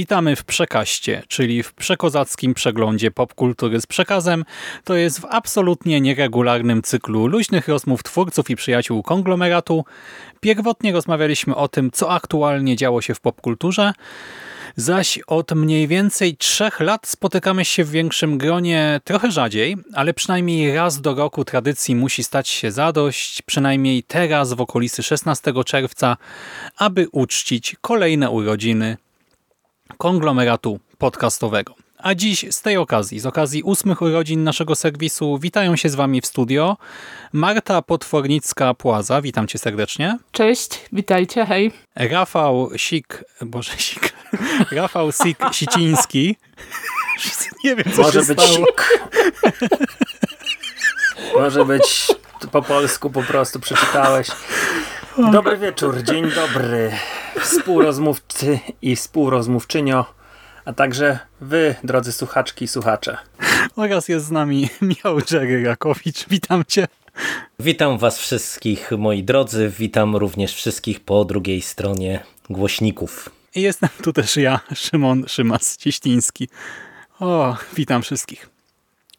Witamy w Przekaście, czyli w przekozackim przeglądzie popkultury z przekazem. To jest w absolutnie nieregularnym cyklu luźnych rozmów twórców i przyjaciół konglomeratu. Pierwotnie rozmawialiśmy o tym, co aktualnie działo się w popkulturze, zaś od mniej więcej trzech lat spotykamy się w większym gronie trochę rzadziej, ale przynajmniej raz do roku tradycji musi stać się zadość, przynajmniej teraz w okolicy 16 czerwca, aby uczcić kolejne urodziny konglomeratu podcastowego. A dziś z tej okazji, z okazji ósmych urodzin naszego serwisu, witają się z Wami w studio Marta Potwornicka-Płaza, witam Cię serdecznie. Cześć, witajcie, hej. Rafał Sik, boże Sik, Rafał Sik Siciński. Nie wiem, co Może się być stało. sik. Może być po polsku po prostu przeczytałeś. Dobry wieczór, dzień dobry. Współrozmówcy i współrozmówczynio, a także wy, drodzy słuchaczki i słuchacze. Oraz jest z nami Michał Jerry Rakowicz, witam Cię. Witam Was wszystkich, moi drodzy. Witam również wszystkich po drugiej stronie głośników. I jestem tu też ja, Szymon Szymas-Cieśliński. O, witam wszystkich.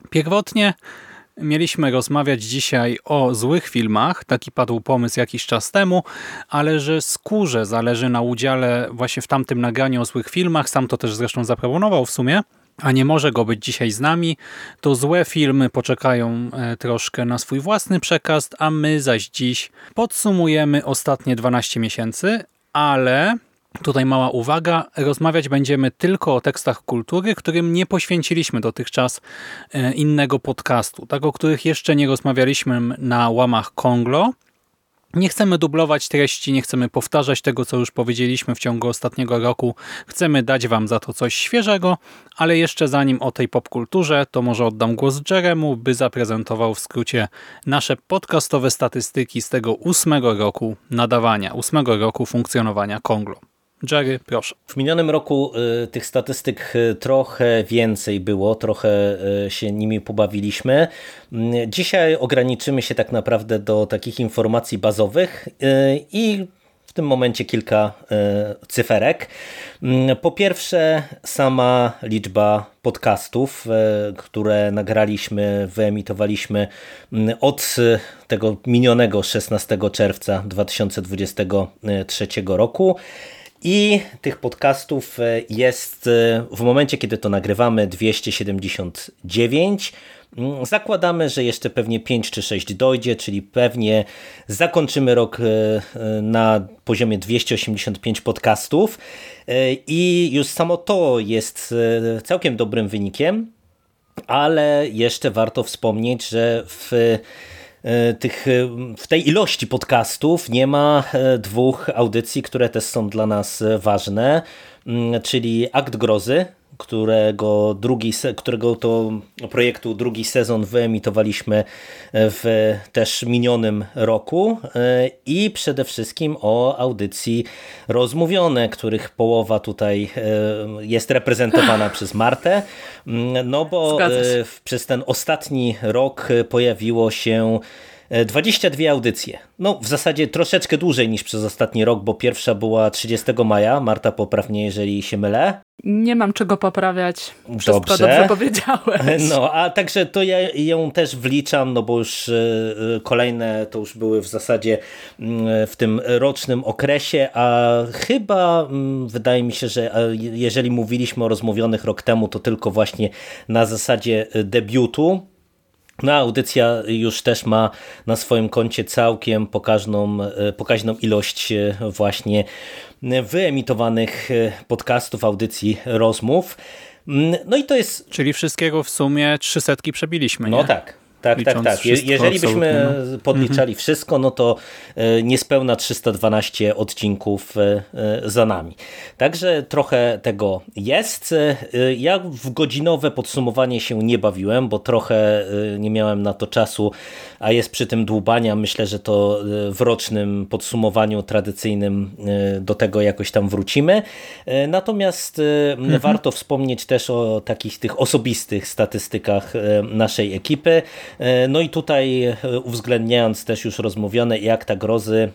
Pierwotnie mieliśmy rozmawiać dzisiaj o złych filmach, taki padł pomysł jakiś czas temu, ale że skórze zależy na udziale właśnie w tamtym nagraniu o złych filmach, sam to też zresztą zaproponował w sumie, a nie może go być dzisiaj z nami, to złe filmy poczekają e, troszkę na swój własny przekaz, a my zaś dziś podsumujemy ostatnie 12 miesięcy, ale Tutaj mała uwaga, rozmawiać będziemy tylko o tekstach kultury, którym nie poświęciliśmy dotychczas e, innego podcastu, tak o których jeszcze nie rozmawialiśmy na łamach Konglo. Nie chcemy dublować treści, nie chcemy powtarzać tego, co już powiedzieliśmy w ciągu ostatniego roku. Chcemy dać Wam za to coś świeżego, ale jeszcze zanim o tej popkulturze, to może oddam głos Jeremu, by zaprezentował w skrócie nasze podcastowe statystyki z tego ósmego roku nadawania, ósmego roku funkcjonowania Konglo. Jerry, proszę. W minionym roku y, tych statystyk y, trochę więcej było, trochę y, się nimi pobawiliśmy. Mm, Dzisiaj ograniczymy się tak naprawdę do takich informacji bazowych i w tym momencie kilka cyferek. Mm, Po pierwsze, sama liczba podcastów, które nagraliśmy, wyemitowaliśmy mm, od tego minionego 16 czerwca 2023 roku. I tych podcastów e, jest e, w momencie, kiedy to nagrywamy 279. Mm, Zakładamy, że jeszcze pewnie 5 czy 6 dojdzie, czyli pewnie zakończymy rok e, na poziomie 285 podcastów. I już samo to jest całkiem dobrym wynikiem, ale jeszcze warto wspomnieć, że w tych, e, w tej ilości podcastów nie ma e, dwóch audycji, które też są dla nas e, ważne, mm, czyli Akt Grozy, którego, drugi, którego to projektu drugi sezon wyemitowaliśmy w też minionym roku e, i przede wszystkim o audycji Rozmówione, których połowa tutaj e, jest reprezentowana przez Martę, Mm, no bo e, przez ten ostatni rok e, pojawiło się e, 22 audycje. No w zasadzie troszeczkę dłużej niż przez ostatni rok, bo pierwsza była 30 maja. Marta poprawnie, jeżeli się mylę. Nie mam czego poprawiać. Wszystko Dobrze. dobrze powiedziałeś. No, a także to ja ją też wliczam, no bo już e, e, kolejne to już były w zasadzie mm, w tym rocznym okresie, a chyba mm, wydaje mi się, że e, jeżeli mówiliśmy o rozmówionych rok temu, to tylko właśnie na zasadzie e, debiutu. No, audycja już też ma na swoim koncie całkiem pokaźną, e, pokaźną ilość e, właśnie wyemitowanych e, podcastów, audycji, rozmów. Mm, No i to jest Czyli wszystkiego w sumie trzy setki przebiliśmy, nie? no tak. Tak, tak, tak. Je, jeżeli byśmy absolutnie, podliczali wszystko, no to e, niespełna 312 odcinków e, e, za nami. Także trochę tego jest. Ja w godzinowe podsumowanie się nie bawiłem, bo trochę nie miałem na to czasu, a jest przy tym dłubania. Myślę, że to w rocznym podsumowaniu tradycyjnym do tego jakoś tam wrócimy. Natomiast e, warto wspomnieć też o takich tych osobistych statystykach naszej ekipy. E, No i tutaj e, uwzględniając też już rozmówione jak ta grozy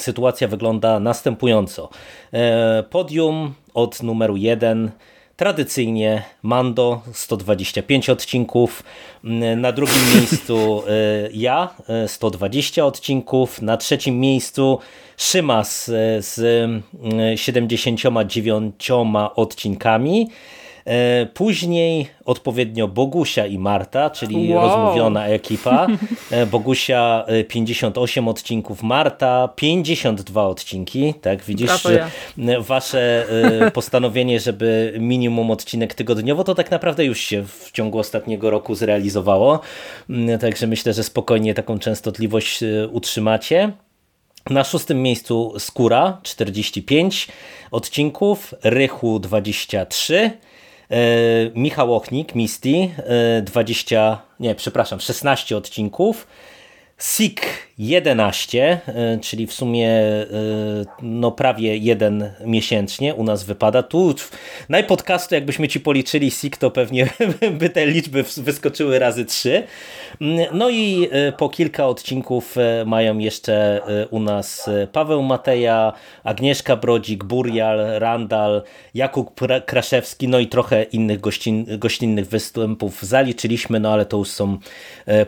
Sytuacja wygląda następująco. E, Podium od numeru 1 tradycyjnie Mando 125 odcinków, na drugim miejscu ja 120 odcinków, na trzecim miejscu Szymas z 79 odcinkami, E, później odpowiednio Bogusia i Marta, czyli wow. rozmówiona ekipa. E, Bogusia 58 e, odcinków, Marta 52 odcinki. Tak, widzisz, ja. wasze postanowienie, żeby minimum odcinek tygodniowo, to tak naprawdę już się w ciągu ostatniego roku zrealizowało. Mm, także myślę, że spokojnie taką częstotliwość utrzymacie. Na szóstym miejscu Skóra 45 odcinków, Rychu 23 E, Michał Ochnik, Misty, 20, e, nie, przepraszam, 16 odcinków. SIK 11, e, czyli w sumie e, no prawie jeden miesięcznie u nas wypada. Tu najpodcastu jakbyśmy ci policzyli SIK, to pewnie by te liczby wyskoczyły razy trzy. No i e, po kilka odcinków mają jeszcze u nas Paweł Mateja, Agnieszka Brodzik, Burial, Randal, Jakub Kraszewski, no i trochę innych gościn, gościnnych występów zaliczyliśmy, no ale to już są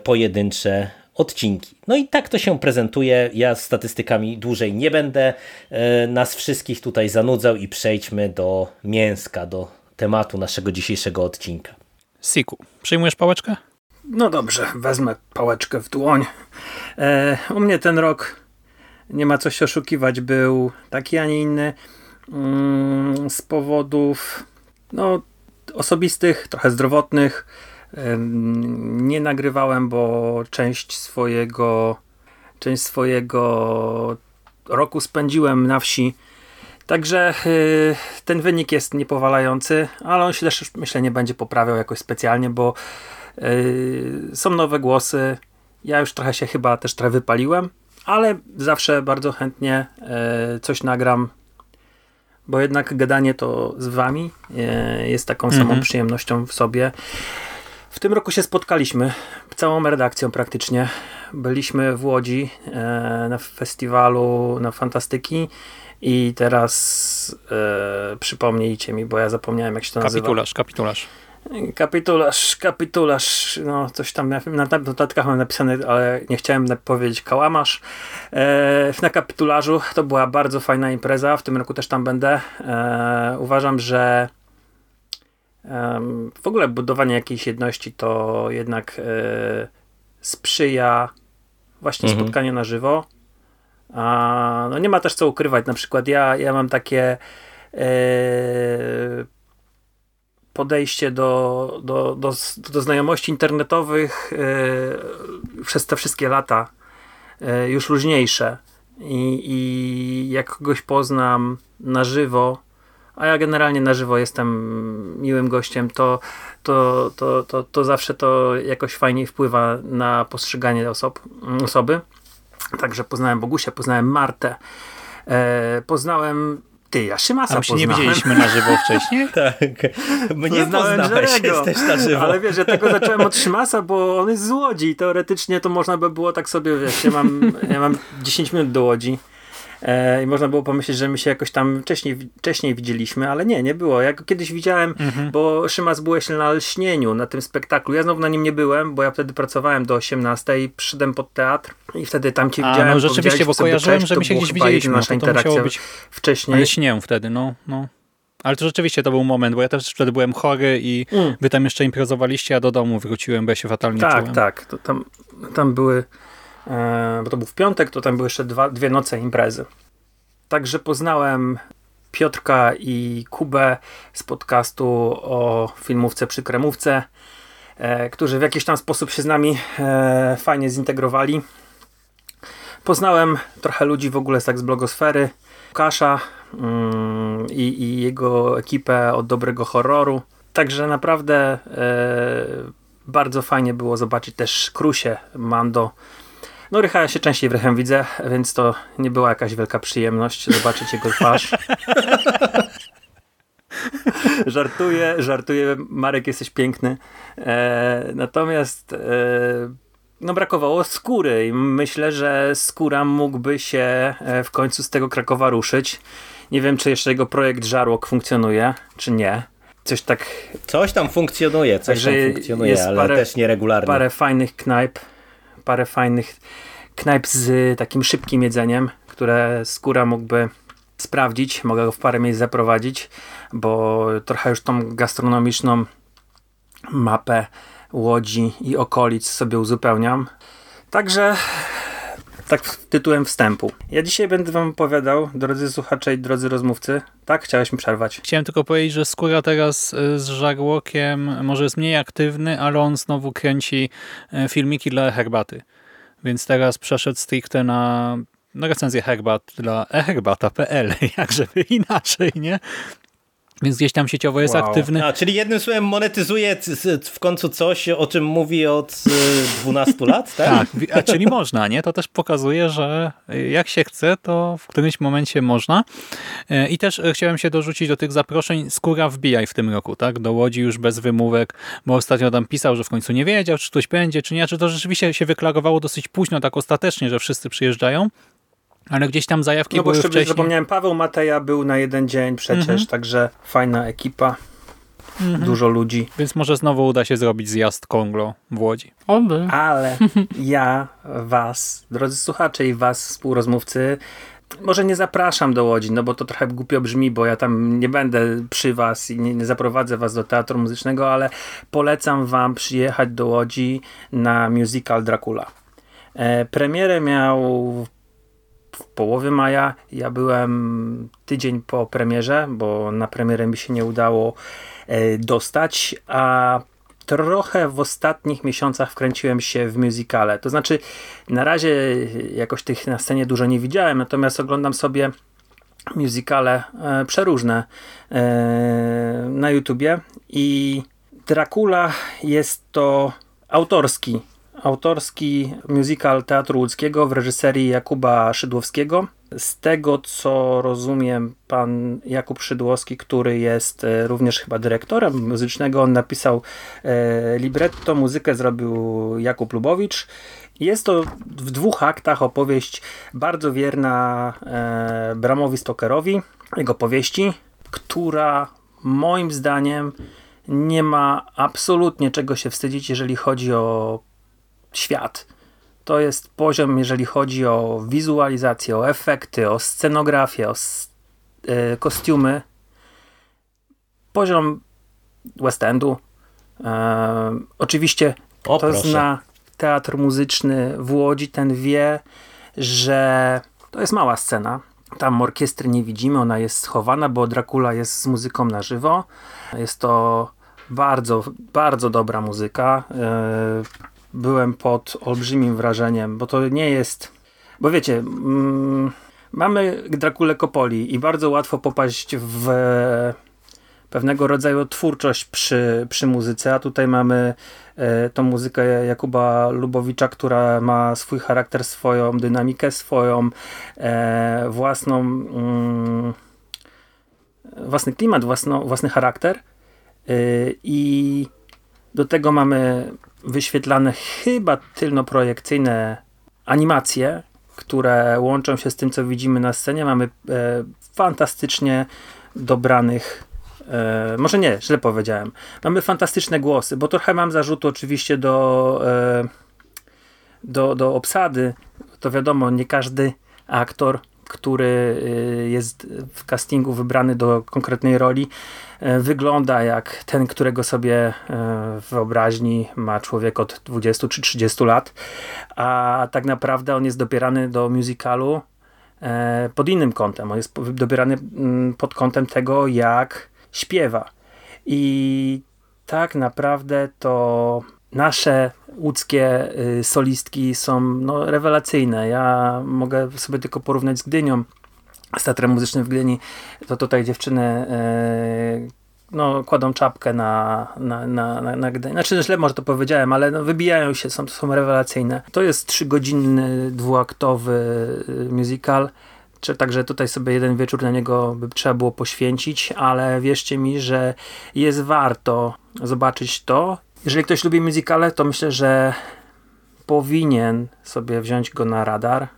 pojedyncze odcinki. No i tak to się prezentuje. Ja z statystykami dłużej nie będę e, nas wszystkich tutaj zanudzał i przejdźmy do mięska, do tematu naszego dzisiejszego odcinka. Siku, przyjmujesz pałeczkę? No dobrze, wezmę pałeczkę w dłoń. E, u mnie ten rok, nie ma co się oszukiwać, był taki, a nie inny mm, z powodów no, osobistych, trochę zdrowotnych, nie nagrywałem, bo część swojego część swojego roku spędziłem na wsi. Także y, ten wynik jest niepowalający, ale on się też myślę nie będzie poprawiał jakoś specjalnie, bo y, są nowe głosy. Ja już trochę się chyba też trochę wypaliłem, ale zawsze bardzo chętnie y, coś nagram, bo jednak gadanie to z wami jest taką mhm. samą przyjemnością w sobie. W tym roku się spotkaliśmy, całą redakcją praktycznie. Byliśmy w Łodzi e, na festiwalu na Fantastyki i teraz e, przypomnijcie mi, bo ja zapomniałem jak się to kapitularz, nazywa. Kapitularz, kapitularz. Kapitularz, no coś tam na, na notatkach mam napisane, ale nie chciałem powiedzieć kałamarz. E, na kapitularzu to była bardzo fajna impreza, w tym roku też tam będę. E, uważam, że w ogóle budowanie jakiejś jedności to jednak e, sprzyja właśnie mhm. spotkaniu na żywo. A, no nie ma też co ukrywać. Na przykład ja, ja mam takie e, podejście do, do, do, do znajomości internetowych e, przez te wszystkie lata już luźniejsze. I, I jak kogoś poznam na żywo, a ja generalnie na żywo jestem miłym gościem, to, to, to, to, to zawsze to jakoś fajniej wpływa na postrzeganie osob, osoby. Także poznałem Bogusia, poznałem Martę, e, poznałem ty, ja Szymasa A się nie widzieliśmy na żywo wcześniej? tak. Mnie poznałem poznałeś, jesteś na żywo. Ale wiesz, ja tego zacząłem od Szymasa, bo on jest z Łodzi i teoretycznie to można by było tak sobie, wiesz, ja mam, ja mam 10 minut do Łodzi I można było pomyśleć, że my się jakoś tam wcześniej, wcześniej widzieliśmy, ale nie, nie było. Ja go kiedyś widziałem, mhm. bo Szymas byłeś na Lśnieniu, na tym spektaklu. Ja znowu na nim nie byłem, bo ja wtedy pracowałem do 18 i przyszedłem pod teatr i wtedy tam cię A, widziałem. No rzeczywiście, bo kojarzyłem, cześć, że my się gdzieś widzieliśmy. Nasza to, to być wcześniej. Ale śnię wtedy, no, no. Ale to rzeczywiście to był moment, bo ja też wtedy byłem chory i mm. wy tam jeszcze imprezowaliście, a do domu wróciłem, bo ja się fatalnie tak, czułem. Tak, tak. Tam, tam były, e, bo to był w piątek, to tam były jeszcze dwa, dwie noce imprezy. Także poznałem Piotrka i Kubę z podcastu o filmówce przy kremówce, e, którzy w jakiś tam sposób się z nami e, fajnie zintegrowali. Poznałem trochę ludzi w ogóle tak z blogosfery, Łukasza mm, i, i, jego ekipę od dobrego horroru. Także naprawdę e, bardzo fajnie było zobaczyć też Krusie Mando no Rycha się częściej w Rychem widzę, więc to nie była jakaś wielka przyjemność zobaczyć jego twarz. żartuję, żartuję. Marek, jesteś piękny. E, natomiast e, no brakowało skóry i myślę, że skóra mógłby się e, w końcu z tego Krakowa ruszyć Nie wiem, czy jeszcze jego projekt Żarłok funkcjonuje, czy nie. Coś tak... Coś tam funkcjonuje, coś tam funkcjonuje, ale parę, też nieregularnie. Parę fajnych knajp, parę fajnych knajp z takim szybkim jedzeniem, które skóra mógłby sprawdzić, mogę go w parę miejsc zaprowadzić, bo trochę już tą gastronomiczną mapę Łodzi i okolic sobie uzupełniam. Także tak tytułem wstępu. Ja dzisiaj będę wam opowiadał, drodzy słuchacze i drodzy rozmówcy. Tak, chciałeś mi przerwać. Chciałem tylko powiedzieć, że skóra teraz y, z żarłokiem może jest mniej aktywny, ale on znowu kręci y, filmiki dla herbaty. Więc teraz przeszedł stricte na no, recenzję herbat dla eherbata.pl, jak żeby inaczej, nie? Więc gdzieś tam sieciowo jest wow. aktywny. A, czyli jednym słowem monetyzuje w końcu coś, o czym mówi od 12 lat, tak? Tak, a czyli można, nie? To też pokazuje, że jak się chce, to w którymś momencie można. E, I też e, chciałem się dorzucić do tych zaproszeń Skóra wbijaj w tym roku, tak? Do Łodzi już bez wymówek, bo ostatnio tam pisał, że w końcu nie wiedział, czy ktoś będzie, czy nie, czy to rzeczywiście się wyklarowało dosyć późno, tak ostatecznie, że wszyscy przyjeżdżają. Ale gdzieś tam zajawki no, były wcześniej. No bo zapomniałem, Paweł Mateja był na jeden dzień przecież, mhm. także fajna ekipa. Mhm. Dużo ludzi. Więc może znowu uda się zrobić zjazd Konglo w Łodzi. Oby. Ale ja was, drodzy słuchacze i was współrozmówcy, może nie zapraszam do Łodzi, no bo to trochę głupio brzmi, bo ja tam nie będę przy was i nie, nie zaprowadzę was do teatru muzycznego, ale polecam wam przyjechać do Łodzi na musical Dracula. E, premierę miał w połowie maja. Ja byłem tydzień po premierze, bo na premierę mi się nie udało e, dostać, a trochę w ostatnich miesiącach wkręciłem się w musicale. To znaczy, na razie jakoś tych na scenie dużo nie widziałem, natomiast oglądam sobie musicale e, przeróżne e, na YouTubie i Dracula jest to autorski autorski musical Teatru Łódzkiego w reżyserii Jakuba Szydłowskiego. Z tego co rozumiem, pan Jakub Szydłowski, który jest e, również chyba dyrektorem muzycznego, on napisał e, libretto, muzykę zrobił Jakub Lubowicz. Jest to w dwóch aktach opowieść bardzo wierna e, Bramowi Stokerowi, jego powieści, która moim zdaniem nie ma absolutnie czego się wstydzić, jeżeli chodzi o świat. To jest poziom, jeżeli chodzi o wizualizację, o efekty, o scenografię, o y, kostiumy. Poziom West Endu. E, oczywiście o, kto proszę. zna teatr muzyczny w Łodzi, ten wie, że to jest mała scena. Tam orkiestry nie widzimy, ona jest schowana, bo Dracula jest z muzyką na żywo. Jest to bardzo, bardzo dobra muzyka. E, byłem pod olbrzymim wrażeniem, bo to nie jest... Bo wiecie, mm, mamy Drakulę Kopoli i bardzo łatwo popaść w pewnego rodzaju twórczość przy, przy muzyce, a tutaj mamy e, tą muzykę Jakuba Lubowicza, która ma swój charakter, swoją dynamikę, swoją e, własną mm, własny klimat, własno, własny charakter e, i do tego mamy wyświetlane chyba tylnoprojekcyjne animacje, które łączą się z tym, co widzimy na scenie. Mamy e, fantastycznie dobranych e, może nie, źle powiedziałem. Mamy fantastyczne głosy, bo trochę mam zarzutu oczywiście do, e, do, do obsady. To wiadomo, nie każdy aktor który y, jest w castingu wybrany do konkretnej roli, y, wygląda jak ten, którego sobie y, wyobraźni ma człowiek od 20 czy 30 lat, a tak naprawdę on jest dobierany do musicalu pod innym kątem. On jest dobierany mm, pod kątem tego, jak śpiewa. I tak naprawdę to nasze łódzkie y, solistki są no, rewelacyjne. Ja mogę sobie tylko porównać z Gdynią, z Teatrem Muzycznym w Gdyni. To tutaj dziewczyny e, no, kładą czapkę na, na, na, na, na. Znaczy źle może to powiedziałem, ale no, wybijają się, są, są rewelacyjne. To jest trzygodzinny, dwuaktowy y, musical. Także tutaj sobie jeden wieczór na niego by trzeba było poświęcić, ale wierzcie mi, że jest warto zobaczyć to jeżeli ktoś lubi musicale, to myślę, że powinien sobie wziąć go na radar.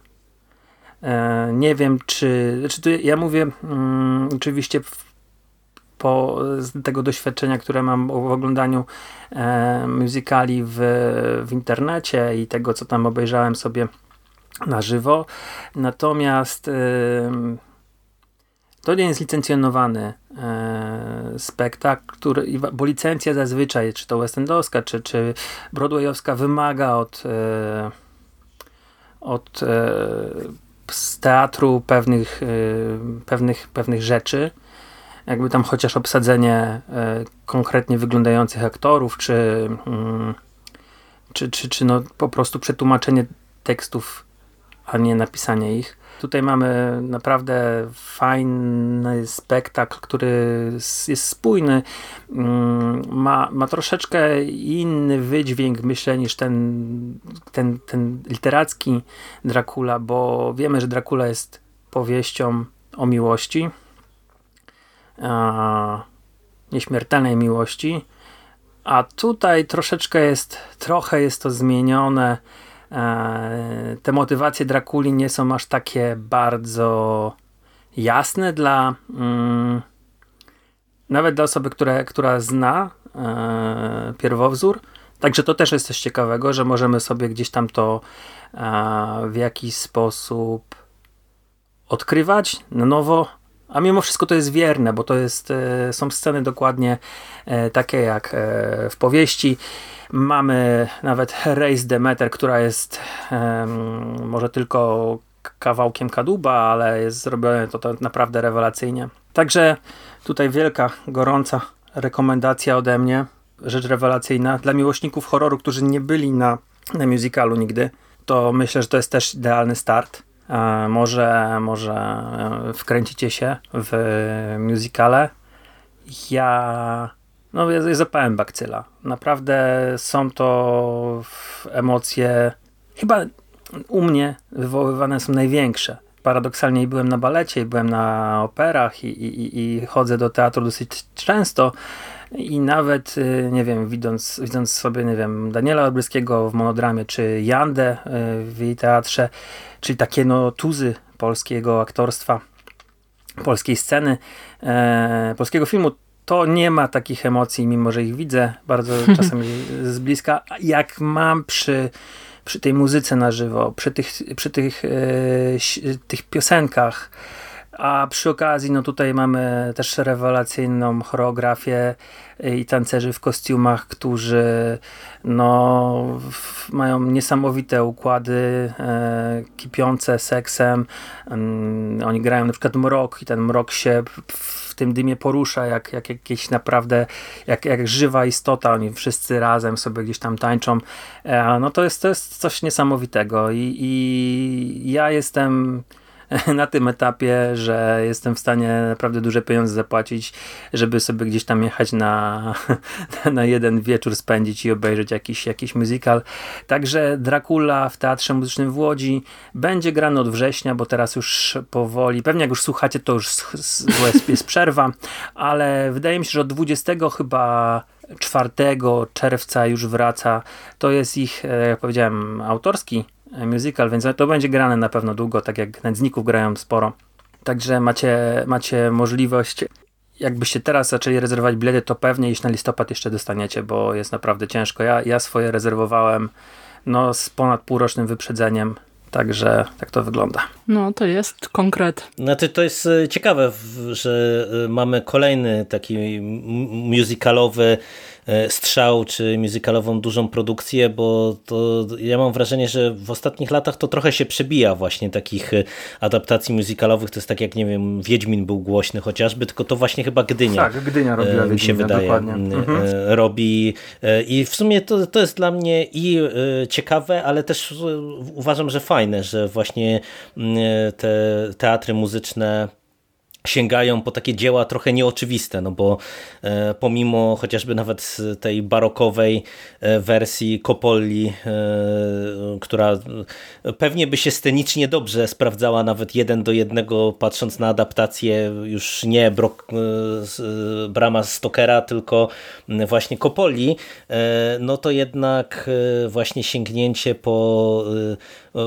E, nie wiem, czy, czy tu ja mówię mm, oczywiście po z tego doświadczenia, które mam w oglądaniu e, musicali w, w internecie i tego, co tam obejrzałem sobie na żywo. Natomiast e, to nie jest licencjonowany e, spektakl, który, bo licencja zazwyczaj, czy to West Endowska, czy, czy Broadwayowska wymaga od e, od e, z teatru pewnych, e, pewnych, pewnych rzeczy, jakby tam chociaż obsadzenie e, konkretnie wyglądających aktorów, czy, mm, czy, czy, czy no po prostu przetłumaczenie tekstów, a nie napisanie ich. Tutaj mamy naprawdę fajny spektakl, który jest spójny, mm, ma, ma troszeczkę inny wydźwięk, myślę, niż ten, ten, ten literacki Dracula, bo wiemy, że Dracula jest powieścią o miłości, a, nieśmiertelnej miłości, a tutaj troszeczkę jest, trochę jest to zmienione, te motywacje Drakuli nie są aż takie bardzo jasne dla mm, nawet dla osoby, które, która zna e, pierwowzór. Także to też jest coś ciekawego, że możemy sobie gdzieś tam to e, w jakiś sposób odkrywać na nowo, a mimo wszystko to jest wierne, bo to jest, e, są sceny dokładnie e, takie jak e, w powieści. Mamy nawet Race Demeter, która jest może tylko kawałkiem kaduba, ale jest zrobione to, to naprawdę rewelacyjnie. Także tutaj wielka, gorąca rekomendacja ode mnie. Rzecz rewelacyjna. Dla miłośników horroru, którzy nie byli na, na musicalu nigdy, to myślę, że to jest też idealny start. E, może, może e, wkręcicie się w musicale. Ja no ja, zapałem bakcyla. Naprawdę są to emocje, chyba u mnie wywoływane są największe. Paradoksalnie byłem na balecie, i byłem na operach i, i, i chodzę do teatru dosyć często i nawet, y, nie wiem, widząc, widząc sobie, nie wiem, Daniela Olbryskiego w monodramie, czy Jandę y, w jej teatrze, czyli takie no tuzy polskiego aktorstwa, polskiej sceny, e, polskiego filmu, to nie ma takich emocji, mimo że ich widzę bardzo czasami z bliska, jak mam przy, przy tej muzyce na żywo, przy tych, przy tych, e, tych piosenkach. A przy okazji, no tutaj mamy też rewelacyjną choreografię i tancerzy w kostiumach, którzy no, mają niesamowite układy e, kipiące seksem. Um, oni grają na przykład mrok i ten mrok się w tym dymie porusza jak, jak jakieś naprawdę, jak, jak żywa istota. Oni wszyscy razem sobie gdzieś tam tańczą. E, no to jest, to jest coś niesamowitego i, i ja jestem na tym etapie, że jestem w stanie naprawdę duże pieniądze zapłacić, żeby sobie gdzieś tam jechać na, na jeden wieczór spędzić i obejrzeć jakiś, jakiś musical. Także Dracula w Teatrze Muzycznym w Łodzi będzie grany od września, bo teraz już powoli, pewnie jak już słuchacie, to już jest, jest przerwa, ale wydaje mi się, że od 20 chyba 4 czerwca już wraca. To jest ich, e, jak powiedziałem, autorski musical, więc to będzie grane na pewno długo, tak jak nędzników grają sporo. Także macie, macie możliwość, jakbyście teraz zaczęli rezerwować bilety, to pewnie iść na listopad jeszcze dostaniecie, bo jest naprawdę ciężko. Ja, ja swoje rezerwowałem no, z ponad półrocznym wyprzedzeniem. Także tak to wygląda. No, to jest konkret. Znaczy, to jest e, ciekawe, że e, mamy kolejny taki musicalowy strzał czy muzykalową dużą produkcję, bo to ja mam wrażenie, że w ostatnich latach to trochę się przebija właśnie takich e, adaptacji muzykalowych. To jest tak jak, nie wiem, Wiedźmin był głośny chociażby, tylko to właśnie chyba Gdynia. Tak, Gdynia robiła Wiedźmina, mi się wydaje. Mhm. Robi i w sumie to, to jest dla mnie i ciekawe, ale też uważam, że fajne, że właśnie te teatry muzyczne sięgają po takie dzieła trochę nieoczywiste, no bo e, pomimo chociażby nawet tej barokowej e, wersji Coppoli, e, która pewnie by się scenicznie dobrze sprawdzała nawet jeden do jednego patrząc na adaptację już nie Brok, Brama Stokera, tylko właśnie Coppoli, no to jednak właśnie sięgnięcie po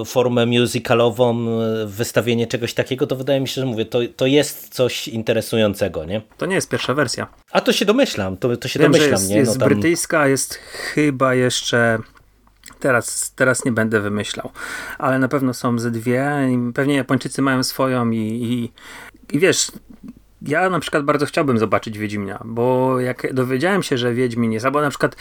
formę musicalową, wystawienie czegoś takiego, to wydaje mi się, że mówię, to, to jest coś interesującego, nie? To nie jest pierwsza wersja. A to się domyślam, to, to się Wiem, domyślam, jest, nie? Jest no tam... brytyjska, jest chyba jeszcze Teraz, teraz nie będę wymyślał, ale na pewno są ze dwie. Pewnie Japończycy mają swoją i, i, i wiesz, ja na przykład bardzo chciałbym zobaczyć Wiedźmina, bo jak dowiedziałem się, że Wiedźmin jest, albo na przykład,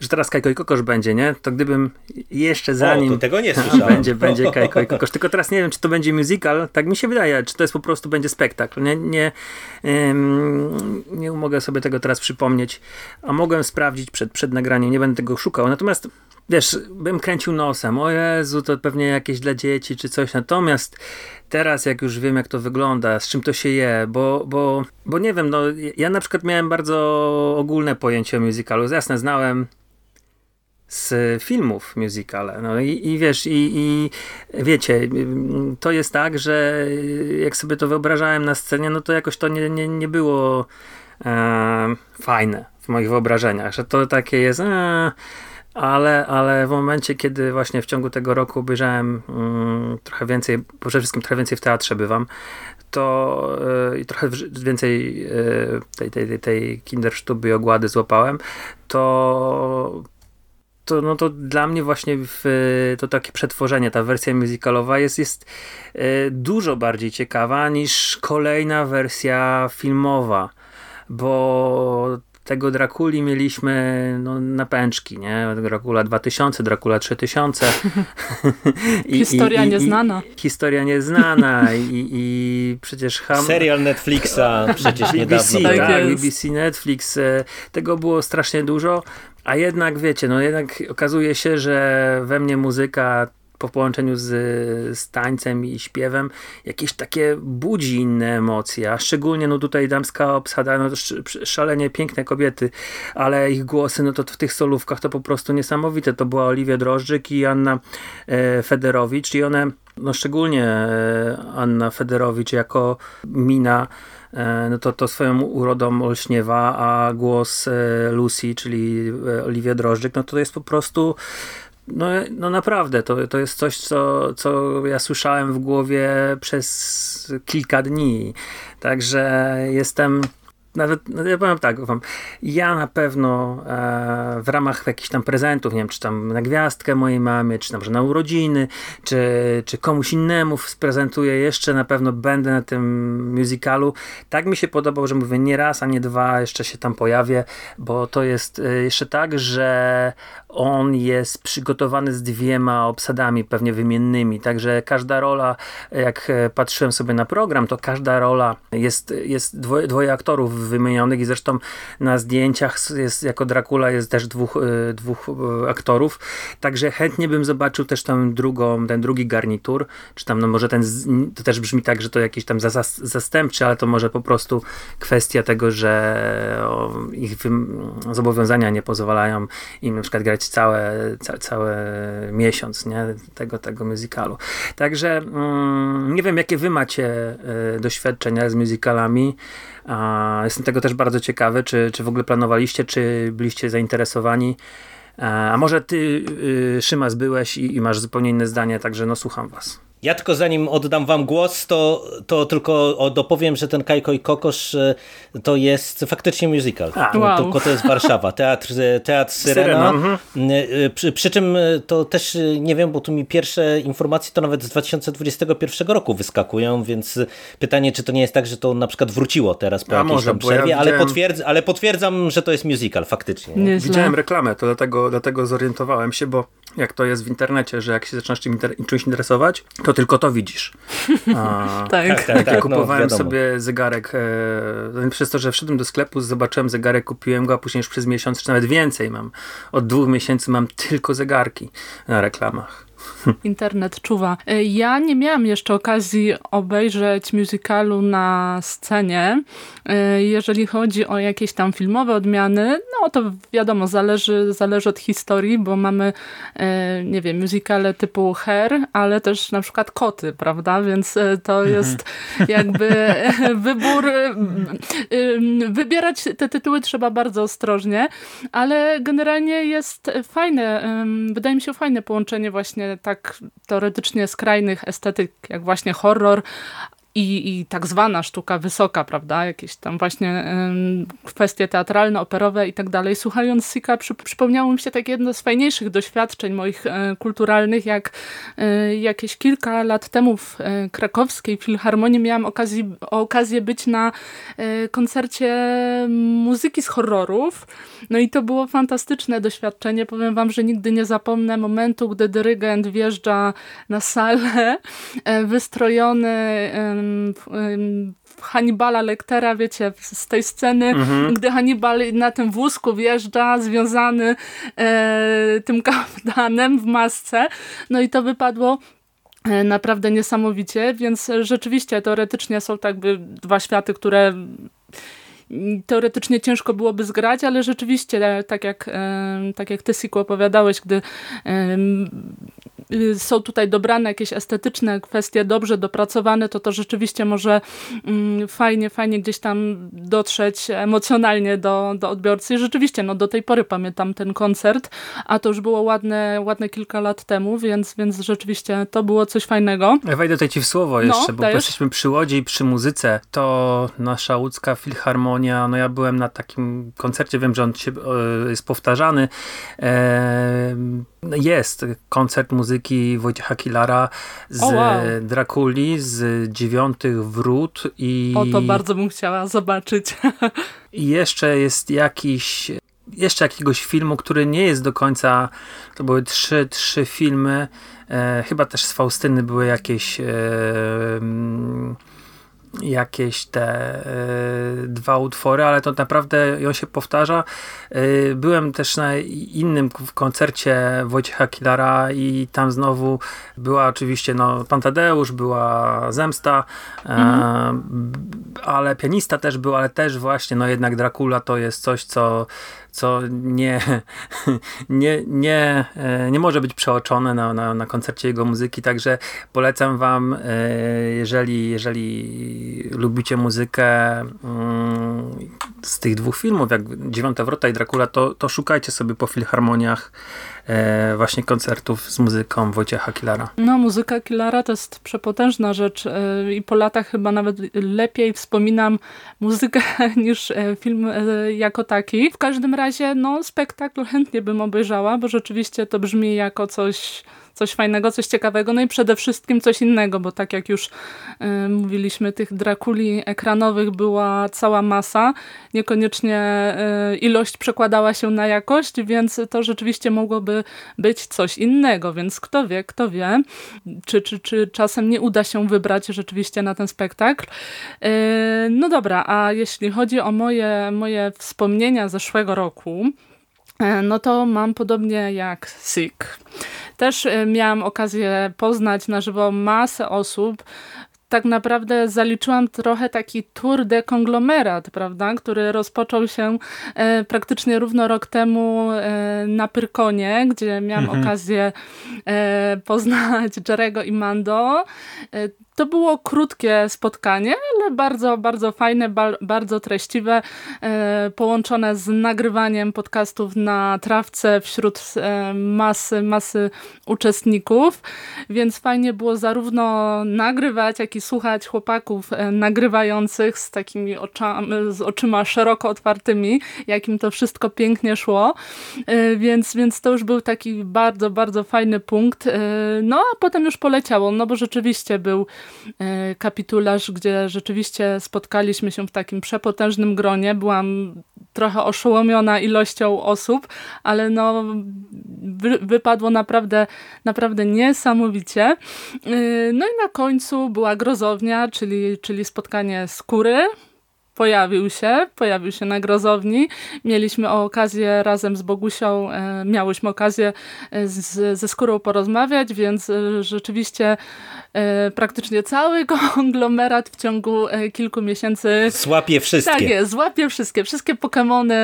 że teraz Kajko i Kokosz będzie, nie? To gdybym jeszcze zanim... O, tego nie słyszałem. będzie, będzie Kajko i Kokosz. Tylko teraz nie wiem, czy to będzie musical, tak mi się wydaje, czy to jest po prostu będzie spektakl. Nie, nie, ym, nie mogę sobie tego teraz przypomnieć, a mogłem sprawdzić przed, przed nagraniem, nie będę tego szukał. Natomiast wiesz, bym kręcił nosem, o Jezu, to pewnie jakieś dla dzieci czy coś, natomiast teraz jak już wiem jak to wygląda, z czym to się je, bo, bo, bo nie wiem, no ja na przykład miałem bardzo ogólne pojęcie o musicalu, jasne, znałem z filmów musicale. No i, i wiesz, i, i, wiecie, to jest tak, że jak sobie to wyobrażałem na scenie, no to jakoś to nie, nie, nie było e, fajne w moich wyobrażeniach, że to takie jest. E, ale, ale w momencie, kiedy właśnie w ciągu tego roku obejrzałem mm, trochę więcej, przede wszystkim trochę więcej w teatrze bywam, to yy, i trochę więcej yy, tej, tej, tej, kindersztuby i ogłady złapałem, to to, no to dla mnie właśnie w, to takie przetworzenie, ta wersja musicalowa jest, jest yy, dużo bardziej ciekawa niż kolejna wersja filmowa, bo tego Drakuli mieliśmy no, na pęczki, nie? Dracula 2000, Dracula 3000. I, historia i, i, nieznana. historia nieznana i, i przecież... Ham... Serial Netflixa przecież BBC, niedawno. Tak, tak BBC, Netflix. E, tego było strasznie dużo, a jednak wiecie, no jednak okazuje się, że we mnie muzyka po połączeniu z, z tańcem i śpiewem jakieś takie budzi inne emocje, a szczególnie no tutaj damska obsada, no szalenie piękne kobiety, ale ich głosy, no to w tych solówkach to po prostu niesamowite. To była Oliwia Drożdżyk i Anna e, Federowicz i one, no szczególnie e, Anna Federowicz jako Mina e, no to, to swoją urodą olśniewa, a głos Lucy, czyli Oliwia Drożdżyk, no to jest po prostu no, no naprawdę, to, to jest coś, co, co ja słyszałem w głowie przez kilka dni. Także jestem nawet, no ja powiem tak, wam, ja na pewno e, w ramach jakichś tam prezentów, nie wiem, czy tam na gwiazdkę mojej mamie, czy tam, że na urodziny, czy, czy komuś innemu sprezentuję jeszcze, na pewno będę na tym musicalu. Tak mi się podobał, że mówię nie raz, a nie dwa, jeszcze się tam pojawię, bo to jest e, jeszcze tak, że on jest przygotowany z dwiema obsadami pewnie wymiennymi, także każda rola, jak e, patrzyłem sobie na program, to każda rola jest, jest dwoje, dwoje aktorów wymienionych i zresztą na zdjęciach jest, jako Dracula jest też dwóch, e, dwóch e, aktorów, także chętnie bym zobaczył też tam drugą, ten drugi garnitur, czy tam no może ten, to też brzmi tak, że to jakiś tam zastępczy, ale to może po prostu kwestia tego, że ich zobowiązania nie pozwalają im na przykład grać całe, ca, cały miesiąc nie? Tego, tego musicalu. Także mm, nie wiem, jakie wy macie y, doświadczenia z musicalami. Jestem tego też bardzo ciekawy, czy, czy w ogóle planowaliście, czy byliście zainteresowani. A, a może ty, y, Szymas, byłeś i, i masz zupełnie inne zdanie, także no słucham was. Ja tylko zanim oddam wam głos, to, to tylko dopowiem, że ten Kajko i Kokosz e, to jest faktycznie musical. A, wow. Tylko to jest Warszawa, teatr, teatr Syrena. Syrena mhm. E, przy, przy, czym e, to też nie wiem, bo tu mi pierwsze informacje to nawet z 2021 roku wyskakują, więc pytanie, czy to nie jest tak, że to na przykład wróciło teraz po A jakiejś może, tam przerwie, ja ale, potwierdz, ale potwierdzam, że to jest musical faktycznie. Nie widziałem reklamę, to dlatego, dlatego zorientowałem się, bo jak to jest w internecie, że jak się zaczynasz czymś interesować, to to tylko to widzisz. A, tak. tak, tak, tak kupowałem no, sobie zegarek, e, przez to, że wszedłem do sklepu, zobaczyłem zegarek, kupiłem go, a później już przez miesiąc, czy nawet więcej mam. Od dwóch miesięcy mam tylko zegarki na reklamach. Internet czuwa. E, ja nie miałam jeszcze okazji obejrzeć musicalu na scenie. E, jeżeli chodzi o jakieś tam filmowe odmiany, no to wiadomo, zależy, zależy od historii, bo mamy, e, nie wiem, musicale typu Hair, ale też na przykład Koty, prawda? Więc to mhm. jest jakby wybór. Wybierać te tytuły trzeba bardzo ostrożnie, ale generalnie jest fajne, wydaje mi się fajne połączenie właśnie tak teoretycznie skrajnych estetyk, jak właśnie horror, i, i tak zwana sztuka wysoka, prawda? Jakieś tam właśnie y, kwestie teatralne, operowe i tak dalej. Słuchając Sika przy, przypomniało mi się takie jedno z fajniejszych doświadczeń moich y, kulturalnych, jak y, jakieś kilka lat temu w krakowskiej filharmonii miałam okazji, okazję być na koncercie muzyki z horrorów. No i to było fantastyczne doświadczenie. Powiem wam, że nigdy nie zapomnę momentu, gdy dyrygent wjeżdża na salę wystrojony Hannibala Lectera, wiecie, z tej sceny, mhm. gdy Hannibal na tym wózku wjeżdża, związany e, tym kaftanem w masce. No i to wypadło e, naprawdę niesamowicie, więc rzeczywiście teoretycznie są tak by dwa światy, które teoretycznie ciężko byłoby zgrać, ale rzeczywiście, tak jak, e, tak jak ty, Siku, opowiadałeś, gdy Y, są tutaj dobrane jakieś estetyczne kwestie, dobrze dopracowane, to to rzeczywiście może mm, fajnie, fajnie gdzieś tam dotrzeć emocjonalnie do, do odbiorcy. I rzeczywiście, no do tej pory pamiętam ten koncert, a to już było ładne, ładne kilka lat temu, więc, więc rzeczywiście to było coś fajnego. Ja wejdę tutaj ci w słowo no, jeszcze, no, bo jesteśmy przy Łodzi i przy muzyce. To nasza łódzka filharmonia, no ja byłem na takim koncercie, wiem, że on się, jest powtarzany. E, jest koncert muzyki Wojciecha Kilara z oh, wow. Drakuli, z Dziewiątych Wrót. I... O, to bardzo bym chciała zobaczyć. I jeszcze jest jakiś jeszcze jakiegoś filmu, który nie jest do końca, to były trzy, trzy filmy, e, chyba też z Faustyny były jakieś e, jakieś te y, dwa utwory, ale to naprawdę ją się powtarza. Y, byłem też na innym koncercie Wojciecha Kilara i tam znowu była oczywiście no, Pan Tadeusz, była Zemsta, mhm. ale pianista też był, ale też właśnie no jednak Dracula to jest coś, co co nie, nie, nie, e, nie może być przeoczone na, na, na koncercie jego muzyki, także polecam wam, e, jeżeli, lubicie muzykę mm, z tych dwóch filmów, jak Dziewiąta Wrota i Dracula, to, to szukajcie sobie po filharmoniach e, właśnie koncertów z muzyką Wojciecha Kilara. No, muzyka Kilara to jest przepotężna rzecz e, i po latach chyba nawet lepiej wspominam muzykę niż e, film e, jako taki. W każdym razie, no, spektakl chętnie bym obejrzała, bo rzeczywiście to brzmi jako coś coś fajnego, coś ciekawego, no i przede wszystkim coś innego, bo tak jak już y, mówiliśmy, tych Drakuli ekranowych była cała masa, niekoniecznie y, ilość przekładała się na jakość, więc to rzeczywiście mogłoby być coś innego, więc kto wie, kto wie, czy, czy, czy czasem nie uda się wybrać rzeczywiście na ten spektakl. Y, no dobra, a jeśli chodzi o moje, moje wspomnienia zeszłego roku, no to mam podobnie jak Sik. Też e, miałam okazję poznać na żywo masę osób, tak naprawdę zaliczyłam trochę taki tour de konglomerat, prawda, który rozpoczął się e, praktycznie równo rok temu e, na Pyrkonie, gdzie miałam mhm. okazję e, poznać Jerego i Mando. To było krótkie spotkanie, ale bardzo, bardzo fajne, ba bardzo treściwe, e, połączone z nagrywaniem podcastów na trawce wśród e, masy, masy uczestników, więc fajnie było zarówno nagrywać, jak i słuchać chłopaków e, nagrywających z takimi oczami, z oczyma szeroko otwartymi, jakim to wszystko pięknie szło, e, więc, więc to już był taki bardzo, bardzo fajny punkt. E, no a potem już poleciało, no bo rzeczywiście był kapitularz, gdzie rzeczywiście spotkaliśmy się w takim przepotężnym gronie. Byłam trochę oszołomiona ilością osób, ale no wy, wypadło naprawdę, naprawdę niesamowicie. E, no i na końcu była grozownia, czyli, czyli spotkanie skóry pojawił się, pojawił się na Grozowni. Mieliśmy okazję razem z Bogusią, e, miałyśmy okazję e, z, ze Skórą porozmawiać, więc e, rzeczywiście praktycznie cały konglomerat w ciągu kilku miesięcy... Złapie wszystkie. Tak jest, złapie wszystkie. Wszystkie Pokémony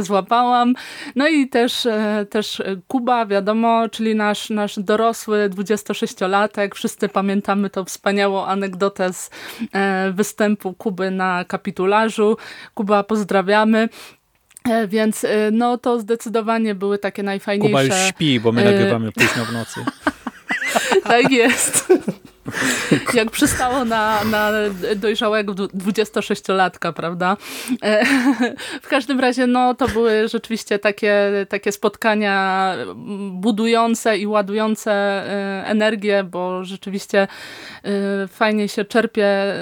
złapałam. No i też, też Kuba, wiadomo, czyli nasz, nasz dorosły 26-latek. Wszyscy pamiętamy tą wspaniałą anegdotę z występu Kuby na kapitularzu. Kuba, pozdrawiamy. E, więc e, no to zdecydowanie były takie najfajniejsze. Kuba już śpi, bo my e, nagrywamy późno w nocy. tak jest. Jak przystało na, na dojrzałego 26-latka, prawda? W każdym razie, no to były rzeczywiście takie, takie spotkania budujące i ładujące energię, bo rzeczywiście fajnie się czerpie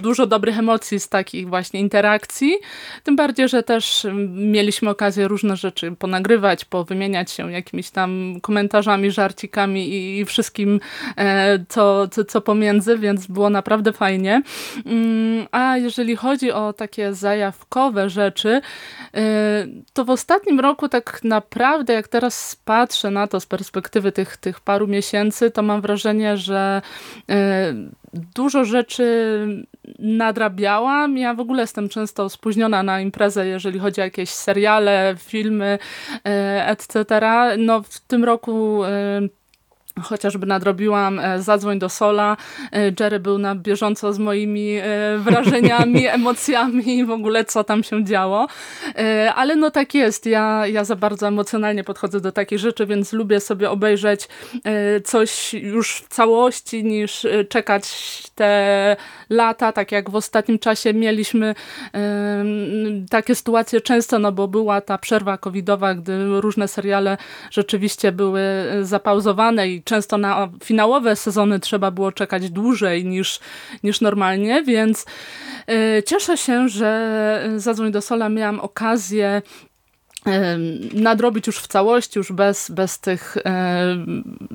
dużo dobrych emocji z takich właśnie interakcji. Tym bardziej, że też mieliśmy okazję różne rzeczy ponagrywać, powymieniać się jakimiś tam komentarzami, żarcikami i wszystkim, e, co, co, co pomiędzy, więc było naprawdę fajnie. Mm, a jeżeli chodzi o takie zajawkowe rzeczy, e, to w ostatnim roku tak naprawdę, jak teraz patrzę na to z perspektywy tych, tych paru miesięcy, to mam wrażenie, że e, dużo rzeczy nadrabiałam. Ja w ogóle jestem często spóźniona na imprezę, jeżeli chodzi o jakieś seriale, filmy, e, etc. No w tym roku e, chociażby nadrobiłam e, Zadzwoń do Sola. Jerry był na bieżąco z moimi wrażeniami, emocjami, w ogóle co tam się działo. Ale no tak jest, ja, ja za bardzo emocjonalnie podchodzę do takich rzeczy, więc lubię sobie obejrzeć coś już w całości, niż czekać te lata, tak jak w ostatnim czasie mieliśmy takie sytuacje często, no bo była ta przerwa covidowa, gdy różne seriale rzeczywiście były zapauzowane i często na finałowe sezony trzeba było czekać dłużej niż, niż normalnie, więc e, cieszę się, że Zadzwoń do Sola. Miałam okazję nadrobić już w całości, już bez, bez tych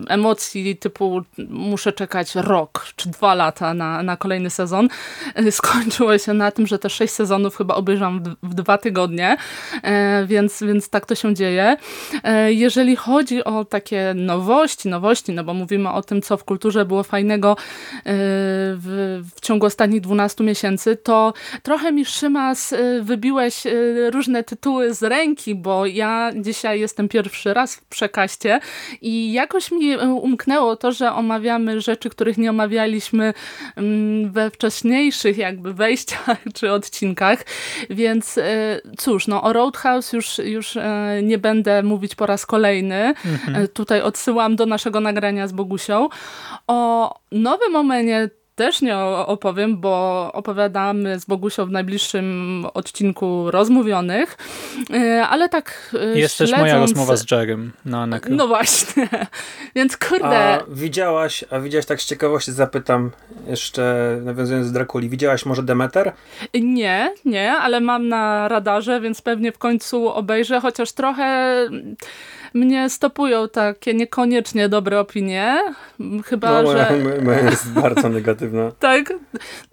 emocji typu muszę czekać rok czy dwa lata na, na kolejny sezon. E, skończyło się na tym, że te sześć sezonów chyba obejrzałam w, w dwa tygodnie, e, więc, więc tak to się dzieje. E, jeżeli chodzi o takie nowości, nowości, no bo mówimy o tym, co w kulturze było fajnego w, w ciągu ostatnich 12 miesięcy, to trochę mi Szymas wybiłeś różne tytuły z ręki, bo ja dzisiaj jestem pierwszy raz w przekaście i jakoś mi e, umknęło to, że omawiamy rzeczy, których nie omawialiśmy mm, we wcześniejszych jakby wejściach czy odcinkach, więc e, cóż, no o Roadhouse już, już e, nie będę mówić po raz kolejny. Mhm. Tutaj odsyłam do naszego nagrania z Bogusią. O Nowym Omenie też nie opowiem, bo opowiadamy z Bogusią w najbliższym odcinku Rozmówionych, e, ale tak e, Jest śledząc... też moja rozmowa z Jerem na Anekro. No właśnie, więc kurde... A widziałaś, a widziałaś tak z ciekawości zapytam jeszcze nawiązując do Drakuli, widziałaś może Demeter? Nie, nie, ale mam na radarze, więc pewnie w końcu obejrzę, chociaż trochę mnie stopują takie niekoniecznie dobre opinie. Chyba, no, że... moja jest bardzo negatywna. tak?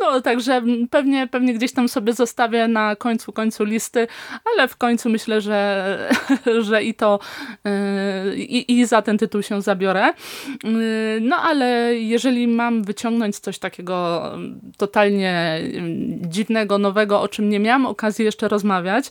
No, także pewnie, pewnie gdzieś tam sobie zostawię na końcu końcu listy, ale w końcu myślę, że, że i to yy, i, i za ten tytuł się zabiorę. Yy, no, ale jeżeli mam wyciągnąć coś takiego totalnie dziwnego, nowego, o czym nie miałam okazji jeszcze rozmawiać,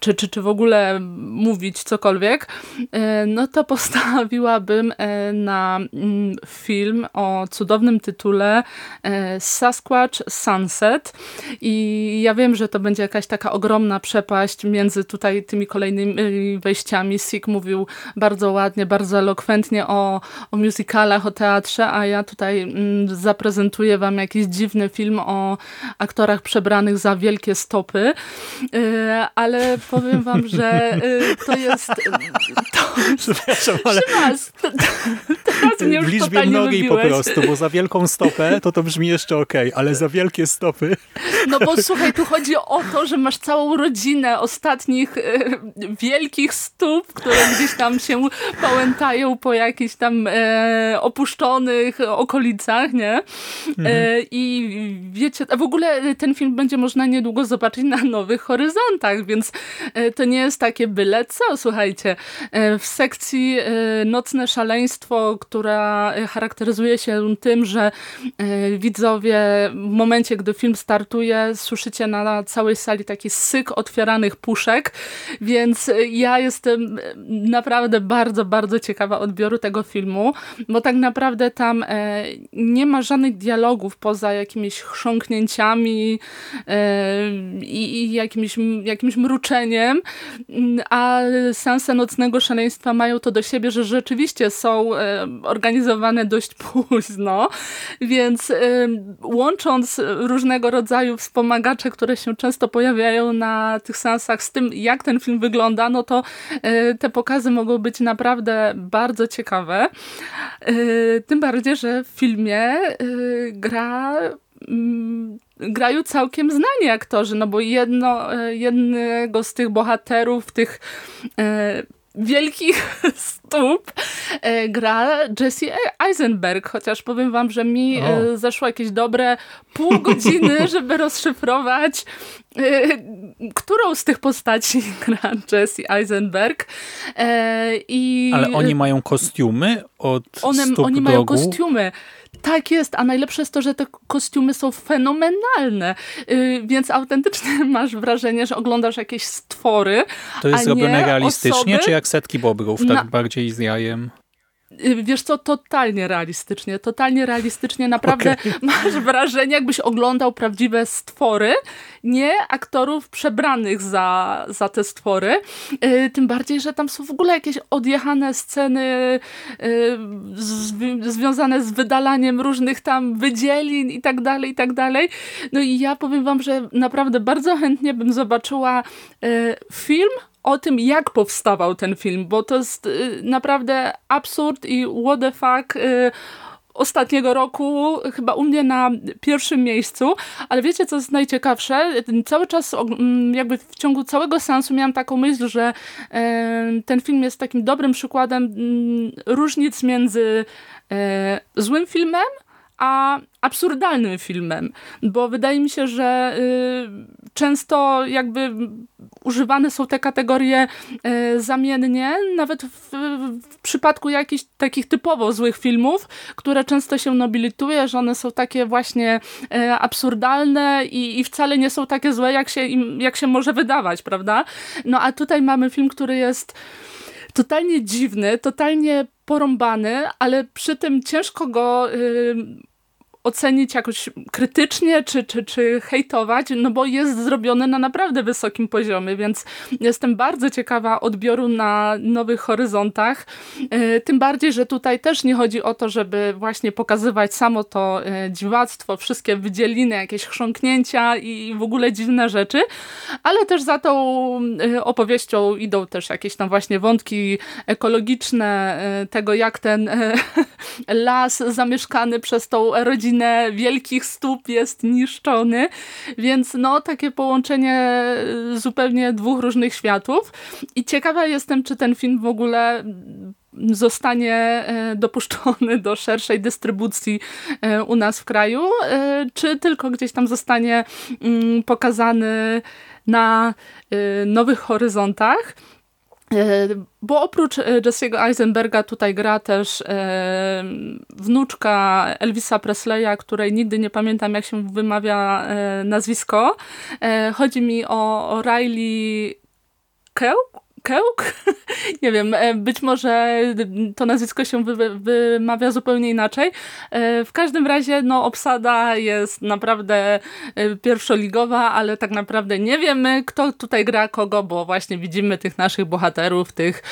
czy, czy, czy w ogóle mówić cokolwiek, E, no to postawiłabym e, na mm, film o cudownym tytule e, Sasquatch Sunset i ja wiem, że to będzie jakaś taka ogromna przepaść między tutaj tymi kolejnymi wejściami. Sik mówił bardzo ładnie, bardzo elokwentnie o, o musicalach, o teatrze, a ja tutaj mm, zaprezentuję wam jakiś dziwny film o aktorach przebranych za wielkie stopy, ale powiem wam, że to jest to Przepraszam, ale... teraz teraz mnie już w liczbie mnogiej po prostu, bo za wielką stopę to to brzmi jeszcze okej, okay, ale za wielkie stopy... No bo słuchaj, tu chodzi o to, że masz całą rodzinę ostatnich e, wielkich stóp, które gdzieś tam się pałętają po jakichś tam e, opuszczonych okolicach, nie? E, mhm. I wiecie, w ogóle ten film będzie można niedługo zobaczyć na Nowych Horyzontach, więc e, to nie jest takie byle co, słuchajcie. W sekcji e, Nocne Szaleństwo, która charakteryzuje się tym, że widzowie w momencie, gdy film startuje, słyszycie na całej sali taki syk otwieranych puszek, więc ja jestem naprawdę bardzo, bardzo ciekawa odbioru tego filmu, bo tak naprawdę tam nie ma żadnych dialogów poza jakimiś chrząknięciami i jakimś, jakimś mruczeniem, a seanse nocnego szaleństwa mają to do siebie, że rzeczywiście są e, organizowane dość późno, więc e, łącząc różnego rodzaju wspomagacze, które się często pojawiają na tych seansach z tym, jak ten film wygląda, no to e, te pokazy mogą być naprawdę bardzo ciekawe. Tym bardziej, że w filmie gra mm, grają całkiem znani aktorzy, no bo jedno, e, jednego z tych bohaterów, tych e, wielkich stóp e, gra Jesse Eisenberg, chociaż powiem wam, że mi e, zeszło jakieś dobre pół godziny, żeby rozszyfrować e, którą z tych postaci gra Jesse Eisenberg. I Ale oni mają kostiumy od One, stóp Oni mają kostiumy. Tak jest, a najlepsze jest to, że te kostiumy są fenomenalne, yy, więc autentycznie masz wrażenie, że oglądasz jakieś stwory, To jest zrobione realistycznie, osoby... czy jak setki bobrów, tak Na... bardziej z jajem? Y, wiesz co, totalnie realistycznie, totalnie realistycznie, naprawdę okay. masz wrażenie, jakbyś oglądał prawdziwe stwory, nie aktorów przebranych za, za te stwory, yy, tym bardziej, że tam są w ogóle jakieś odjechane sceny yy, związane z wydalaniem różnych tam wydzielin i tak dalej, i tak dalej. No i ja powiem wam, że naprawdę bardzo chętnie bym zobaczyła film o tym, jak powstawał ten film, bo to jest y, naprawdę absurd i what the fuck y, ostatniego roku chyba u mnie na pierwszym miejscu, ale wiecie co jest najciekawsze? Cały czas mm, jakby w ciągu całego sensu miałam taką myśl, że ten film jest takim dobrym przykładem mm, różnic między e, złym filmem, a absurdalnym filmem, bo wydaje mi się, że y, często jakby używane są te kategorie y, zamiennie, nawet w, w, przypadku jakichś takich typowo złych filmów, które często się nobilituje, że one są takie właśnie y, absurdalne i, i wcale nie są takie złe, jak się, im, jak się może wydawać, prawda? No a tutaj mamy film, który jest totalnie dziwny, totalnie porąbany, ale przy tym ciężko go y, ocenić jakoś krytycznie, czy, czy, czy hejtować, no bo jest zrobiony na naprawdę wysokim poziomie, więc jestem bardzo ciekawa odbioru na nowych horyzontach. E, tym bardziej, że tutaj też nie chodzi o to, żeby właśnie pokazywać samo to e, dziwactwo, wszystkie wydzieliny, jakieś chrząknięcia i w ogóle dziwne rzeczy, ale też za tą e, opowieścią idą też jakieś tam właśnie wątki ekologiczne, tego jak ten las zamieszkany przez tą rodzinę godzinę wielkich stóp jest niszczony, więc no takie połączenie zupełnie dwóch różnych światów i ciekawa jestem, czy ten film w ogóle zostanie e, dopuszczony do szerszej dystrybucji e, u nas w kraju, czy tylko gdzieś tam zostanie mm, pokazany na nowych horyzontach. E, bo oprócz e, Jesse'ego Eisenberga tutaj gra też e, wnuczka Elvisa Presleya, której nigdy nie pamiętam jak się wymawia nazwisko. Chodzi mi o Riley Keough? Kełk? Nie wiem, e, być może to nazwisko się wy, wymawia zupełnie inaczej. E, w każdym razie no, obsada jest naprawdę e, pierwszoligowa, ale tak naprawdę nie wiemy, kto tutaj gra kogo, bo właśnie widzimy tych naszych bohaterów tych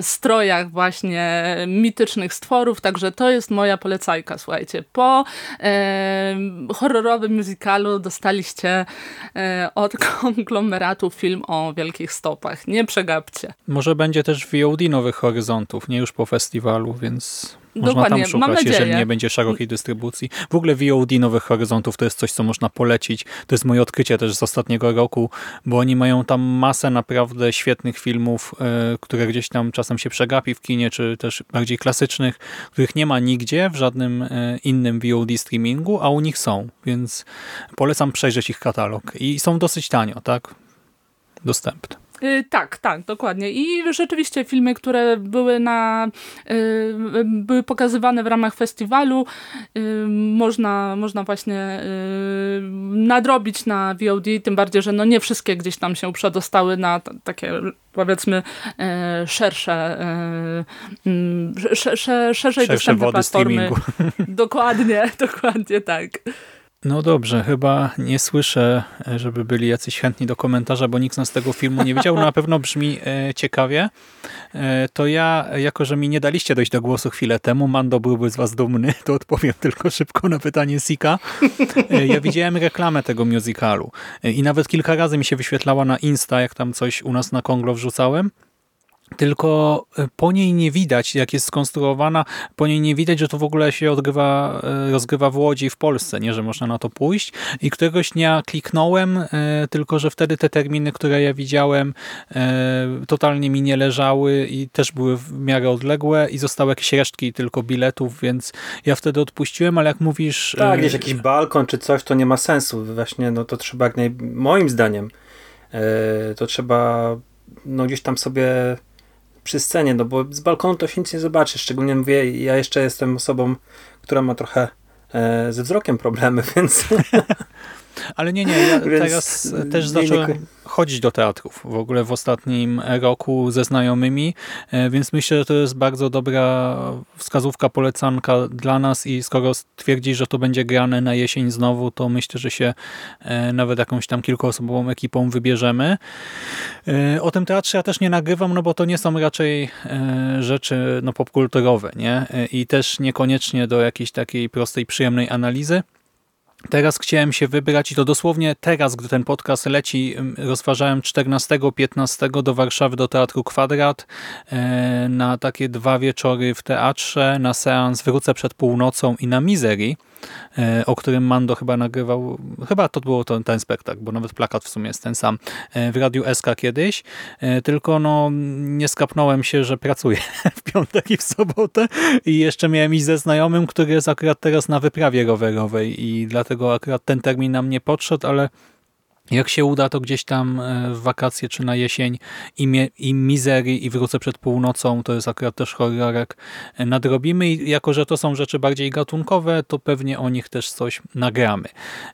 strojach właśnie mitycznych stworów, także to jest moja polecajka, słuchajcie. Po horrorowym musicalu dostaliście od konglomeratu film o wielkich stopach. Nie przegapcie. Może będzie też VOD Nowych Horyzontów, nie już po festiwalu, więc można Dokładnie, tam mam szukać, jeżeli nie będzie szerokiej dystrybucji. W ogóle VOD Nowych Horyzontów to jest coś, co można polecić. To jest moje odkrycie też z ostatniego roku, bo oni mają tam masę naprawdę świetnych filmów, e, które gdzieś tam czasem się przegapi w kinie, czy też bardziej klasycznych, których nie ma nigdzie w żadnym e, innym VOD streamingu, a u nich są, więc polecam przejrzeć ich katalog. I są dosyć tanio, tak? Dostępne. Y, tak, tak, dokładnie. I rzeczywiście filmy, które były na y, były pokazywane w ramach festiwalu, y, można, można właśnie nadrobić na VOD, tym bardziej, że no nie wszystkie gdzieś tam się przedostały na takie powiedzmy szersze, mm, sze, sze, szerzej Szersze dostępne platformy. streamingu. Dokładnie, dokładnie tak. No dobrze, chyba nie słyszę, żeby byli jacyś chętni do komentarza, bo nikt z nas tego filmu nie widział. No na pewno brzmi e, ciekawie. E, to ja, jako że mi nie daliście dojść do głosu chwilę temu, Mando byłby z was dumny, to odpowiem tylko szybko na pytanie Sika. E, ja widziałem reklamę tego musicalu i nawet kilka razy mi się wyświetlała na Insta, jak tam coś u nas na Konglo wrzucałem. Tylko e, po niej nie widać, jak jest skonstruowana, po niej nie widać, że to w ogóle się odgrywa, e, rozgrywa w Łodzi w Polsce, nie, że można na to pójść. I któregoś dnia kliknąłem, e, tylko że wtedy te terminy, które ja widziałem, totalnie mi nie leżały i też były w miarę odległe i zostały jakieś resztki tylko biletów, więc ja wtedy odpuściłem, ale jak mówisz... Tak, gdzieś jakiś balkon czy coś, to nie ma sensu. Właśnie, no to trzeba moim zdaniem to trzeba no gdzieś tam sobie przy scenie, no bo z balkonu to się nic nie zobaczy. Szczególnie mówię, ja jeszcze jestem osobą, która ma trochę e, ze wzrokiem problemy, więc Ale nie, nie, ja Więc teraz nie- też nie- zacząłem chodzić do teatrów w ogóle w ostatnim roku ze znajomymi, e, więc myślę, że to jest bardzo dobra wskazówka, polecanka dla nas i skoro stwierdzi, że to będzie grane na jesień znowu, to myślę, że się e, nawet jakąś tam kilkuosobową ekipą wybierzemy. E, O tym teatrze ja też nie nagrywam, no bo to nie są raczej rzeczy no, popkulturowe, nie? I też niekoniecznie do jakiejś takiej prostej, przyjemnej analizy. Teraz chciałem się wybrać i to dosłownie teraz, gdy ten podcast leci, rozważałem 14-15 do Warszawy do Teatru Kwadrat e, na takie dwa wieczory w teatrze, na seans Wrócę przed północą i na Misery, e, o którym Mando chyba nagrywał, chyba to było to, ten spektakl, bo nawet plakat w sumie jest ten sam, e, w Radiu SK kiedyś, e, tylko no nie skapnąłem się, że pracuję w piątek i w sobotę i jeszcze miałem iść ze znajomym, który jest akurat teraz na wyprawie rowerowej i dlatego akurat ten termin nam nie podszedł, ale jak się uda, to gdzieś tam e, w wakacje czy na jesień i, mie- i Misery i Wrócę przed północą, to jest akurat też horrorek, e, nadrobimy i jako, że to są rzeczy bardziej gatunkowe, to pewnie o nich też coś nagramy.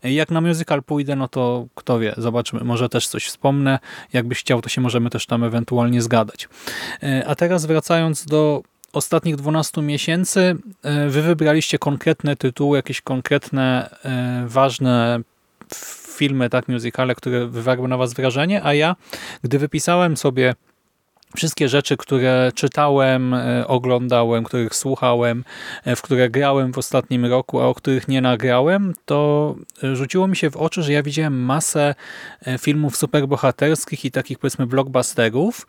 E, Jak na musical pójdę, no to kto wie, zobaczymy, może też coś wspomnę. Jakbyś chciał, to się możemy też tam ewentualnie zgadać. A teraz wracając do ostatnich 12 miesięcy, wy wybraliście konkretne tytuły, jakieś konkretne, ważne filmy, tak, musicale, które wywarły na was wrażenie, a ja, gdy wypisałem sobie wszystkie rzeczy, które czytałem, e, oglądałem, których słuchałem, e, w które grałem w ostatnim roku, a o których nie nagrałem, to e, rzuciło mi się w oczy, że ja widziałem masę filmów superbohaterskich i takich powiedzmy blockbusterów,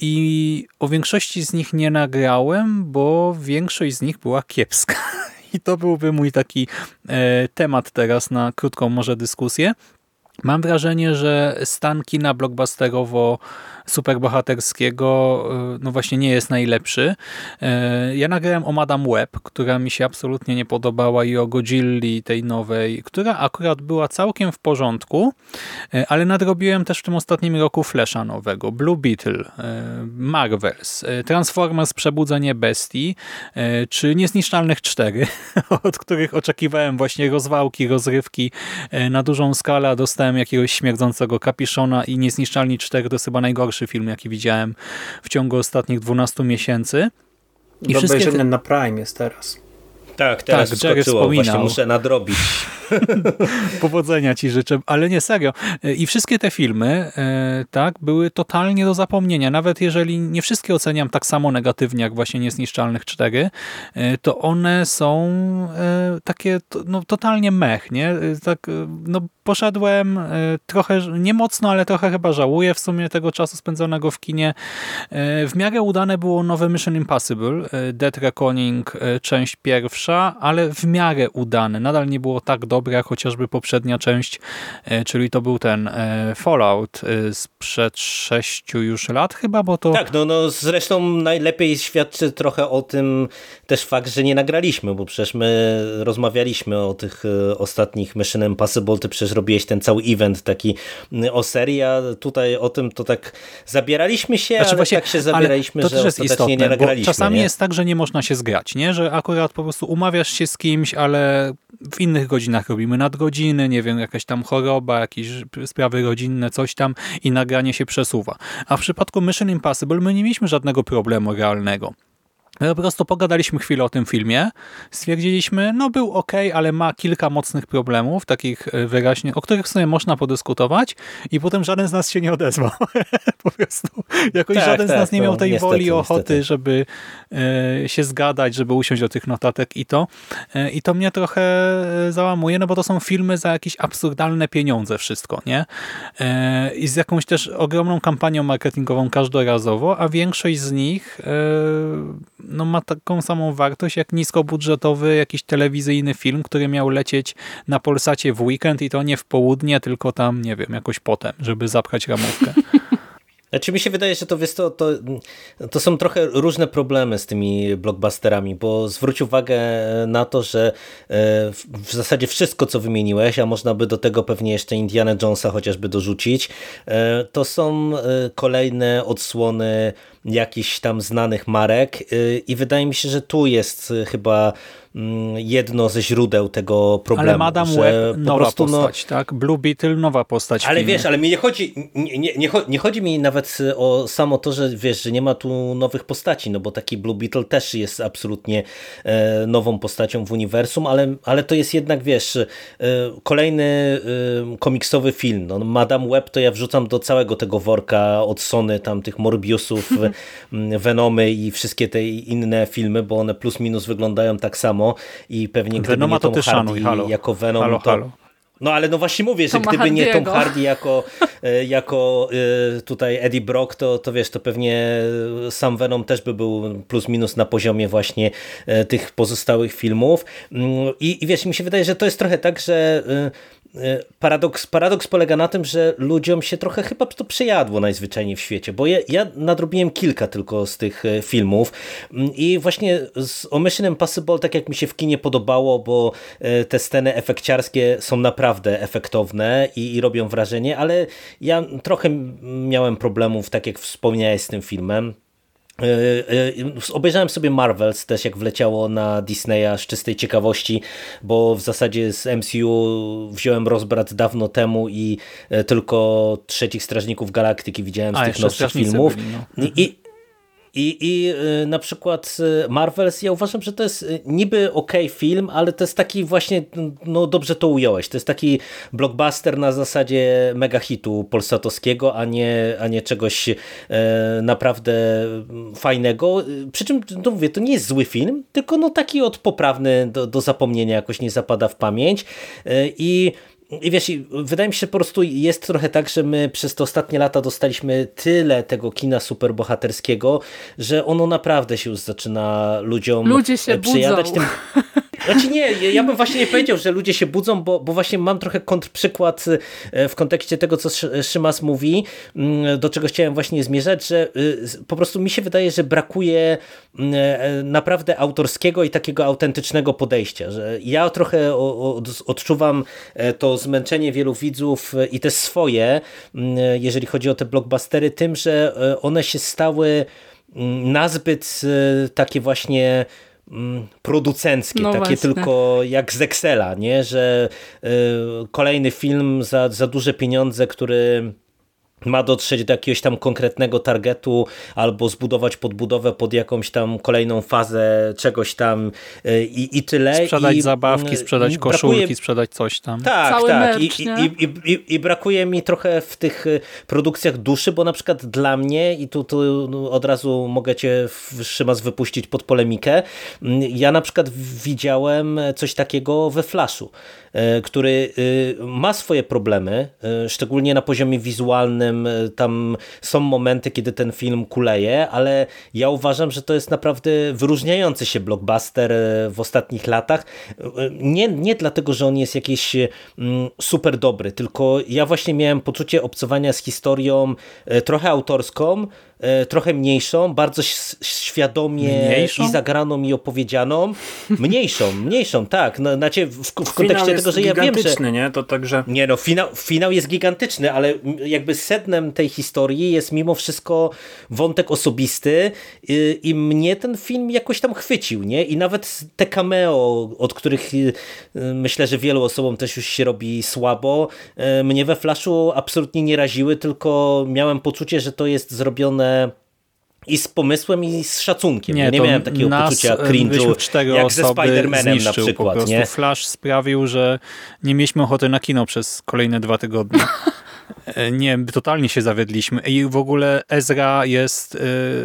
i o większości z nich nie nagrałem, bo większość z nich była kiepska. I to byłby mój taki e, temat teraz na krótką może dyskusję. Mam wrażenie, że stan kina blockbusterowo superbohaterskiego e, no właśnie nie jest najlepszy. E, Ja nagrałem o Madame Web, która mi się absolutnie nie podobała i o Godzilli tej nowej, która akurat była całkiem w porządku, e, ale nadrobiłem też w tym ostatnim roku Flasha nowego, Blue Beetle, Marvels, Transformers Przebudzenie Bestii, czy Niezniszczalnych 4, od których oczekiwałem właśnie rozwałki, rozrywki na dużą skalę, a dostałem jakiegoś śmierdzącego kapiszona i Niezniszczalni 4 to jest chyba najgorszy film, jaki widziałem w ciągu ostatnich 12 miesięcy. I do wszystkie te- na Prime jest teraz. Tak, teraz Tak, Jerry wskoczyło, właśnie wspominał. muszę nadrobić. Powodzenia ci życzę, ale nie serio. I wszystkie te filmy e, tak, były totalnie do zapomnienia. Nawet jeżeli nie wszystkie oceniam tak samo negatywnie jak właśnie Niezniszczalnych 4, e, to one są e, takie no, totalnie mech, nie? Tak, no, poszedłem trochę, nie mocno, ale trochę chyba żałuję w sumie tego czasu spędzonego w kinie. W miarę udane było nowe Mission Impossible, Dead Reckoning, część pierwsza, ale w miarę udane. Nadal nie było tak dobre, jak chociażby poprzednia część, czyli to był ten Fallout sprzed sześciu już lat chyba, bo to... Tak, no, no zresztą najlepiej świadczy trochę o tym też fakt, że nie nagraliśmy, bo przecież my rozmawialiśmy o tych e, ostatnich Mission Impossible, ty przecież robiłeś ten cały event taki o serii, a tutaj o tym to tak zabieraliśmy się, znaczy ale właśnie, tak się zabieraliśmy, to że jest istotne, nie nagraliśmy. czasami nie? jest tak, że nie można się zgrać, nie? że akurat po prostu umawiasz się z kimś, ale w innych godzinach robimy nadgodziny, nie wiem, jakaś tam choroba, jakieś sprawy rodzinne, coś tam i nagranie się przesuwa. A w przypadku Mission Impossible my nie mieliśmy żadnego problemu realnego. Po prostu pogadaliśmy chwilę o tym filmie, stwierdziliśmy, no był ok, ale ma kilka mocnych problemów, takich e, wyraźnie, o których w sumie można podyskutować i potem żaden z nas się nie odezwał. po prostu jakoś tak, żaden tak, z nas nie miał tej niestety, woli, ochoty, niestety. żeby e, się zgadać, żeby usiąść do tych notatek i to. E, I to mnie trochę załamuje, no bo to są filmy za jakieś absurdalne pieniądze wszystko, nie? I z jakąś też ogromną kampanią marketingową każdorazowo, a większość z nich no, ma taką samą wartość jak niskobudżetowy jakiś telewizyjny film, który miał lecieć na Polsacie w weekend i to nie w południe, tylko tam, nie wiem, jakoś potem, żeby zapchać ramówkę. Znaczy mi się wydaje, że to, wiesz, to, to, to są trochę różne problemy z tymi blockbusterami, bo zwróć uwagę na to, że e, w zasadzie wszystko, co wymieniłeś, a można by do tego pewnie jeszcze Indiana Jonesa chociażby dorzucić, e, to są e, kolejne odsłony jakichś tam znanych marek i wydaje mi się, że tu jest chyba Mm, jedno ze źródeł tego problemu. Ale Madame Web nowa prostu, no- postać, no, tak? Blue Beetle nowa postać. Ale wiesz, ale mi nie chodzi, nie, nie, nie, nie, chodzi mi nawet o samo to, że wiesz, że nie ma tu nowych postaci, no bo taki Blue Beetle też jest absolutnie e, nową postacią w uniwersum, ale, ale to jest jednak, wiesz, e, kolejny e, komiksowy film. No, Madame Web to ja wrzucam do całego tego worka od Sony, tam tych Morbiusów, Venomy i wszystkie te inne filmy, bo one plus minus wyglądają tak samo i pewnie gdyby Venoma nie Tom Hardy halo. jako Venom, halo, to... Halo. No ale no właśnie mówię, że gdyby nie Tom Hardy jako, e, jako e, tutaj Eddie Brock, to, to wiesz, to pewnie sam Venom też by był plus minus na poziomie właśnie e, tych pozostałych filmów. Mm, I, i wiesz, mi się wydaje, że to jest trochę tak, że paradoks, paradoks polega na tym, że ludziom się trochę chyba to przejadło najzwyczajniej w świecie, bo ja, ja nadrobiłem kilka tylko z tych e, filmów. Mm, i właśnie z o Mission Impossible tak jak mi się w kinie podobało, bo e, te sceny efekciarskie są naprawdę efektowne i, i robią wrażenie, ale ja trochę miałem problemów, tak jak wspomniałeś z tym filmem, E, e, obejrzałem sobie Marvels też jak wleciało na Disneya z czystej ciekawości, bo w zasadzie z MCU wziąłem rozbrat dawno temu i e, tylko Trzecich Strażników Galaktyki widziałem z A, tych nowszych filmów. Byli, no. I, i, I y, na przykład y, Marvels, ja uważam, że to jest y, niby ok film, ale to jest taki właśnie, no dobrze to ująłeś, to jest taki blockbuster na zasadzie mega hitu polsatowskiego, a nie, a nie czegoś naprawdę fajnego. Przy czym, no mówię, to nie jest zły film, tylko no taki od poprawny do, do zapomnienia, jakoś nie zapada w pamięć. I i wiesz, wydaje mi się, że po prostu jest trochę tak, że my przez te ostatnie lata dostaliśmy tyle tego kina superbohaterskiego, że ono naprawdę się już zaczyna ludziom Ludzie się przyjadać. Budzą. Tym, Znaczy nie, ja bym właśnie nie powiedział, że ludzie się budzą, bo, bo właśnie mam trochę kontrprzykład e, w kontekście tego, co Szymas mówi, mm, do czego chciałem właśnie zmierzać, że y, po prostu mi się wydaje, że brakuje mm, e, naprawdę autorskiego i takiego autentycznego podejścia, że ja trochę odczuwam e, to zmęczenie wielu widzów i te swoje, mm, jeżeli chodzi o te blockbustery, tym, że one się stały nazbyt takie właśnie producenckie, no takie właśnie. tylko jak z Excela, nie? że y, kolejny film za, za duże pieniądze, który ma dotrzeć do jakiegoś tam konkretnego targetu albo zbudować podbudowę pod jakąś tam kolejną fazę czegoś tam y, i, i tyle. Sprzedać I, zabawki, sprzedać koszulki, brakuje... sprzedać coś tam. Tak, Cały tak. Merch, I, i, i, I, brakuje mi trochę w tych y, produkcjach duszy, bo na przykład dla mnie, i tu, tu no, od razu mogę cię Szymas wypuścić pod polemikę, mm, ja na przykład widziałem coś takiego we Flashu, y, który ma swoje problemy, szczególnie na poziomie wizualnym, E, tam są momenty, kiedy ten film kuleje, ale ja uważam, że to jest naprawdę wyróżniający się blockbuster e, w ostatnich latach. E, nie, nie dlatego, że on jest jakiś mm, super dobry, tylko ja właśnie miałem poczucie obcowania z historią trochę autorską, trochę mniejszą, bardzo świadomie mniejszą? i zagraną i opowiedzianą. Mniejszą, mniejszą, tak. No, znaczy w, w kontekście tego, że ja wiem, że... nie? To także... Nie no, finał, finał jest gigantyczny, ale jakby sednem tej historii jest mimo wszystko wątek osobisty i, i mnie ten film jakoś tam chwycił, nie? I nawet te cameo, od których y, myślę, że wielu osobom też już się robi słabo, y, mnie we Flashu absolutnie nie raziły, tylko miałem poczucie, że to jest zrobione i z pomysłem i z szacunkiem. Nie, nie miałem takiego poczucia cringe'u jak ze Spider-Manem na przykład. Po prostu nie? Flash sprawił, że nie mieliśmy ochoty na kino przez kolejne dwa tygodnie. E, nie, totalnie się zawiedliśmy. I w ogóle Ezra jest y,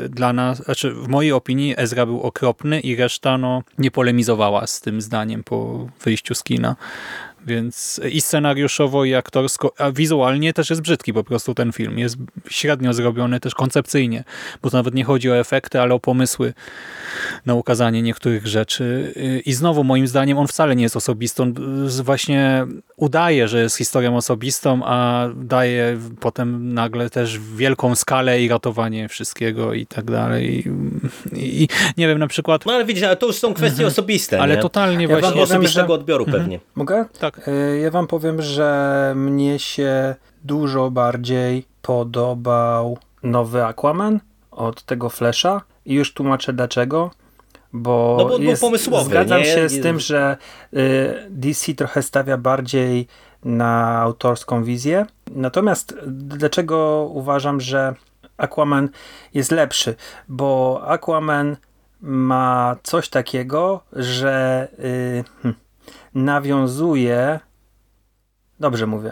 dla nas, znaczy w mojej opinii Ezra był okropny i reszta no, nie polemizowała z tym zdaniem po wyjściu z kina. Więc i scenariuszowo, i aktorsko, a wizualnie też jest brzydki po prostu ten film. Jest średnio zrobiony też koncepcyjnie, bo to nawet nie chodzi o efekty, ale o pomysły na ukazanie niektórych rzeczy. I znowu moim zdaniem on wcale nie jest osobisty. On właśnie udaje, że jest historią osobistą, a daje potem nagle też wielką skalę i ratowanie wszystkiego i tak dalej. I, i nie wiem, na przykład... No ale widzisz, ale to już są kwestie mhm. osobiste. Ale nie? totalnie ja właśnie... Osobistego że... odbioru mhm. pewnie. Mogę? Tak. E, ja wam powiem, że mnie się dużo bardziej podobał nowy Aquaman od tego Flesza i już tłumaczę dlaczego. Bo, no bo jest, pomysłowy. Zgadzam nie? się z tym, że y, DC trochę stawia bardziej na autorską wizję. Natomiast dlaczego uważam, że Aquaman jest lepszy? Bo Aquaman ma coś takiego, że y, hm, nawiązuje, dobrze mówię,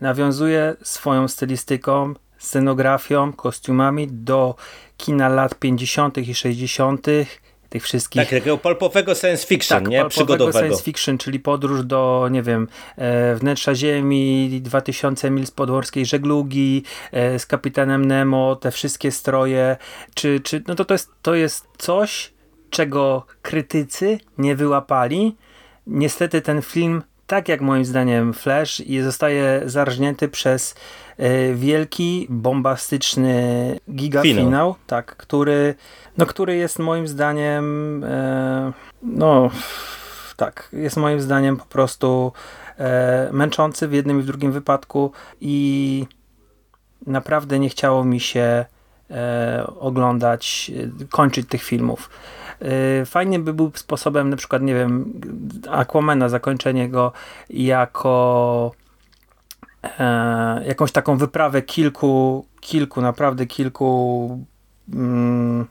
nawiązuje swoją stylistyką, scenografią, kostiumami do kina lat 50. i 60., tych wszystkich... Tak, takiego pulpowego science fiction, tak, nie? Przygodowego. science fiction, czyli podróż do, nie wiem, e, wnętrza Ziemi, 2000 mil z podmorskiej żeglugi, e, z kapitanem Nemo, te wszystkie stroje, czy, czy no to, to, jest, to jest coś, czego krytycy nie wyłapali. Niestety ten film tak jak moim zdaniem Flash zostaje zarżnięty przez e, wielki, bombastyczny gigafinał, tak, który, no, który jest moim zdaniem e, no tak, jest moim zdaniem po prostu e, męczący w jednym i w drugim wypadku i naprawdę nie chciało mi się e, oglądać, e, kończyć tych filmów. Y, fajnie by był sposobem, na przykład, nie wiem, Aquamana, zakończenie go jako e, jakąś taką wyprawę kilku, kilku, naprawdę kilku mm,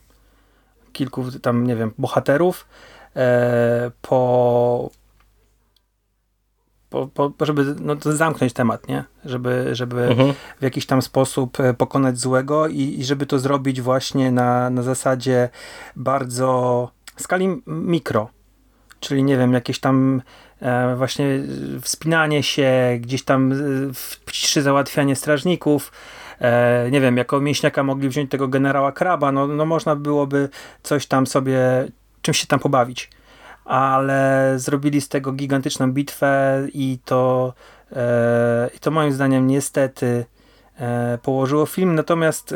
kilku tam, nie wiem, bohaterów e, po po, po, żeby no, zamknąć temat, nie? Żeby, żeby mhm. w jakiś tam sposób e, pokonać złego i, i żeby to zrobić właśnie na, na zasadzie bardzo skali mikro. Czyli nie wiem, jakieś tam e, właśnie wspinanie się, gdzieś tam w ciszy załatwianie strażników. E, nie wiem, jako mięśniaka mogli wziąć tego generała Kraba, no, no można byłoby coś tam sobie, czymś się tam pobawić ale zrobili z tego gigantyczną bitwę i to, e, i to moim zdaniem niestety e, położyło film, natomiast e,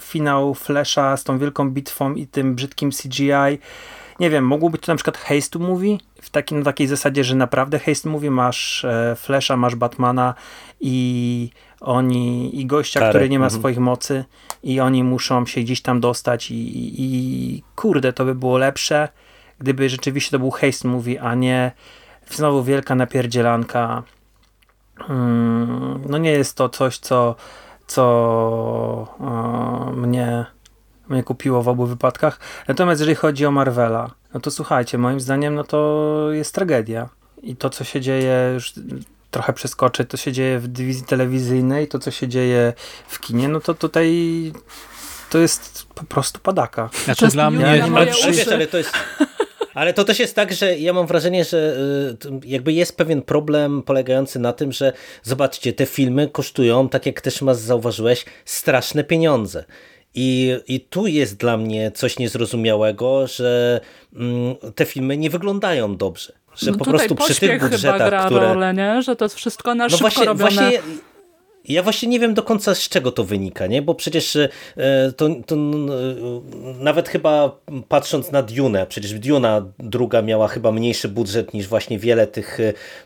finał Flasha z tą wielką bitwą i tym brzydkim CGI nie wiem, mogło być to na przykład haste movie? W takim, na takiej zasadzie, że naprawdę haste movie? Masz e, Flasha, masz Batmana i oni, i gościa, który nie ma mhm. swoich mocy i oni muszą się gdzieś tam dostać i, i, i kurde, to by było lepsze gdyby rzeczywiście to był haste movie, a nie znowu wielka napierdzielanka. Hmm, no nie jest to coś, co, co e, mnie, mnie kupiło w obu wypadkach. Natomiast jeżeli chodzi o Marvela, no to słuchajcie, moim zdaniem no to jest tragedia. I to, co się dzieje, już trochę przeskoczę, to się dzieje w dywizji telewizyjnej, to, co się dzieje w kinie, no to tutaj to jest po prostu padaka. Znaczy dla mnie... Ale, ale, wiesz, ale to jest... Ale to też jest tak, że ja mam wrażenie, że y, jakby jest pewien problem polegający na tym, że zobaczcie, te filmy kosztują, tak jak też mas zauważyłeś, straszne pieniądze. I, I tu jest dla mnie coś niezrozumiałego, że mm, te filmy nie wyglądają dobrze. Że no po prostu przy tych budżetach, chyba gra które... rolę, nie? Że to jest wszystko na no szybko właśnie, robione. Właśnie ja właśnie nie wiem do końca z czego to wynika, nie? bo przecież e, to, to nawet chyba patrząc na Dune, przecież Duna druga miała chyba mniejszy budżet niż właśnie wiele tych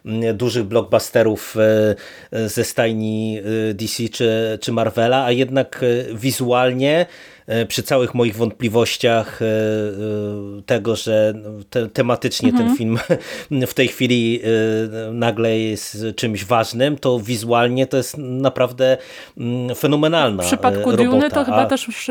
e, dużych blockbusterów e, ze stajni DC czy, czy Marvela, a jednak wizualnie przy całych moich wątpliwościach e, e, tego, że te, tematycznie mhm. ten film w tej chwili nagle jest czymś ważnym, to wizualnie to jest naprawdę mm, fenomenalna W przypadku robota. Dune to chyba też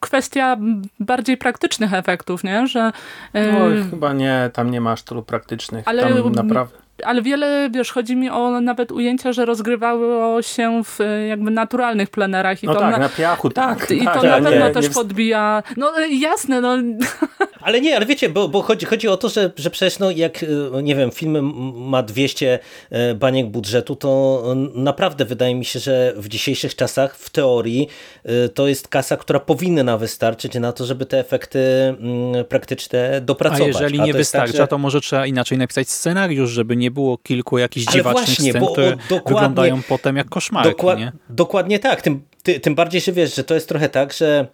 kwestia bardziej praktycznych efektów, nie? Że, Oj, chyba nie, tam nie masz tylu praktycznych. Ale tam naprawdę ale wiele, wiesz, chodzi mi o nawet ujęcia, że rozgrywało się w jakby naturalnych plenerach. I no to tak, na, na piachu, tak. I tak, to tak, na pewno nie, też nie... podbija, no jasne, no. Ale nie, ale wiecie, bo, bo chodzi, chodzi o to, że, że przecież no jak, e, nie wiem, film ma 200 e, baniek budżetu, to naprawdę wydaje mi się, że w dzisiejszych czasach w teorii e, to jest kasa, która powinna wystarczyć na to, żeby te efekty praktyczne dopracować. A jeżeli nie wystarcza, tak, że... to może trzeba inaczej napisać scenariusz, żeby nie było kilku jakichś Ale dziwacznych właśnie, scen, które wyglądają potem jak koszmarki. Dokład, nie? Dokładnie tak. Tym, ty, tym bardziej, że wiesz, że to jest trochę tak, że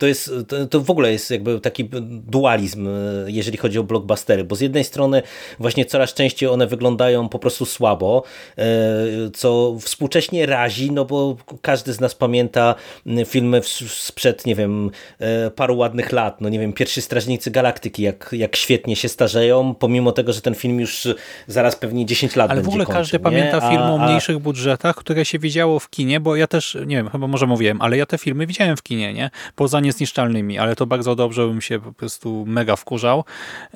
to, jest, to, w ogóle jest jakby taki dualizm, e, jeżeli chodzi o blockbustery, bo z jednej strony właśnie coraz częściej one wyglądają po prostu słabo, e, co współcześnie razi, no bo każdy z nas pamięta filmy sprzed, nie wiem, e, paru ładnych lat, no nie wiem, Pierwsi Strażnicy Galaktyki, jak, jak świetnie się starzeją, pomimo tego, że ten film już zaraz pewnie 10 lat Ale w ogóle kończył, każdy nie? pamięta film a, o mniejszych budżetach, które się widziało w kinie, bo ja też, nie wiem, chyba może mówiłem, ale ja te filmy widziałem w kinie, nie? Poza niezniszczalnymi, ale to bardzo dobrze bym się po prostu mega wkurzał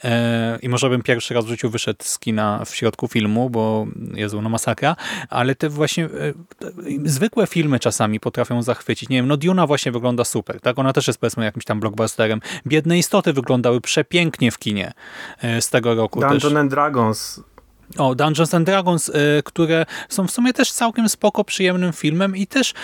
e, i może bym pierwszy raz w życiu wyszedł z kina w środku filmu, bo Jezu, no masakra, ale te właśnie e, zwykłe filmy czasami potrafią zachwycić. Nie wiem, no Duna właśnie wygląda super, tak? Ona też jest powiedzmy jakimś tam blockbusterem. Biedne istoty wyglądały przepięknie w kinie e, z tego roku Dungeon też. and Dragons o, Dungeons and Dragons, które są w sumie też całkiem spoko, przyjemnym filmem i też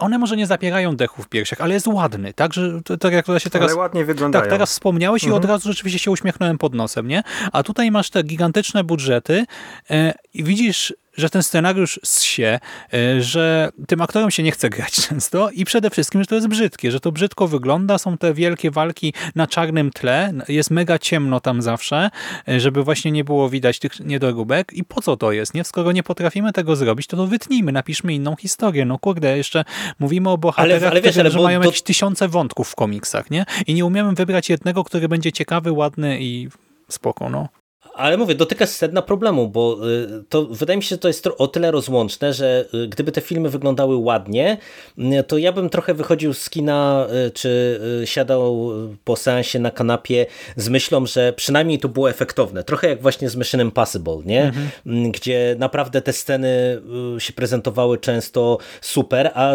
one może nie zapierają dechu w piersiach, ale jest ładny, tak? Że, tak jak to się teraz... Ale ładnie wyglądają. Tak, teraz wspomniałeś mhm. i od razu rzeczywiście się uśmiechnąłem pod nosem, nie? A tutaj masz te gigantyczne budżety e, i widzisz że ten scenariusz się, e, że tym aktorom się nie chce grać często i przede wszystkim, że to jest brzydkie, że to brzydko wygląda, są te wielkie walki na czarnym tle, jest mega ciemno tam zawsze, e, żeby właśnie nie było widać tych niedoróbek i po co to jest, nie? Skoro nie potrafimy tego zrobić, to to wytnijmy, napiszmy inną historię, no kurde, jeszcze mówimy o bohaterach, ale, ale wiesz, którzy, że mają to... jakieś tysiące wątków w komiksach, nie? I nie umiemy wybrać jednego, który będzie ciekawy, ładny i spoko, no. Ale mówię, dotyka sedna problemu, bo y, to wydaje mi się, że to jest o tyle rozłączne, że y, gdyby te filmy wyglądały ładnie, y, to ja bym trochę wychodził z kina, czy siadał po seansie na kanapie z myślą, że przynajmniej to było efektowne. Trochę jak właśnie z Mission Impossible, nie? Mhm. Gdzie naprawdę te sceny się prezentowały często super, a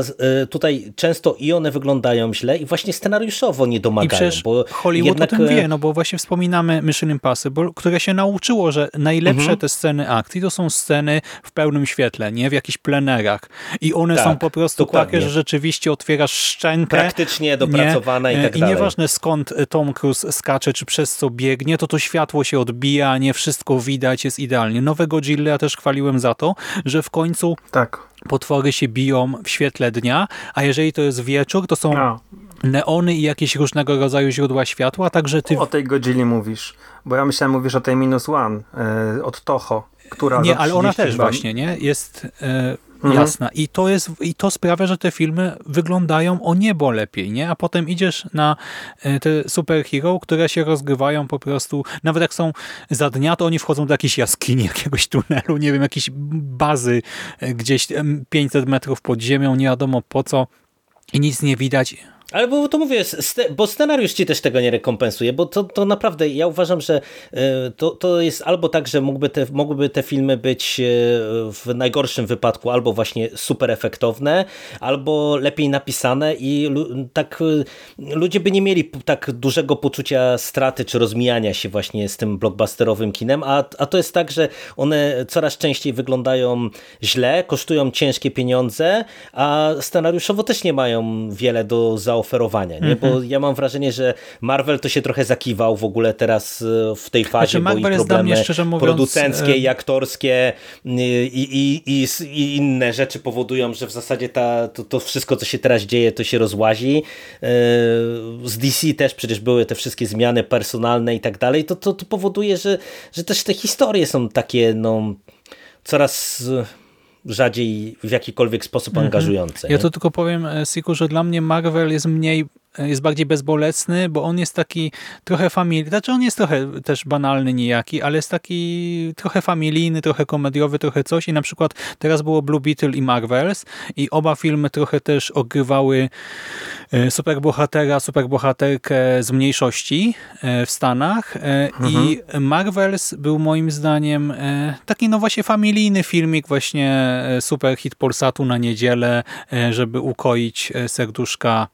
tutaj często i one wyglądają źle i właśnie scenariuszowo nie domagają. I przecież bo Hollywood jednak... o tym wie, no bo właśnie wspominamy Mission Impossible, które się nauczyło nauczyło, że najlepsze mhm. te sceny akcji to są sceny w pełnym świetle, nie w jakichś plenerach. I one tak, są po prostu dokładnie. takie, że rzeczywiście otwierasz szczękę. Praktycznie dopracowane nie? i tak I dalej. nieważne skąd Tom Cruise skacze, czy przez co biegnie, to to światło się odbija, nie wszystko widać, jest idealnie. Nowego Gilla też chwaliłem za to, że w końcu tak. potwory się biją w świetle dnia, a jeżeli to jest wieczór, to są no neony i jakieś różnego rodzaju źródła światła, także ty... O tej Godzilli mówisz, bo ja myślałem, mówisz o tej Minus One e, od Toho, która... Nie, ale ona też właśnie, nie? Jest... E, mhm. jasna. I to, jest, I to sprawia, że te filmy wyglądają o niebo lepiej, nie? A potem idziesz na e, te superhero, które się rozgrywają po prostu, nawet jak są za dnia, to oni wchodzą do jakiejś jaskini, jakiegoś tunelu, nie wiem, jakiejś bazy gdzieś 500 metrów pod ziemią, nie wiadomo po co i nic nie widać ale bo to mówię, bo scenariusz ci też tego nie rekompensuje, bo to, to naprawdę, ja uważam, że e, to, to jest albo tak, że mógłby te, mogłyby te filmy być e, w najgorszym wypadku albo właśnie super efektowne, albo lepiej napisane i tak e, ludzie by nie mieli tak dużego poczucia straty czy rozmijania się właśnie z tym blockbusterowym kinem, a, a to jest tak, że one coraz częściej wyglądają źle, kosztują ciężkie pieniądze, a scenariuszowo też nie mają wiele do zaoferowania oferowania, nie? bo mhm. ja mam wrażenie, że Marvel to się trochę zakiwał w ogóle teraz e, w tej fazie, znaczy, bo i problemy mówiąc, producenckie e, i aktorskie i, i, i, i, inne rzeczy powodują, że w zasadzie ta, to, to wszystko, co się teraz dzieje, to się rozłazi. E, z DC też przecież były te wszystkie zmiany personalne i tak dalej, to, to, to powoduje, że, że też te historie są takie no, coraz rzadziej w jakikolwiek sposób mhm. angażujące. Ja to tylko powiem, e, Siku, że dla mnie Marvel jest mniej jest bardziej bezbolesny, bo on jest taki trochę familijny, znaczy on jest trochę też banalny nijaki, ale jest taki trochę familijny, trochę komediowy, trochę coś i na przykład teraz było Blue Beetle i Marvels i oba filmy trochę też ogrywały e, superbohatera, superbohaterkę z mniejszości e, w Stanach e, mhm. i Marvels był moim zdaniem taki no właśnie familijny filmik, właśnie super hit Polsatu na niedzielę, żeby ukoić serduszka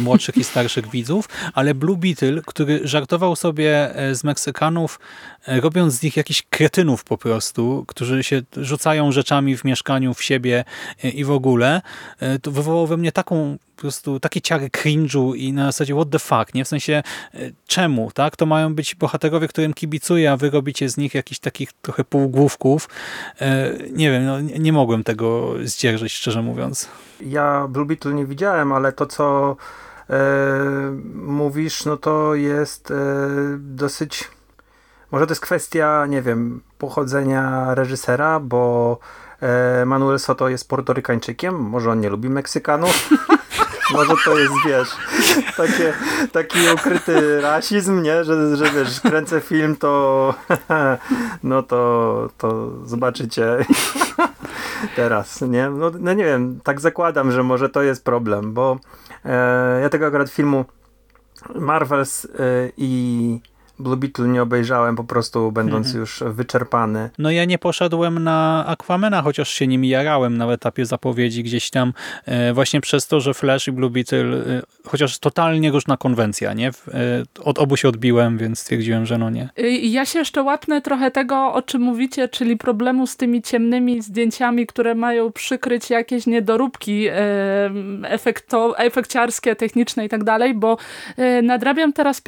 młodszych i starszych widzów, ale Blue Beetle, który żartował sobie e, z Meksykanów, e, robiąc z nich jakichś kretynów po prostu, którzy się rzucają rzeczami w mieszkaniu, w siebie i w ogóle, to wywołało we mnie taką po prostu takie ciary cringe'u i na zasadzie what the fuck, nie? W sensie czemu, tak? To mają być bohaterowie, którym kibicuję, a wy robicie z nich jakichś takich trochę półgłówków. Nie wiem, no, nie mogłem tego zdzierżyć, szczerze mówiąc. Ja Blue Beetle nie widziałem, ale to co e, mówisz, no to jest e, dosyć. Może to jest kwestia, nie wiem, pochodzenia reżysera, bo e, Manuel Soto jest portorykańczykiem, może on nie lubi Meksykanów. Może to jest, wiesz, takie, taki ukryty rasizm, nie? Że, że wiesz, kręcę film, to no to, to zobaczycie teraz, nie? No, no nie wiem, tak zakładam, że może to jest problem, bo e, ja tego akurat filmu Marvels e, i Blue Beetle nie obejrzałem, po prostu będąc mhm. już wyczerpany. No ja nie poszedłem na Aquamena, chociaż się nim jarałem na etapie zapowiedzi gdzieś tam, e, właśnie przez to, że Flash i Blue Beetle, e, chociaż totalnie różna konwencja, nie? E, od obu się odbiłem, więc stwierdziłem, że no nie. Y, ja się jeszcze łapnę trochę tego, o czym mówicie, czyli problemu z tymi ciemnymi zdjęciami, które mają przykryć jakieś niedoróbki efekto, efekciarskie, techniczne i tak dalej, bo nadrabiam teraz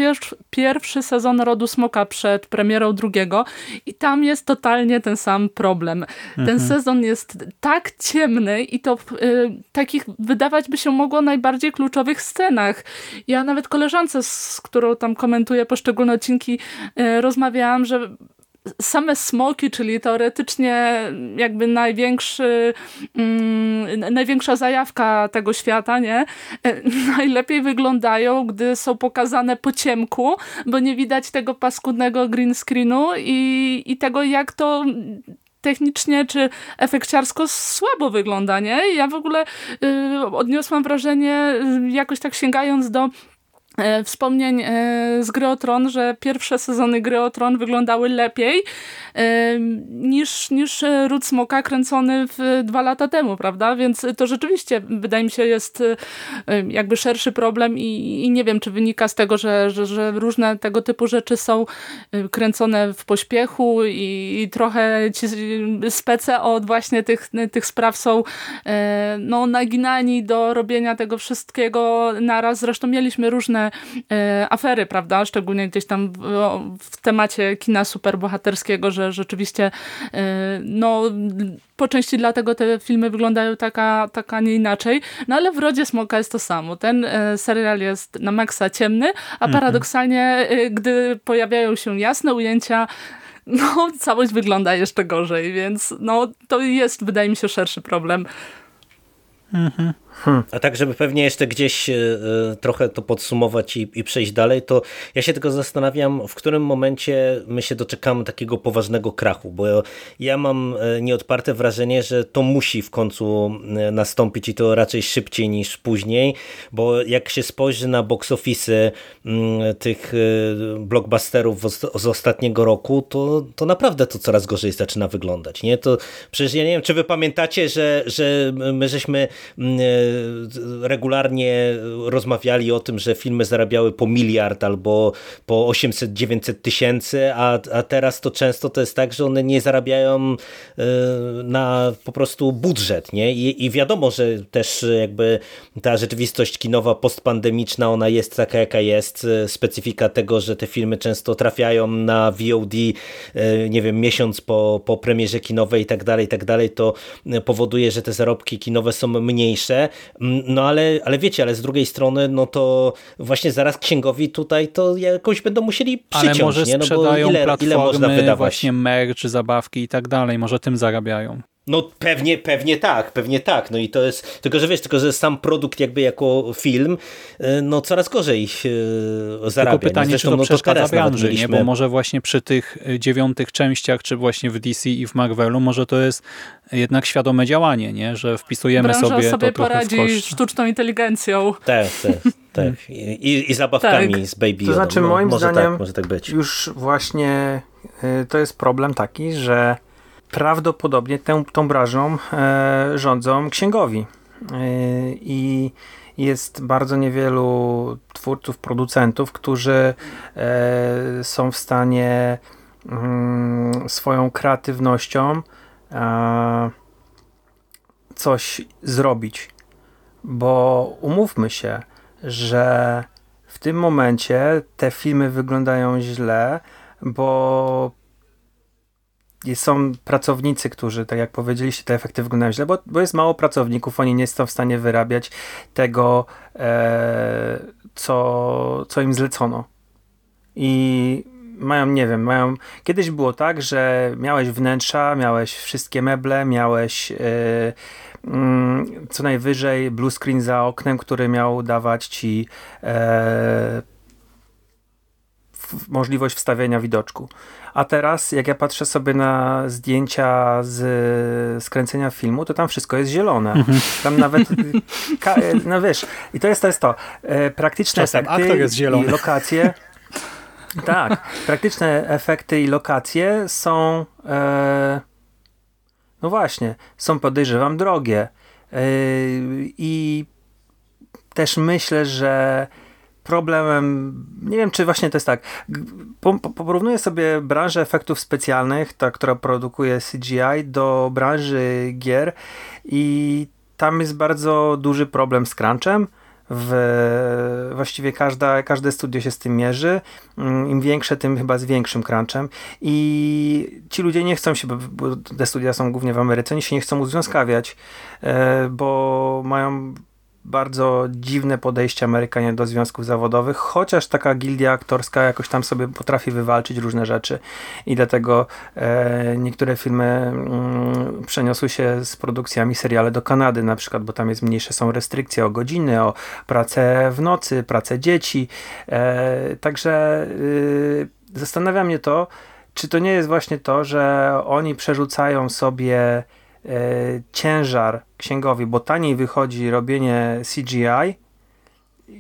pierwszy sezon Narodu Smoka przed premierą drugiego i tam jest totalnie ten sam problem. Ten mhm. sezon jest tak ciemny i to w y, takich wydawać by się mogło najbardziej kluczowych scenach. Ja nawet koleżance, z którą tam komentuję poszczególne odcinki, y, rozmawiałam, że same smoki, czyli teoretycznie jakby największy, mm, największa zajawka tego świata, nie? E, najlepiej wyglądają, gdy są pokazane po ciemku, bo nie widać tego paskudnego green screenu i, i tego, jak to technicznie czy efekciarsko słabo wygląda, nie? Ja w ogóle y, odniosłam wrażenie, y, jakoś tak sięgając do wspomnień e, z Gry o Tron, że pierwsze sezony Gry o Tron wyglądały lepiej e, niż, niż Ród Smoka kręcony w dwa lata temu, prawda? Więc to rzeczywiście wydaje mi się jest jakby szerszy problem i, i nie wiem, czy wynika z tego, że, że, że, różne tego typu rzeczy są kręcone w pośpiechu i, i trochę ci spece od właśnie tych, tych spraw są no, naginani do robienia tego wszystkiego naraz. Zresztą mieliśmy różne e, afery, prawda? Szczególnie gdzieś tam w, temacie kina superbohaterskiego, że rzeczywiście e, no po części dlatego te filmy wyglądają taka, taka nie inaczej. No ale w Rodzie Smoka jest to samo. Ten e, serial jest na maksa ciemny, a mhm. paradoksalnie, gdy pojawiają się jasne ujęcia, no całość wygląda jeszcze gorzej, więc no to jest wydaje mi się szerszy problem. Mhm. Hmm. A tak, żeby pewnie jeszcze gdzieś e, e, trochę to podsumować i, i, przejść dalej, to ja się tylko zastanawiam, w którym momencie my się doczekamy takiego poważnego krachu, bo ja mam e, nieodparte wrażenie, że to musi w końcu nastąpić i to raczej szybciej niż później, bo jak się spojrzy na box office mm, tych blockbusterów z ostatniego roku, to, to naprawdę to coraz gorzej zaczyna wyglądać. Nie? To przecież ja nie wiem, czy wy pamiętacie, że, że my żeśmy mm, regularnie rozmawiali o tym, że filmy zarabiały po miliard albo po 800-900 tysięcy, a, a teraz to często to jest tak, że one nie zarabiają e, na po prostu budżet. Nie? I, I wiadomo, że też jakby ta rzeczywistość kinowa postpandemiczna, ona jest taka jaka jest. Specyfika tego, że te filmy często trafiają na VOD, e, nie wiem, miesiąc po, po premierze kinowej i tak dalej, i tak dalej, to powoduje, że te zarobki kinowe są mniejsze, no ale, ale wiecie, ale z drugiej strony, no to właśnie zaraz księgowi tutaj to jakoś będą musieli przyciąć, ale może nie? No bo ile, ile można wydawać? właśnie merch, zabawki i tak dalej, może tym zarabiają. No pewnie, pewnie tak, pewnie tak. No i to jest, tylko że wiesz, tylko że sam produkt jakby jako film, y, no coraz gorzej yy, zarabia. Tylko pytanie, Zresztą, czy to no, przeszkadza to branży, mieliśmy... nie? Bo może właśnie przy tych y, dziewiątych częściach, czy właśnie w DC i w Marvelu, może to jest jednak świadome działanie, nie? Że wpisujemy Branża sobie, sobie to poradzi sztuczną inteligencją. Tak, tak. tak. I, I zabawkami tak. z Baby To znaczy no, moim może tak, zdaniem tak, może tak być. już właśnie y, to jest problem taki, że prawdopodobnie tę, tą branżą e, rządzą księgowi. E, I jest bardzo niewielu twórców, producentów, którzy e, są w stanie mm, swoją kreatywnością coś zrobić. Bo umówmy się, że w tym momencie te filmy wyglądają źle, bo są pracownicy, którzy, tak jak powiedzieliście, te efekty wyglądają źle, bo, bo jest mało pracowników, oni nie są w stanie wyrabiać tego, e, co, co im zlecono. I mają, nie wiem, mają. Kiedyś było tak, że miałeś wnętrza, miałeś wszystkie meble, miałeś. E, mm, co najwyżej blue screen za oknem, który miał dawać ci e, możliwość wstawienia widoczku. A teraz, jak ja patrzę sobie na zdjęcia z skręcenia filmu, to tam wszystko jest zielone. Mhm. Tam nawet, no wiesz, i to jest to, jest to. E, praktyczne Czasem efekty jest zielony. i lokacje. tak, praktyczne efekty i lokacje są e, no właśnie, są podejrzewam drogie. E, I też myślę, że problemem, nie wiem czy właśnie to jest tak, po, po, porównuję sobie branżę efektów specjalnych, ta, która produkuje CGI, do branży gier i tam jest bardzo duży problem z crunchem. W, właściwie każda, każde studio się z tym mierzy. Mm, Im większe, tym chyba z większym crunchem. I ci ludzie nie chcą się, bo te studia są głównie w Ameryce, oni się nie chcą uzwiązkawiać, e, bo mają bardzo dziwne podejście Amerykanie do związków zawodowych, chociaż taka gildia aktorska jakoś tam sobie potrafi wywalczyć różne rzeczy i dlatego e, niektóre filmy mm, przeniosły się z produkcjami seriale do Kanady na przykład, bo tam jest mniejsze są restrykcje o godziny, o pracę w nocy, pracę dzieci. E, także y, zastanawia mnie to, czy to nie jest właśnie to, że oni przerzucają sobie ciężar księgowi, bo taniej wychodzi robienie CGI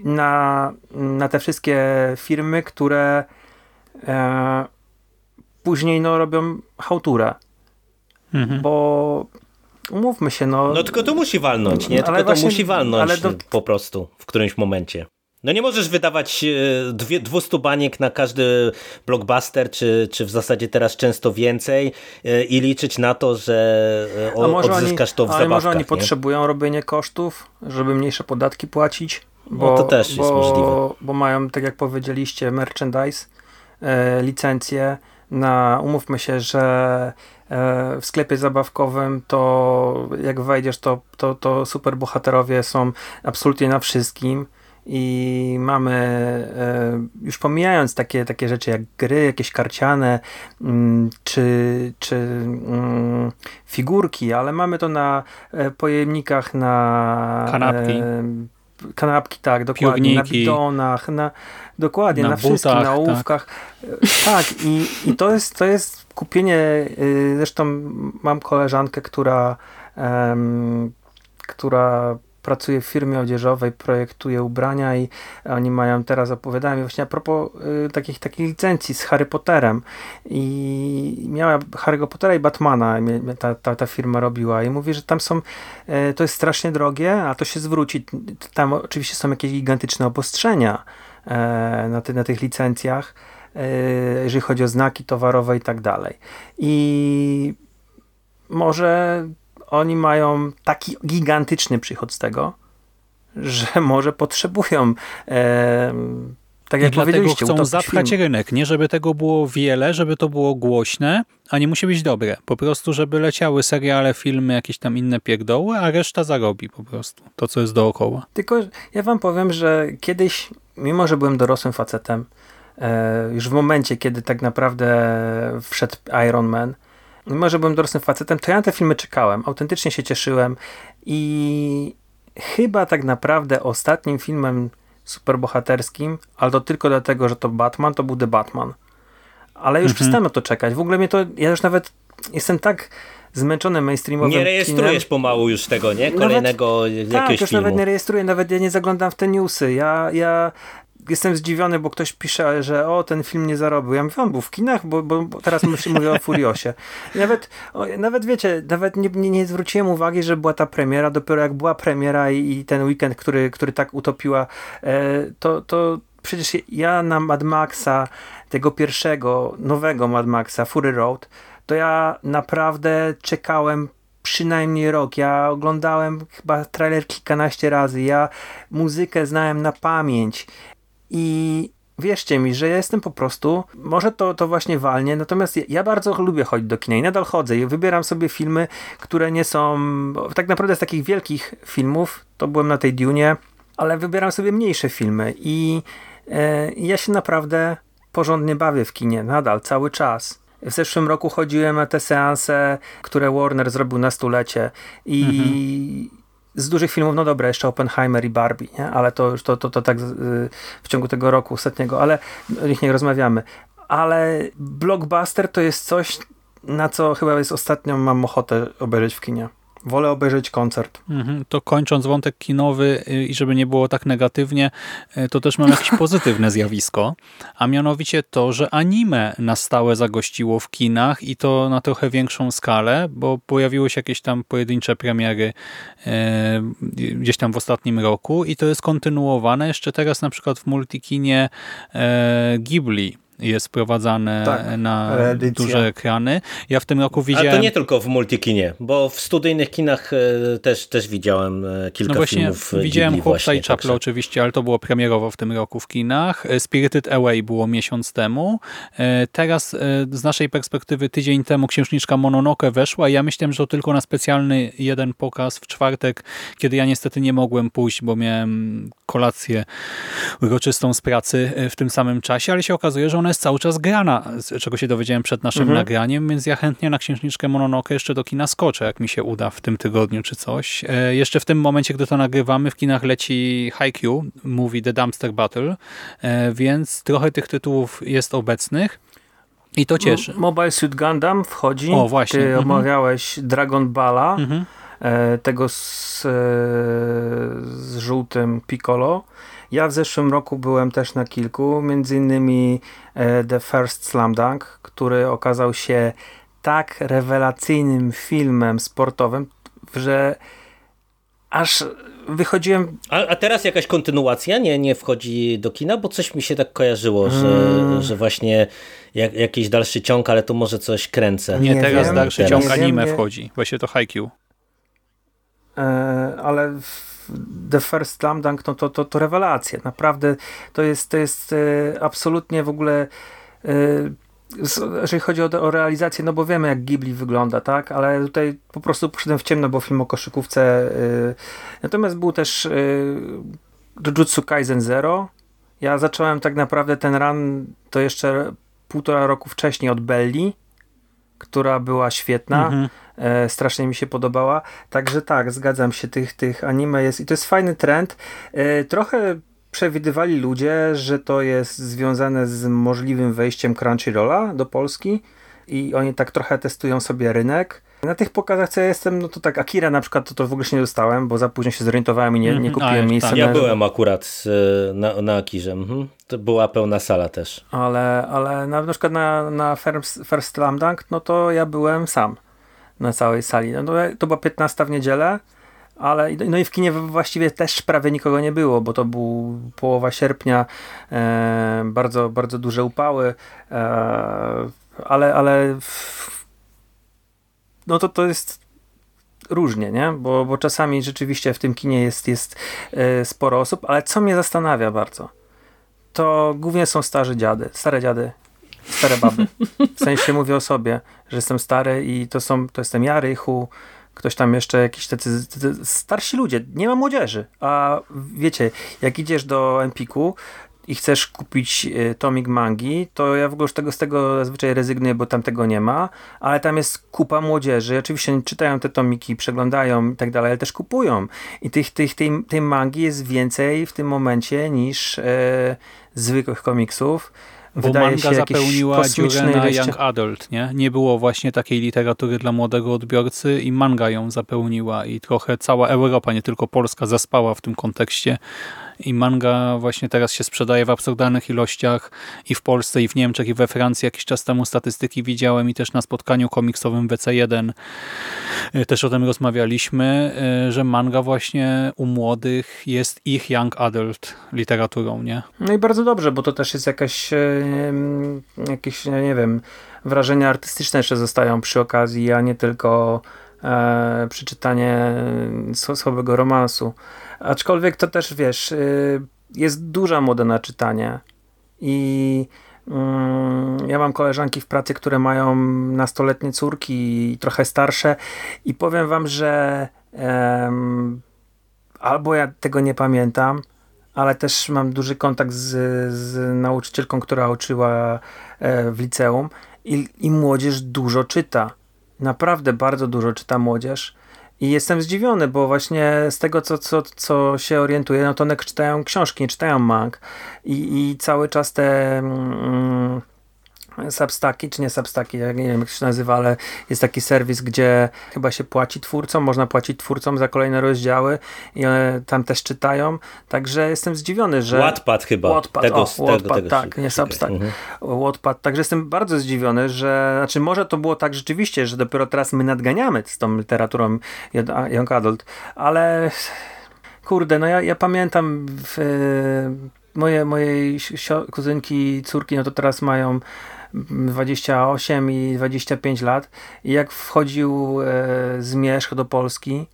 na, na te wszystkie firmy, które e, później no, robią hałturę. Mhm. Bo umówmy się, no... No tylko to musi walnąć, nie? Tylko właśnie, to musi walnąć do... po prostu w którymś momencie. No nie możesz wydawać e, dwie, 200 baniek na każdy blockbuster, czy, czy w zasadzie teraz często więcej e, i liczyć na to, że e, o, odzyskasz oni, to w ale może oni nie? potrzebują robienia kosztów, żeby mniejsze podatki płacić? Bo, no to też bo, jest możliwe. Bo mają, tak jak powiedzieliście, merchandise, e, licencje na, umówmy się, że w sklepie zabawkowym to jak wejdziesz, to, to, to super bohaterowie są absolutnie na wszystkim i mamy, e, już pomijając takie, takie rzeczy jak gry, jakieś karciane, mm, czy, czy mm, figurki, ale mamy to na e, pojemnikach, na kanapki, kanapki tak, dokładnie, na bidonach, na, dokładnie, na, na wszystkim, na tak. ołówkach. Tak, tak i, i to, jest, to jest kupienie, zresztą mam koleżankę, która um, która pracuje w firmie odzieżowej, projektuje ubrania i oni mają teraz, opowiadałem właśnie a propos y, takich, takich licencji z Harry Potterem i miała Harry'ego Pottera i Batmana ta, ta, ta firma robiła i mówi, że tam są, y, to jest strasznie drogie, a to się zwróci. Tam oczywiście są jakieś gigantyczne obostrzenia y, na, ty, na tych licencjach, y, jeżeli chodzi o znaki towarowe i tak dalej. I może oni mają taki gigantyczny przychód z tego, że może potrzebują e, tak jak I dlatego chcą zapchać film. rynek, nie żeby tego było wiele, żeby to było głośne, a nie musi być dobre. Po prostu, żeby leciały seriale, filmy, jakieś tam inne pierdoły, a reszta zarobi po prostu to, co jest dookoła. Tylko ja wam powiem, że kiedyś, mimo że byłem dorosłym facetem, e, już w momencie, kiedy tak naprawdę wszedł Iron Man, mimo że byłem dorosłym facetem, to ja na te filmy czekałem, autentycznie się cieszyłem i chyba tak naprawdę ostatnim filmem superbohaterskim, ale to tylko dlatego, że to Batman, to był The Batman. Ale już mhm. przestałem na to czekać. W ogóle mnie to, ja już nawet jestem tak zmęczony mainstreamowym Nie rejestrujesz kinem. pomału już tego, nie? Kolejnego nawet, jakiegoś tak, już filmu. nawet nie rejestruję, nawet ja nie zaglądam w te newsy. Ja, ja jestem zdziwiony, bo ktoś pisze, że o, ten film nie zarobił. Ja mówię, on był w kinach, bo, bo, bo teraz mówię o Furiosie. nawet, o, nawet wiecie, nawet nie, nie, nie, zwróciłem uwagi, że była ta premiera. Dopiero jak była premiera i, i ten weekend, który, który tak utopiła, e, to, to przecież ja na Mad Maxa, tego pierwszego, nowego Mad Maxa, Fury Road, to ja naprawdę czekałem przynajmniej rok. Ja oglądałem chyba trailer kilkanaście razy. Ja muzykę znałem na pamięć. I wierzcie mi, że ja jestem po prostu, może to, to właśnie walnie, natomiast ja, ja, bardzo lubię chodzić do kina i nadal chodzę i wybieram sobie filmy, które nie są, tak naprawdę z takich wielkich filmów, to byłem na tej Dune, ale wybieram sobie mniejsze filmy i e, ja się naprawdę porządnie bawię w kinie, nadal, cały czas. W zeszłym roku chodziłem na te seanse, które Warner zrobił na stulecie i mhm z dużych filmów, no dobra, jeszcze Oppenheimer i Barbie, nie? ale to już to, to, to tak w ciągu tego roku ostatniego, ale o nich nie rozmawiamy. Ale blockbuster to jest coś, na co chyba jest ostatnio mam ochotę obejrzeć w kinie. Wolę obejrzeć koncert. Mhm, to kończąc wątek kinowy y, i żeby nie było tak negatywnie, y, to też mam jakieś pozytywne zjawisko, a mianowicie to, że anime na stałe zagościło w kinach i to na trochę większą skalę, bo pojawiły się jakieś tam pojedyncze premiery e, gdzieś tam w ostatnim roku i to jest kontynuowane jeszcze teraz na przykład w multikinie e, Ghibli jest sprowadzane tak, na duże ekrany. Ja w tym roku widziałem... Ale to nie tylko w multikinie, bo w studyjnych kinach e, też, też widziałem e, kilka no właśnie filmów Widziałem Chłopca i Chaplin oczywiście, ale to było premierowo w tym roku w kinach. E, Spirited Away było miesiąc temu. Teraz z naszej perspektywy tydzień temu Księżniczka Mononoke weszła i ja myślałem, że to tylko na specjalny jeden pokaz w czwartek, kiedy ja niestety nie mogłem pójść, bo miałem kolację uroczystą z pracy w tym samym czasie, ale się okazuje, że ona ona jest cały czas grana, czego się dowiedziałem przed naszym mhm. nagraniem, więc ja chętnie na Księżniczkę Mononoke jeszcze do kina skoczę, jak mi się uda w tym tygodniu czy coś. E, jeszcze w tym momencie, gdy to nagrywamy, w kinach leci Haikyuu, mówi The Dumpster Battle, e, więc trochę tych tytułów jest obecnych. I to cieszy. Mobile Suit Gundam wchodzi. O, właśnie. Ty mhm. omawiałeś Dragon Balla, mhm. e, tego z, e, z żółtym Piccolo. Ja w zeszłym roku byłem też na kilku, między innymi e, The First Slam Dunk, który okazał się tak rewelacyjnym filmem sportowym, że aż wychodziłem... A, a, teraz jakaś kontynuacja nie, nie wchodzi do kina? Bo coś mi się tak kojarzyło, że, hmm. że właśnie jak, jakiś dalszy ciąg, ale to może coś kręcę. Nie, nie teraz wiem, dalszy teraz. ciąg anime wiem, wchodzi. Właśnie to Haikyuu. E, ale The First Slam Dunk, no to, to, to rewelacja. Naprawdę to jest, to jest e, absolutnie w ogóle e, jeżeli chodzi o, o, realizację, no bo wiemy jak Ghibli wygląda, tak, ale tutaj po prostu poszedłem w ciemno, bo film o koszykówce. E, natomiast był też Jujutsu Kaisen Zero. Ja zacząłem tak naprawdę ten run to jeszcze półtora roku wcześniej od Belli, która była świetna. Mhm. E, strasznie mi się podobała. Także tak, zgadzam się, tych, tych anime jest i to jest fajny trend. E, trochę przewidywali ludzie, że to jest związane z możliwym wejściem Crunchyrolla do Polski i oni tak trochę testują sobie rynek. Na tych pokazach, co ja jestem, no to tak Akira na przykład, to, to w ogóle się nie dostałem, bo za późno się zorientowałem i nie, nie mhm. kupiłem A, miejsca. Tak. Ja byłem akurat e, na, na Akirze. Mhm. To była pełna sala też. Ale, ale na, na przykład na, na First, First Slam Dunk, no to ja byłem sam na całej sali. No, to była 15 w niedzielę, ale no i w kinie właściwie też prawie nikogo nie było, bo to był połowa sierpnia, e, bardzo, bardzo duże upały, e, ale, ale w, no to to jest różnie, nie? Bo, bo czasami rzeczywiście w tym kinie jest, jest e, sporo osób, ale co mnie zastanawia bardzo, to głównie są starzy dziady, stare dziady, stare baby. W sensie mówię o sobie, że jestem stary i to są, to jestem ja, Rychu, ktoś tam jeszcze, jakiś tacy starsi ludzie, nie ma młodzieży. A wiecie, jak idziesz do Empiku, i chcesz kupić y, tomik mangi, to ja w ogóle z tego, z tego zazwyczaj rezygnuję, bo tam tego nie ma, ale tam jest kupa młodzieży, oczywiście czytają te tomiki, przeglądają i tak dalej, ale też kupują. I tych, tych, tej, tej mangi jest więcej w tym momencie niż e, zwykłych komiksów. Bo Wydaje manga zapełniła dziurę na. Young Adult, nie? Nie było właśnie takiej literatury dla młodego odbiorcy i manga ją zapełniła i trochę cała Europa, nie tylko Polska, zaspała w tym kontekście i manga właśnie teraz się sprzedaje w absurdalnych ilościach i w Polsce, i w Niemczech, i we Francji. Jakiś czas temu statystyki widziałem i też na spotkaniu komiksowym WC1 e, też o tym rozmawialiśmy, e, że manga właśnie u młodych jest ich young adult literaturą, nie? No i bardzo dobrze, bo to też jest jakaś e, jakieś, nie wiem, wrażenia artystyczne jeszcze zostają przy okazji, a nie tylko e, przeczytanie słabego romansu. Aczkolwiek to też, wiesz, y, jest duża moda na czytanie i mm, ja mam koleżanki w pracy, które mają nastoletnie córki i trochę starsze i powiem wam, że albo ja tego nie pamiętam, ale też mam duży kontakt z, z nauczycielką, która uczyła e, w liceum i, i młodzież dużo czyta. Naprawdę bardzo dużo czyta młodzież. I jestem zdziwiony, bo właśnie z tego, co, co, co się orientuję, no to one czytają książki, nie czytają mang. I, i cały czas te... Mm, Substaki, czy nie Substaki, ja nie wiem jak się nazywa, ale jest taki serwis, gdzie chyba się płaci twórcom, można płacić twórcom za kolejne rozdziały i one tam też czytają, także jestem zdziwiony, że... Wattpad chyba. Wattpad, tego, o, tego, Wattpad, tego, tak, nie Substack. Mhm. Wattpad, także jestem bardzo zdziwiony, że, znaczy może to było tak rzeczywiście, że dopiero teraz my nadganiamy z tą literaturą Young Adult, ale kurde, no ja, ja pamiętam w, moje, moje kuzynki, córki, no to teraz mają 28 i 25 lat. I jak wchodził e, Zmierzch do Polski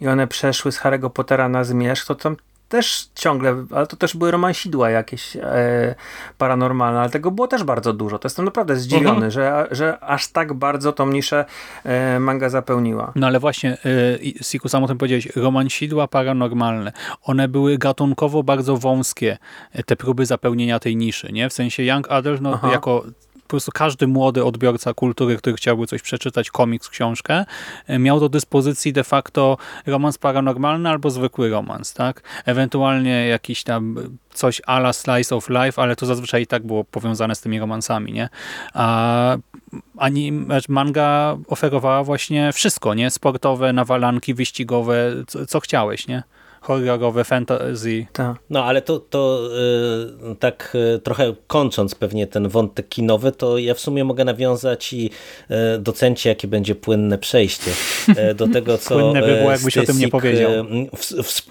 i one przeszły z Harry'ego Pottera na Zmierzch, to tam też ciągle, ale to też były romansidła jakieś e, paranormalne, ale tego było też bardzo dużo. To jestem naprawdę zdziwiony, mhm. że, że aż tak bardzo tą niszę e, manga zapełniła. No ale właśnie, e, Siku sam o tym powiedziałeś, romansidła paranormalne. One były gatunkowo bardzo wąskie, e, te próby zapełnienia tej niszy, nie? W sensie Young Adult, no, jako po prostu każdy młody odbiorca kultury, który chciałby coś przeczytać, komiks, książkę, e, miał do dyspozycji de facto romans paranormalny albo zwykły romans, tak? Ewentualnie jakiś tam coś ala slice of life, ale to zazwyczaj i tak było powiązane z tymi romansami, nie? A ani manga oferowała właśnie wszystko, nie? Sportowe, nawalanki, wyścigowe, co, co chciałeś, nie? Horrorowe fantasy. Ta. No ale to, to yy, tak yy, trochę kończąc pewnie ten wątek kinowy, to ja w sumie mogę nawiązać i yy, docencie, jakie będzie płynne przejście y, do tego, co... Płynne by było, jakbyś o tym nie powiedział. W, w,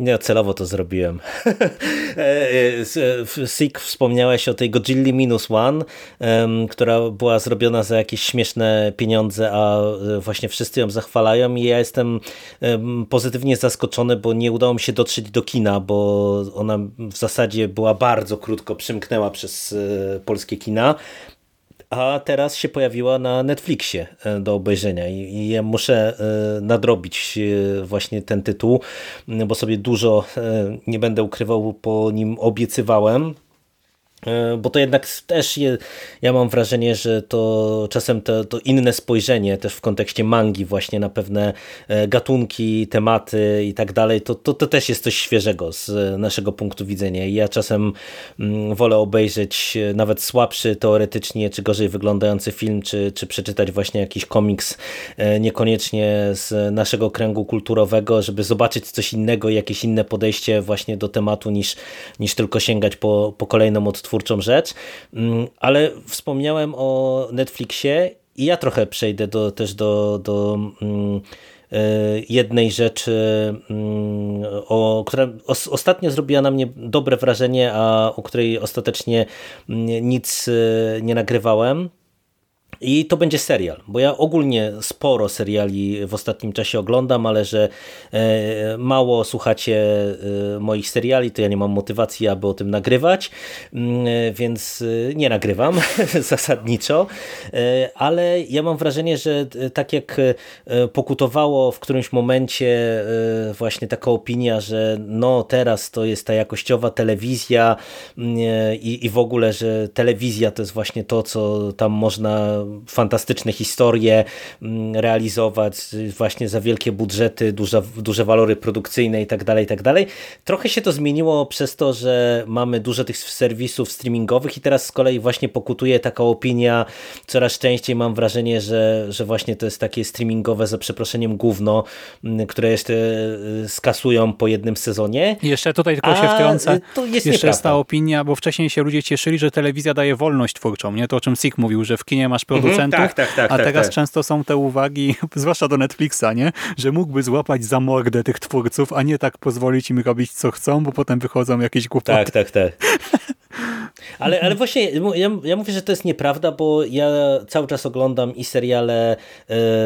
nie, celowo to zrobiłem. E, e, Sik wspomniałeś o tej Godzilli Minus One, która była zrobiona za jakieś śmieszne pieniądze, a e, właśnie wszyscy ją zachwalają i ja jestem pozytywnie zaskoczony, bo nie udało mi się dotrzeć do kina, bo ona w zasadzie była bardzo krótko, przymknęła przez polskie kina a teraz się pojawiła na Netflixie do obejrzenia i ja muszę nadrobić właśnie ten tytuł, bo sobie dużo, nie będę ukrywał, po nim obiecywałem. E, bo to jednak też je, ja mam wrażenie, że to czasem to, to, inne spojrzenie też w kontekście mangi właśnie na pewne e, gatunki, tematy i tak dalej, to, to, to też jest coś świeżego z naszego punktu widzenia. I ja czasem mm, wolę obejrzeć e, nawet słabszy teoretycznie, czy gorzej wyglądający film, czy, czy przeczytać właśnie jakiś komiks niekoniecznie z naszego kręgu kulturowego, żeby zobaczyć coś innego, jakieś inne podejście właśnie do tematu niż, niż tylko sięgać po, po kolejną odtwórczość twórczą rzecz, mm, ale wspomniałem o Netflixie i ja trochę przejdę do, też do, do mm, e, jednej rzeczy, mm, o, która ostatnio zrobiła na mnie dobre wrażenie, a o której ostatecznie nic e, nie nagrywałem. I to będzie serial, bo ja ogólnie sporo seriali w ostatnim czasie oglądam, ale że e, mało słuchacie e, moich seriali, to ja nie mam motywacji, aby o tym nagrywać, mm, e, więc nie nagrywam zasadniczo, ale ja mam wrażenie, że tak jak pokutowało w którymś momencie właśnie taka opinia, że no teraz to jest ta jakościowa telewizja mm, i, i w ogóle, że telewizja to jest właśnie to, co tam można fantastyczne historie mm, realizować właśnie za wielkie budżety, duże, duże walory produkcyjne i tak dalej, i tak dalej. Trochę się to zmieniło przez to, że mamy dużo tych serwisów streamingowych i teraz z kolei właśnie pokutuje taka opinia, coraz częściej mam wrażenie, że, że właśnie to jest takie streamingowe za przeproszeniem gówno, mm, które jeszcze y, skasują po jednym sezonie. Jeszcze tutaj tylko się wtrącę. To jest jeszcze jest ta opinia, bo wcześniej się ludzie cieszyli, że telewizja daje wolność twórczą, nie? To o czym Sik mówił, że w kinie masz. Producentów, tak, tak, tak, a tak, teraz tak. często są te uwagi, zwłaszcza do Netflixa, nie? że mógłby złapać za mordę tych twórców, a nie tak pozwolić im robić co chcą, bo potem wychodzą jakieś głupoty. Tak, tak, tak. Ale, ale właśnie ja, ja mówię, że to jest nieprawda, bo ja cały czas oglądam i seriale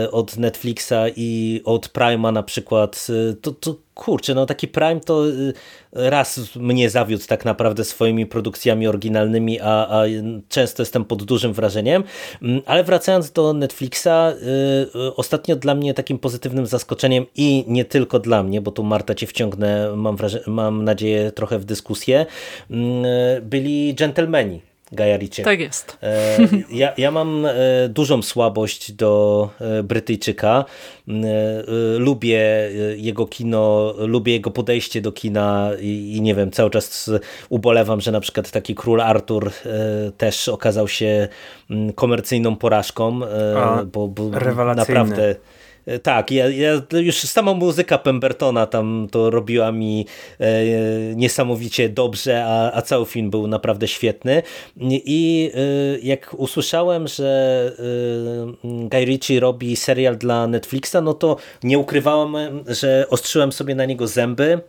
y, od Netflixa i od Prima na przykład. Y, to, to kurczę, no taki Prime to y, raz mnie zawiódł tak naprawdę swoimi produkcjami oryginalnymi, a, a często jestem pod dużym wrażeniem. Mm, ale wracając do Netflixa, y, y, ostatnio dla mnie takim pozytywnym zaskoczeniem i nie tylko dla mnie, bo tu Marta cię wciągnę, mam, mam nadzieję, trochę w dyskusję, mm, byli Gentlemani. Gaja Ritchie. Tak jest. E, ja, ja mam e, dużą słabość do e, Brytyjczyka. Lubię jego kino, lubię jego podejście do kina i, i nie wiem, cały czas ubolewam, że na przykład taki Król Artur też okazał się komercyjną porażką, A, bo, bo naprawdę tak, ja, ja, już sama muzyka Pembertona tam to robiła mi e, niesamowicie dobrze, a, a cały film był naprawdę świetny. I e, jak usłyszałem, że e, Guy Ritchie robi serial dla Netflixa, no to nie ukrywałem, że ostrzyłem sobie na niego zęby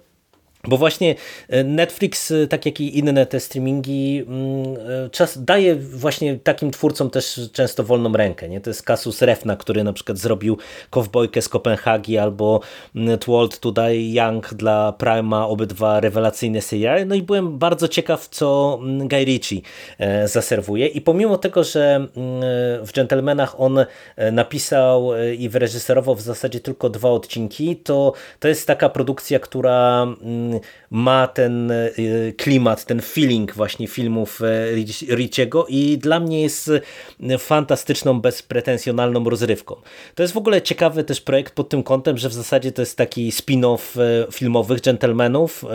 bo właśnie e, Netflix, e, tak jak i inne te streamingi, mm, e, czas daje właśnie takim twórcom też często wolną rękę. Nie? To jest Kasus Refna, który na przykład zrobił Kowbojkę z Kopenhagi albo mm, Twalt To Young dla Prima, obydwa rewelacyjne seriale. No i byłem bardzo ciekaw, co mm, Guy Ritchie zaserwuje. I pomimo tego, że w Gentlemanach on napisał i wyreżyserował w zasadzie tylko dwa odcinki, to to jest taka produkcja, która ma ten e, klimat, ten feeling właśnie filmów e, Richiego i dla mnie jest e, fantastyczną, bezpretensjonalną rozrywką. To jest w ogóle ciekawy też projekt pod tym kątem, że w zasadzie to jest taki spin-off filmowych Gentlemanów.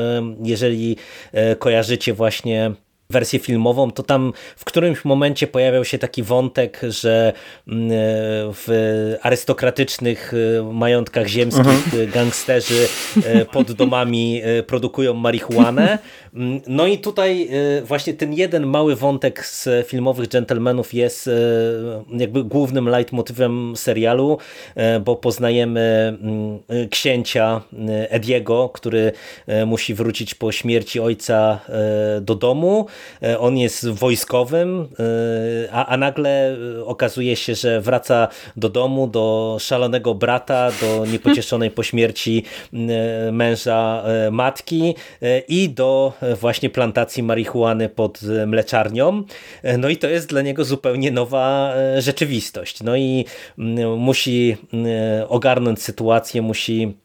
Jeżeli kojarzycie właśnie wersję filmową, to tam w którymś momencie pojawiał się taki wątek, że mm, w arystokratycznych e, majątkach ziemskich mhm. gangsterzy e, pod domami e, produkują marihuanę. Mm, no i tutaj właśnie ten jeden mały wątek z filmowych gentlemanów jest jakby głównym leitmotywem serialu, bo poznajemy mm, księcia Ediego, który musi wrócić po śmierci ojca do domu on jest wojskowym, a, a nagle okazuje się, że wraca do domu, do szalonego brata, do niepocieszonej po śmierci męża matki i do właśnie plantacji marihuany pod mleczarnią. No i to jest dla niego zupełnie nowa rzeczywistość. No i mm, musi ogarnąć sytuację, musi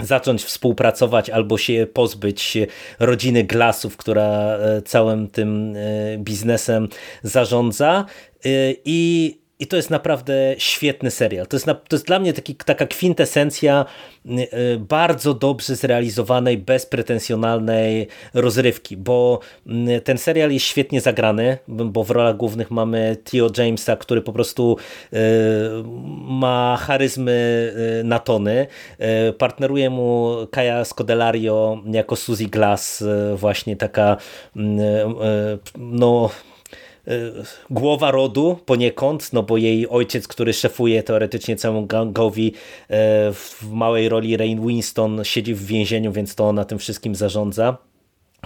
zacząć współpracować albo się pozbyć rodziny Glasów, która e, całym tym e, biznesem zarządza. E, i i to jest naprawdę świetny serial. To jest, na, to jest dla mnie taki, taka kwintesencja y, y, bardzo dobrze zrealizowanej, bezpretensjonalnej rozrywki, bo y, ten serial jest świetnie zagrany, bo w rolach głównych mamy Theo Jamesa, który po prostu ma charyzmy na tony. Partneruje mu Kaja Scodelario jako Suzy Glass, właśnie taka no Y, głowa rodu poniekąd, no bo jej ojciec, który szefuje teoretycznie całemu gangowi y, w małej roli Rain Winston siedzi w więzieniu, więc to ona tym wszystkim zarządza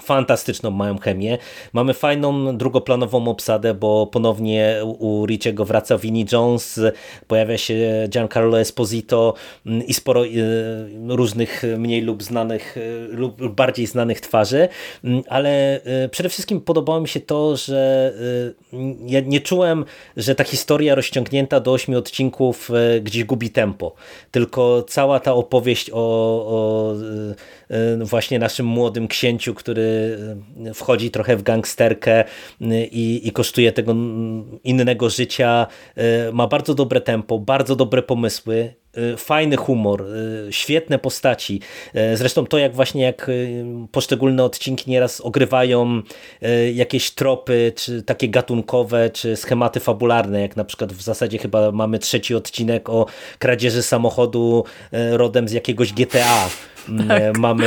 fantastyczną mają chemię. Mamy fajną drugoplanową obsadę, bo ponownie u Richiego wraca Vinnie Jones, pojawia się Giancarlo Esposito mm, i sporo y, różnych mniej lub znanych y, lub bardziej znanych twarzy, mm, ale y, przede wszystkim podobało mi się to, że ja nie czułem, że ta historia rozciągnięta do ośmiu odcinków gdzieś gubi tempo, tylko cała ta opowieść o, o właśnie naszym młodym księciu, który wchodzi trochę w gangsterkę y, i, i kosztuje tego innego życia. Y, ma bardzo dobre tempo, bardzo dobre pomysły fajny humor, świetne postaci. Zresztą to, jak właśnie jak poszczególne odcinki nieraz ogrywają jakieś tropy, czy takie gatunkowe, czy schematy fabularne, jak na przykład w zasadzie chyba mamy trzeci odcinek o kradzieży samochodu rodem z jakiegoś GTA tak. Mamy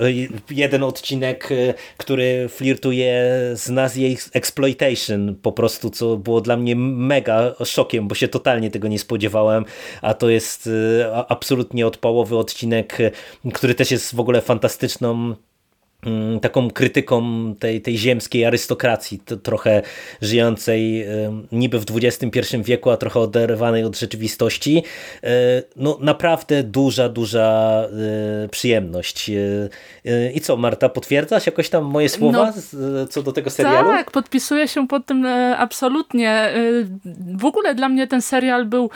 e, e, jeden odcinek, e, który flirtuje z Nazi Exploitation po prostu, co było dla mnie mega szokiem, bo się totalnie tego nie spodziewałem, a to jest absolutnie odpałowy odcinek, który też jest w ogóle fantastyczną taką krytyką tej, tej ziemskiej arystokracji, trochę żyjącej niby w XXI wieku, a trochę oderwanej od rzeczywistości. E, no naprawdę duża, duża e, przyjemność. E, I co, Marta, potwierdzasz jakoś tam moje słowa no, co do tego serialu? Tak, podpisuję się pod tym absolutnie. W ogóle dla mnie ten serial był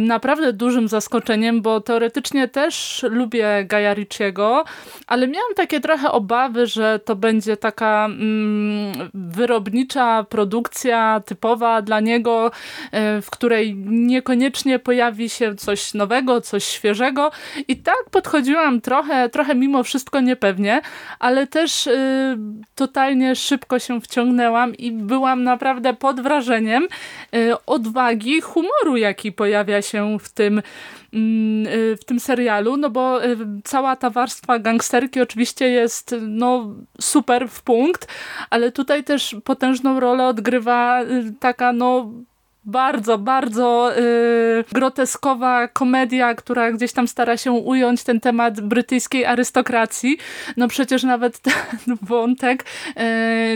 naprawdę dużym zaskoczeniem, bo teoretycznie też lubię Gaja Ricciego, ale miałam takie trochę obawy, obawy, że to będzie taka mm, wyrobnicza produkcja typowa dla niego, e, w której niekoniecznie pojawi się coś nowego, coś świeżego. I tak podchodziłam trochę, trochę mimo wszystko niepewnie, ale też y, totalnie szybko się wciągnęłam i byłam naprawdę pod wrażeniem y, odwagi, humoru, jaki pojawia się w tym w tym serialu, no bo y, cała ta warstwa gangsterki oczywiście jest no super w punkt, ale tutaj też potężną rolę odgrywa y, taka no bardzo, bardzo yy, groteskowa komedia, która gdzieś tam stara się ująć ten temat brytyjskiej arystokracji. No przecież nawet ten wątek, yy,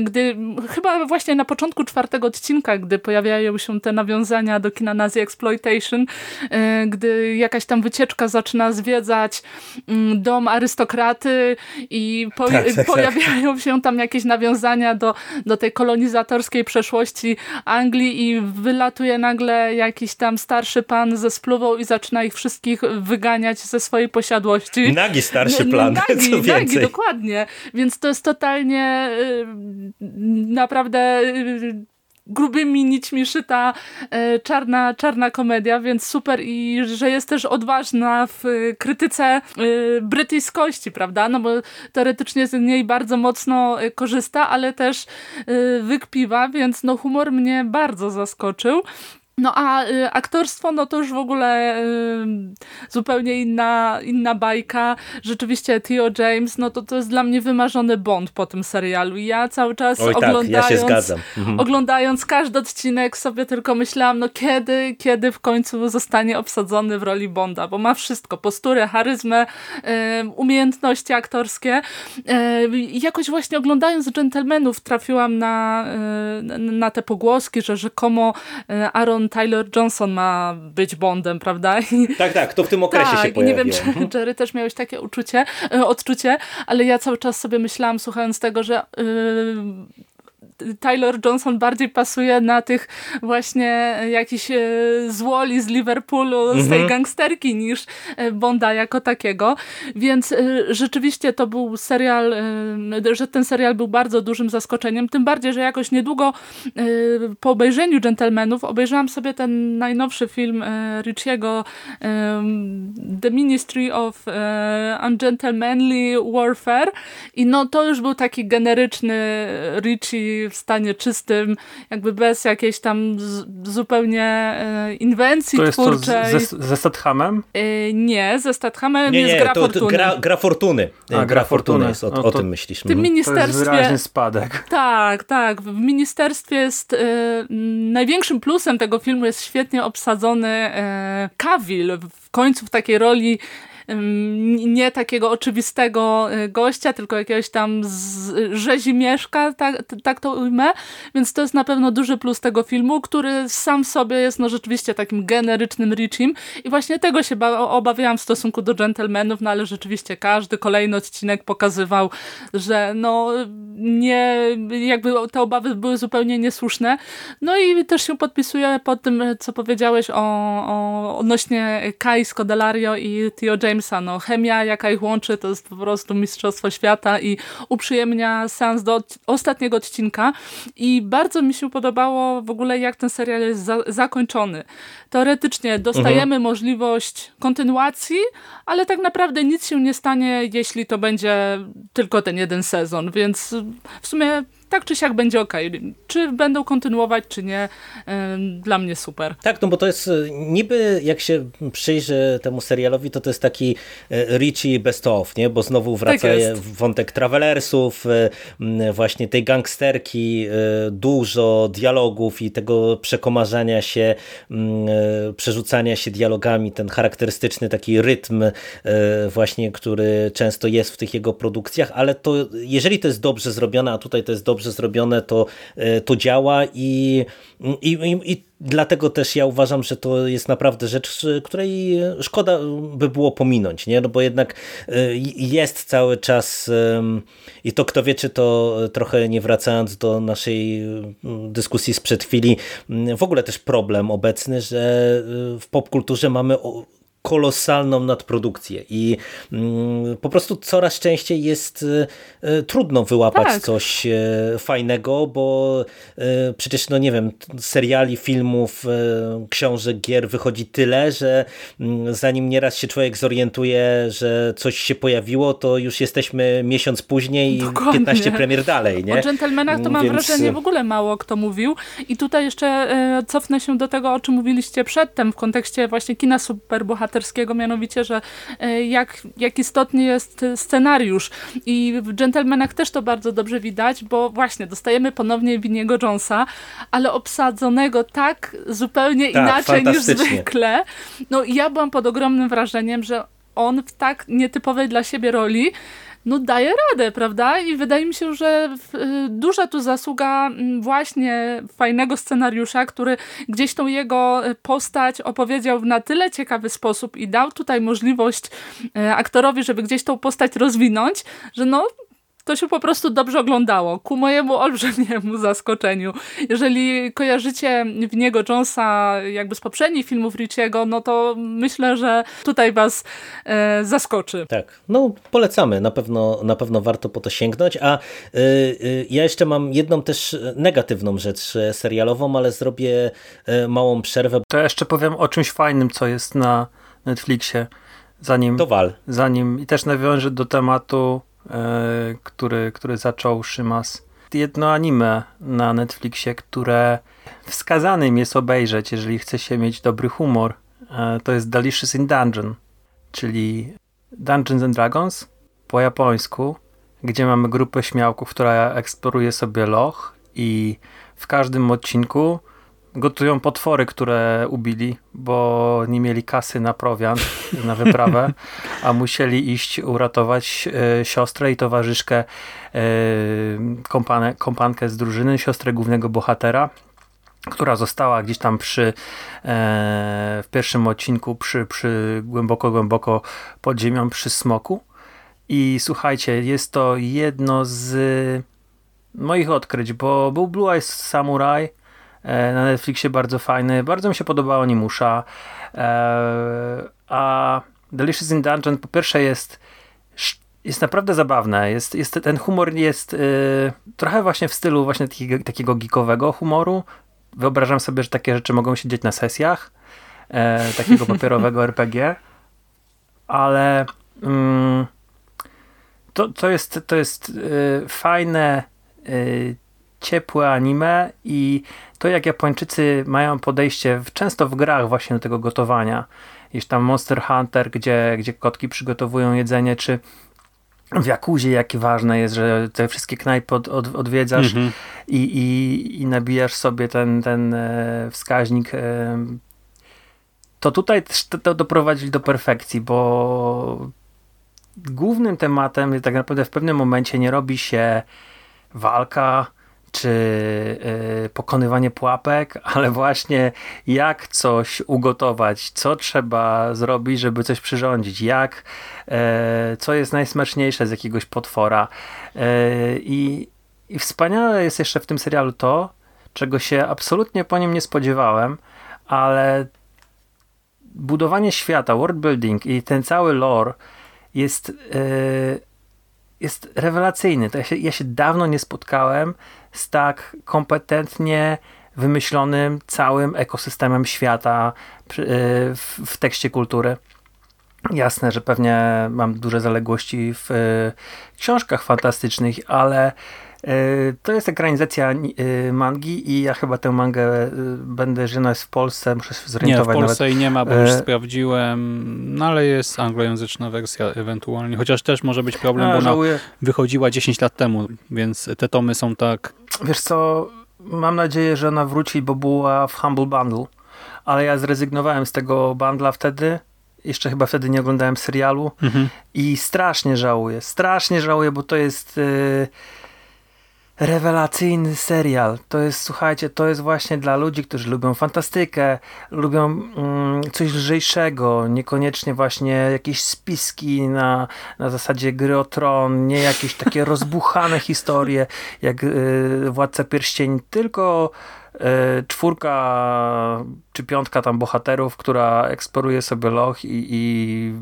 gdy chyba właśnie na początku czwartego odcinka, gdy pojawiają się te nawiązania do kina Nazi Exploitation, yy, gdy jakaś tam wycieczka zaczyna zwiedzać mm, dom arystokraty i po, tak, tak, tak. pojawiają tak. się tam jakieś nawiązania do, do tej kolonizatorskiej przeszłości Anglii i wylatują wylatuje nagle jakiś tam starszy pan ze spluwą i zaczyna ich wszystkich wyganiać ze swojej posiadłości. Nagi starszy plan, nagi, co więcej. Nagi, dokładnie. Więc to jest totalnie y, naprawdę y, grubymi nićmi szyta e, czarna, czarna komedia, więc super i że jest też odważna w krytyce e, brytyjskości, prawda? No bo teoretycznie z niej bardzo mocno e, korzysta, ale też wykpiwa, więc no humor mnie bardzo zaskoczył. No a y, aktorstwo, no to już w ogóle y, zupełnie inna, inna bajka. Rzeczywiście Theo James, no to to jest dla mnie wymarzony Bond po tym serialu. I ja cały czas Oj, oglądając, tak, ja się zgadzam. Mhm. oglądając każdy odcinek sobie tylko myślałam, no kiedy, kiedy w końcu zostanie obsadzony w roli Bonda, bo ma wszystko, posturę, charyzmę, y, umiejętności aktorskie. Y, jakoś właśnie oglądając Gentlemanów trafiłam na, y, na te pogłoski, że rzekomo y, Aaron Tyler Johnson ma być Bondem, prawda? Tak, tak, to w tym okresie tak, się pojawiło. nie wiem, czy. Jerry też miałeś takie uczucie, e, odczucie, ale ja cały czas sobie myślałam, słuchając tego, że yy, Tyler Johnson bardziej pasuje na tych właśnie jakiś e, złoli z Liverpoolu, z tej mhm. gangsterki niż e, Bonda jako takiego. Więc e, rzeczywiście to był serial, że ten serial był bardzo dużym zaskoczeniem. Tym bardziej, że jakoś niedługo po obejrzeniu Gentlemanów obejrzałam sobie ten najnowszy film Richiego The Ministry of Ungentlemanly Warfare i no to już był taki generyczny Richie w stanie czystym, jakby bez jakiejś tam zupełnie e, inwencji to jest twórczej. To ze, ze Stathamem? E, nie, ze Stathamem nie, jest nie, gra to, Fortuny. Gra, gra Fortuny. A, gra, gra Fortuny jest, o, no o tym myślisz. W tym ministerstwie... To jest wyraźny spadek. Tak, tak. W ministerstwie jest... E, największym plusem tego filmu jest świetnie obsadzony e, Cavill w końcu w takiej roli nie takiego oczywistego y, gościa, tylko jakiegoś tam rzezimieszka, tak, tak to ujmę, więc to jest na pewno duży plus tego filmu, który sam w sobie jest no rzeczywiście takim generycznym Richim i właśnie tego się obawiałam w stosunku do Gentlemanów, no ale rzeczywiście każdy kolejny odcinek pokazywał, że no nie, jakby te obawy były zupełnie niesłuszne. No i też się podpisuję pod tym, co powiedziałeś o, o odnośnie Kai Scodelario i Theo James Jamesa. No, chemia, jaka ich łączy, to jest po prostu mistrzostwo świata i uprzyjemnia seans do ostatniego odcinka. I bardzo mi się podobało w ogóle, jak ten serial jest za zakończony. Teoretycznie dostajemy mhm. możliwość kontynuacji, ale tak naprawdę nic się nie stanie, jeśli to będzie tylko ten jeden sezon, więc w sumie tak czy siak będzie ok. Czy będą kontynuować, czy nie, dla mnie super. Tak, no bo to jest e, niby, jak się przyjrzy temu serialowi, to to jest taki e, Richie best of, nie? Bo znowu wraca tak wątek travelersów, e, właśnie tej gangsterki, dużo dialogów i tego przekomarzania się, przerzucania się dialogami, ten charakterystyczny taki rytm właśnie, który często jest w tych jego produkcjach, ale to jeżeli to jest dobrze zrobione, a tutaj to jest dobrze dobrze zrobione, to, e, to działa i, i, i dlatego też ja uważam, że to jest naprawdę rzecz, której szkoda by było pominąć, nie? No bo jednak e, jest cały czas i to kto wie, czy to trochę nie wracając do naszej dyskusji sprzed chwili, w ogóle też problem obecny, że e, w popkulturze mamy kolosalną nadprodukcję i mm, po prostu coraz częściej jest e, e, trudno wyłapać tak. coś e, fajnego, bo przecież no nie wiem, seriali, filmów, książek, gier wychodzi tyle, że mm, zanim nieraz się człowiek zorientuje, że coś się pojawiło, to już jesteśmy miesiąc później i 15 premier dalej. Nie? O dżentelmenach to mam Więc... wrażenie w ogóle mało kto mówił i tutaj jeszcze cofnę się do tego, o czym mówiliście przedtem w kontekście właśnie kina superbohaterskiego bohaterskiego, mianowicie, że e, jak, jak istotny jest scenariusz. I w Gentlemanach też to bardzo dobrze widać, bo właśnie dostajemy ponownie Winiego Jonesa, ale obsadzonego tak zupełnie tak, inaczej niż zwykle. No i ja byłam pod ogromnym wrażeniem, że on w tak nietypowej dla siebie roli no daje radę, prawda? I wydaje mi się, że y, duża tu zasługa mm, właśnie fajnego scenariusza, który gdzieś tą jego y, postać opowiedział w na tyle ciekawy sposób i dał tutaj możliwość y, aktorowi, żeby gdzieś tą postać rozwinąć, że no to się po prostu dobrze oglądało, ku mojemu olbrzymiemu zaskoczeniu. Jeżeli kojarzycie w niego Jonesa jakby z poprzednich filmów Richiego, no to myślę, że tutaj was e, zaskoczy. Tak, no polecamy, na pewno, na pewno warto po to sięgnąć, a y, y, ja jeszcze mam jedną też negatywną rzecz serialową, ale zrobię y, małą przerwę. To ja jeszcze powiem o czymś fajnym, co jest na Netflixie, zanim, to wal. zanim i też nawiążę do tematu E, który, który zaczął Szymas jedno anime na Netflixie, które wskazanym jest obejrzeć, jeżeli chce się mieć dobry humor. E, to jest Delicious in Dungeon, czyli Dungeons and Dragons po japońsku, gdzie mamy grupę śmiałków, która eksploruje sobie loch i w każdym odcinku gotują potwory, które ubili, bo nie mieli kasy na prowiant, na wyprawę, a musieli iść uratować e, siostrę i towarzyszkę, kompanę, kompankę z drużyny, siostrę głównego bohatera, która została gdzieś tam przy e, w pierwszym odcinku przy, przy głęboko, głęboko pod ziemią przy smoku. I słuchajcie, jest to jedno z moich odkryć, bo był Blue Eyes Samurai, na Netflixie bardzo fajny. Bardzo mi się podobało Nimusza. E, a Delicious in Dungeon po pierwsze jest jest naprawdę zabawne. Jest, jest, ten humor jest y, trochę właśnie w stylu właśnie takiego, takiego geekowego humoru. Wyobrażam sobie, że takie rzeczy mogą się dziać na sesjach e, takiego papierowego RPG. Ale mm, to, to jest, to jest y, fajne, y, ciepłe anime i to jak Japończycy mają podejście w, często w grach właśnie do tego gotowania. Jest tam Monster Hunter, gdzie, gdzie kotki przygotowują jedzenie, czy w Jakuzie jakie ważne jest, że te wszystkie knajpy od, od, odwiedzasz mm -hmm. i, i, i nabijasz sobie ten, ten e, wskaźnik. E, to tutaj też to, to doprowadzili do perfekcji, bo głównym tematem tak naprawdę w pewnym momencie nie robi się walka, czy y, pokonywanie pułapek, ale właśnie jak coś ugotować, co trzeba zrobić, żeby coś przyrządzić, jak, y, co jest najsmaczniejsze z jakiegoś potwora. Y, I, I wspaniale jest jeszcze w tym serialu to, czego się absolutnie po nim nie spodziewałem, ale budowanie świata, world building i ten cały lore jest jest rewelacyjny. Ja, się, ja się dawno nie spotkałem z tak kompetentnie wymyślonym całym ekosystemem świata y, w, tekście kultury. Jasne, że pewnie mam duże zaległości w y, książkach fantastycznych, ale to jest ekranizacja mangi i ja chyba tę mangę będę, że ona jest w Polsce, muszę się zorientować. Nie, w Polsce nawet. i nie ma, bo już sprawdziłem, no ale jest anglojęzyczna wersja ewentualnie, chociaż też może być problem, bo ona wychodziła 10 lat temu, więc te tomy są tak Wiesz co, mam nadzieję, że ona wróci, bo była w Humble Bundle, ale ja zrezygnowałem z tego bundla wtedy, jeszcze chyba wtedy nie oglądałem serialu mhm. i strasznie żałuję, strasznie żałuję, bo to jest... Yy rewelacyjny serial. To jest, słuchajcie, to jest właśnie dla ludzi, którzy lubią fantastykę, lubią mm, coś lżejszego, niekoniecznie właśnie jakieś spiski na, na zasadzie gry o tron, nie jakieś takie rozbuchane historie jak y, Władca Pierścień, tylko y, czwórka czy piątka tam bohaterów, która eksploruje sobie loch i, i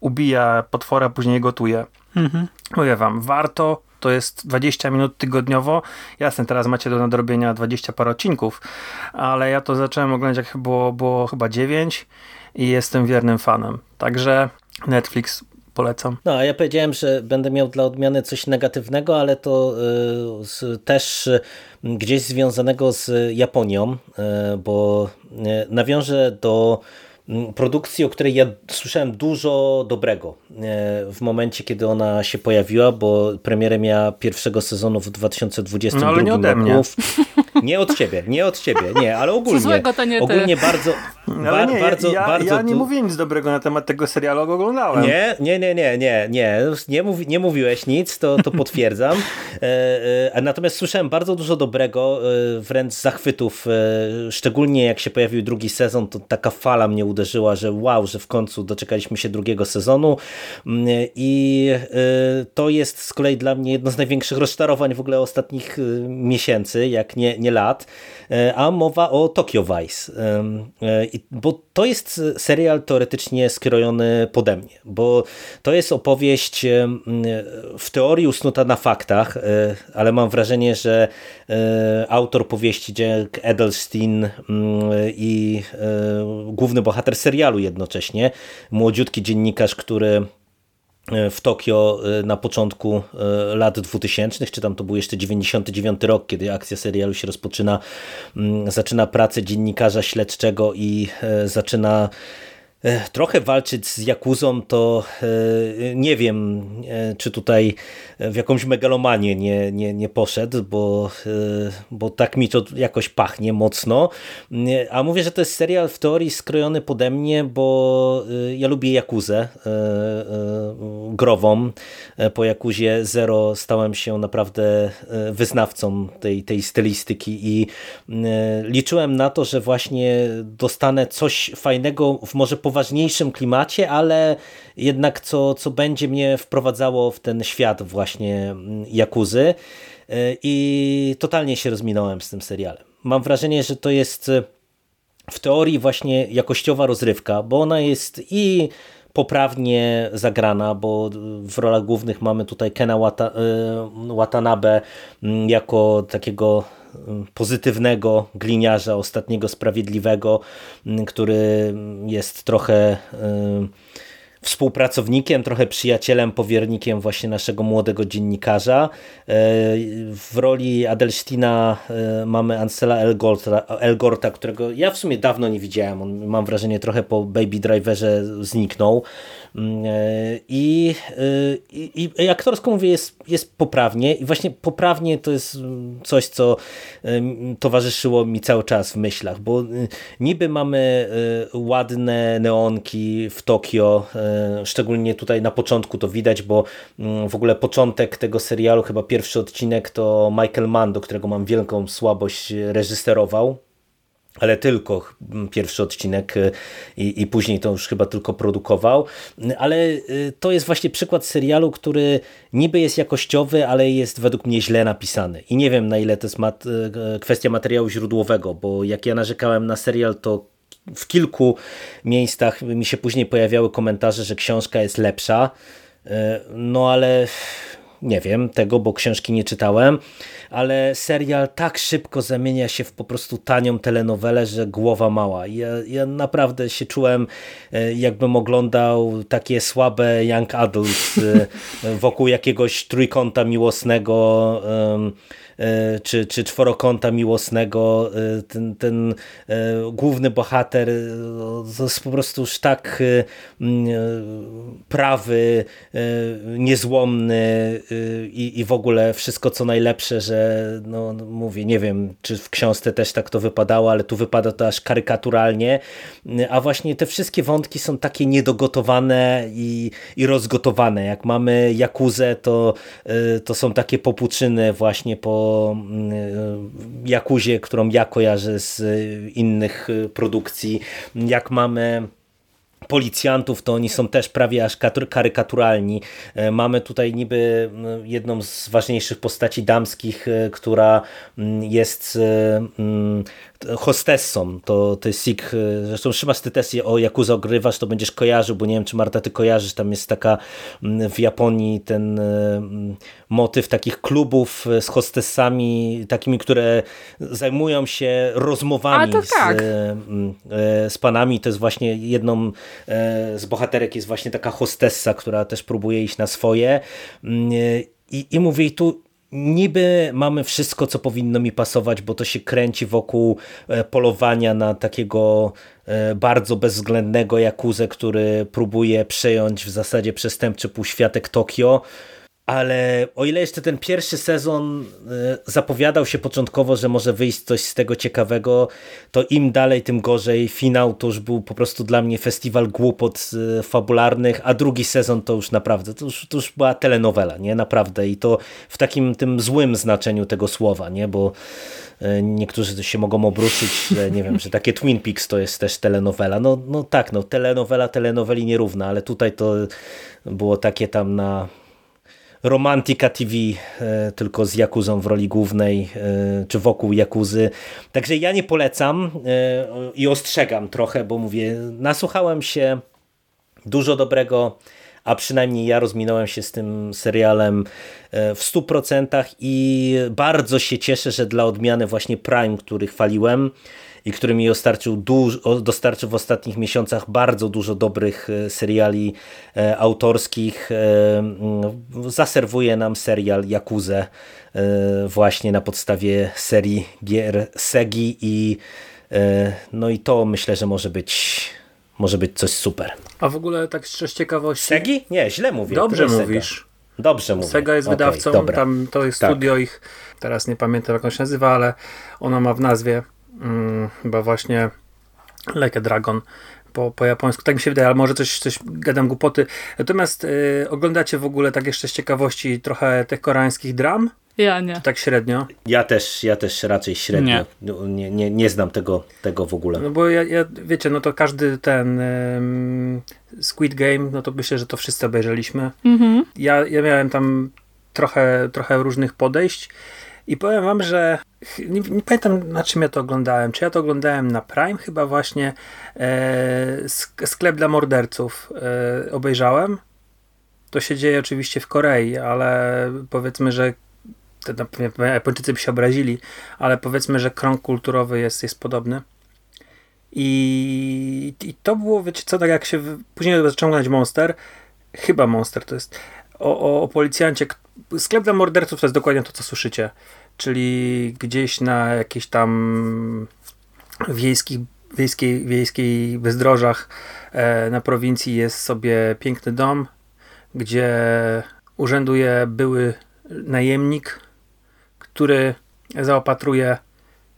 ubija potwora, później gotuje. Mhm. Mówię wam, warto to jest 20 minut tygodniowo. Jasne, teraz macie do nadrobienia 20 parę odcinków, ale ja to zacząłem oglądać jak było, było chyba 9 i jestem wiernym fanem. Także Netflix polecam. No, a ja powiedziałem, że będę miał dla odmiany coś negatywnego, ale to y, też y, gdzieś związanego z Japonią, y, bo nawiążę do produkcji, o której ja słyszałem dużo dobrego e, w momencie, kiedy ona się pojawiła, bo premierę miała pierwszego sezonu w 2022 no, ale nie ode mnie. roku. Nie od ciebie, nie od ciebie, nie, ale ogólnie. złego to nie ogólnie ty. bardzo, no, ale nie, bardzo, ja, bardzo. Ja nie mówię nic dobrego na temat tego serialu, go oglądałem. Nie, nie, nie, nie, nie, nie, nie, mówi, nie mówiłeś nic, to, to potwierdzam. E, e, natomiast słyszałem bardzo dużo dobrego, wręcz zachwytów, szczególnie jak się pojawił drugi sezon, to taka fala mnie uderzyła, że wow, że w końcu doczekaliśmy się drugiego sezonu mm, i to jest z kolei dla mnie jedno z największych rozczarowań w ogóle ostatnich miesięcy, jak nie, nie lat, y, a mowa o Tokyo Vice, bo to jest serial teoretycznie skrojony pode mnie, bo to jest opowieść w teorii usnuta na faktach, ale mam wrażenie, że autor powieści Jack Edelstein i główny bohater serialu jednocześnie. Młodziutki dziennikarz, który w Tokio na początku lat 2000, czy tam to był jeszcze 99 rok, kiedy akcja serialu się rozpoczyna, mm, zaczyna pracę dziennikarza śledczego i zaczyna trochę walczyć z Jakuzą, to nie wiem, czy tutaj w jakąś megalomanię nie, nie, nie poszedł, bo, bo tak mi to jakoś pachnie mocno. A mówię, że to jest serial w teorii skrojony pode mnie, bo ja lubię Jakuzę grową. Po Jakuzie Zero stałem się naprawdę wyznawcą tej, tej stylistyki i liczyłem na to, że właśnie dostanę coś fajnego w może poważniejszym klimacie, ale jednak co, co będzie mnie wprowadzało w ten świat właśnie Jakuzy i totalnie się rozminąłem z tym serialem. Mam wrażenie, że to jest w teorii właśnie jakościowa rozrywka, bo ona jest i poprawnie zagrana, bo w rolach głównych mamy tutaj Kena Watanabe jako takiego pozytywnego gliniarza, ostatniego sprawiedliwego, który jest trochę współpracownikiem, trochę przyjacielem, powiernikiem właśnie naszego młodego dziennikarza. E, w roli Adelsztina e, mamy Ansela Elgorta, Elgorta, którego ja w sumie dawno nie widziałem. On, mam wrażenie, trochę po Baby Driverze zniknął. Mm, I, i, i mówię, jest, jest poprawnie i właśnie poprawnie to jest coś, co towarzyszyło mi cały czas w myślach, bo niby mamy ładne neonki w Tokio, szczególnie tutaj na początku to widać, bo mm, w ogóle początek tego serialu, chyba pierwszy odcinek to Michael Mann, do którego mam wielką słabość, reżyserował ale tylko pierwszy odcinek y, i, i później to już chyba tylko produkował, ale y, to jest właśnie przykład serialu, który niby jest jakościowy, ale jest według mnie źle napisany. I nie wiem na ile to jest mat y, kwestia materiału źródłowego, bo jak ja narzekałem na serial, to w kilku miejscach mi się później pojawiały komentarze, że książka jest lepsza, no ale nie wiem tego, bo książki nie czytałem, ale serial tak szybko zamienia się w po prostu tanią telenowelę, że głowa mała. Ja, ja naprawdę się czułem, e, jakbym oglądał takie słabe young adult e, wokół jakiegoś trójkąta miłosnego, E, czy, czy czworokąta miłosnego, ten, ten główny bohater jest po prostu już tak prawy, niezłomny i, i w ogóle wszystko co najlepsze, że no, no mówię, nie wiem, czy w książce też tak to wypadało, ale tu wypada to aż karykaturalnie, a właśnie te wszystkie wątki są takie niedogotowane i, i rozgotowane. Jak mamy Jakuzę, to, to są takie popuczyny właśnie po Mm, Jakuzie, którą ja kojarzę z innych produkcji. Jak mamy policjantów, to oni są też prawie aż karykaturalni. E, mamy tutaj niby mm, jedną z ważniejszych postaci damskich, e, która mm, jest e, hostessą, to, to jest Sik, zresztą Szymas, ty też o Jakuza ogrywasz, to będziesz kojarzył, bo nie wiem, czy Marta, ty kojarzysz, tam jest taka w Japonii ten motyw takich klubów z hostessami, takimi, które zajmują się rozmowami tak. z, z panami, to jest właśnie jedną z bohaterek jest właśnie taka hostessa, która też próbuje iść na swoje i, i mówię, i tu niby mamy wszystko, co powinno mi pasować, bo to się kręci wokół e, polowania na takiego e, bardzo bezwzględnego Jakuzę, który próbuje przejąć w zasadzie przestępczy półświatek Tokio ale o ile jeszcze ten pierwszy sezon e, zapowiadał się początkowo, że może wyjść coś z tego ciekawego, to im dalej, tym gorzej. Finał to już był po prostu dla mnie festiwal głupot e, fabularnych, a drugi sezon to już naprawdę, to już, to już była telenowela, nie? Naprawdę. I to w takim tym złym znaczeniu tego słowa, nie? Bo e, niektórzy się mogą obrócić, że nie wiem, że takie Twin Peaks to jest też telenowela. No, no tak, no telenowela telenoweli nierówna, ale tutaj to było takie tam na Romantika TV, e, tylko z Jakuzą w roli głównej, e, czy wokół Jakuzy. Także ja nie polecam e, i ostrzegam trochę, bo mówię, nasłuchałem się dużo dobrego, a przynajmniej ja rozminąłem się z tym serialem w 100% i bardzo się cieszę, że dla odmiany właśnie Prime, który chwaliłem, i który mi dostarczył, dużo, dostarczył w ostatnich miesiącach bardzo dużo dobrych seriali autorskich. Zaserwuje nam serial Jakuzę właśnie na podstawie serii gier Segi i no i to myślę, że może być może być coś super. A w ogóle tak z ciekawości... Segi? Nie, źle mówię. Dobrze mówisz. Sega. Dobrze mówię. Sega jest okay, wydawcą, dobra. tam to jest tak. studio ich, teraz nie pamiętam jak on się nazywa, ale ona ma w nazwie hmm, chyba właśnie Like a Dragon po, po japońsku. Tak mi się wydaje, ale może coś, coś gadam głupoty. Natomiast y, oglądacie w ogóle tak jeszcze z ciekawości trochę tych koreańskich dram? Ja nie. Czy tak średnio? Ja też, ja też raczej średnio. Nie, no, nie, nie, nie znam tego, tego w ogóle. No bo ja, ja wiecie, no to każdy ten um, Squid Game, no to myślę, że to wszyscy obejrzeliśmy. Mhm. Ja, ja miałem tam trochę, trochę różnych podejść i powiem wam, że nie, nie, pamiętam na czym ja to oglądałem. Czy ja to oglądałem na Prime? Chyba właśnie e, sklep dla morderców e, obejrzałem. To się dzieje oczywiście w Korei, ale powiedzmy, że to Japończycy by się obrazili, ale powiedzmy, że krąg kulturowy jest, jest podobny. I, I to było, wiecie co, tak jak się później zaczął oglądać Monster, chyba Monster to jest, o, o, o policjancie, sklep dla morderców to jest dokładnie to, co słyszycie, czyli gdzieś na jakiejś tam wiejskich, wiejskiej, wiejskiej bezdrożach e, na prowincji jest sobie piękny dom, gdzie urzęduje były najemnik, który zaopatruje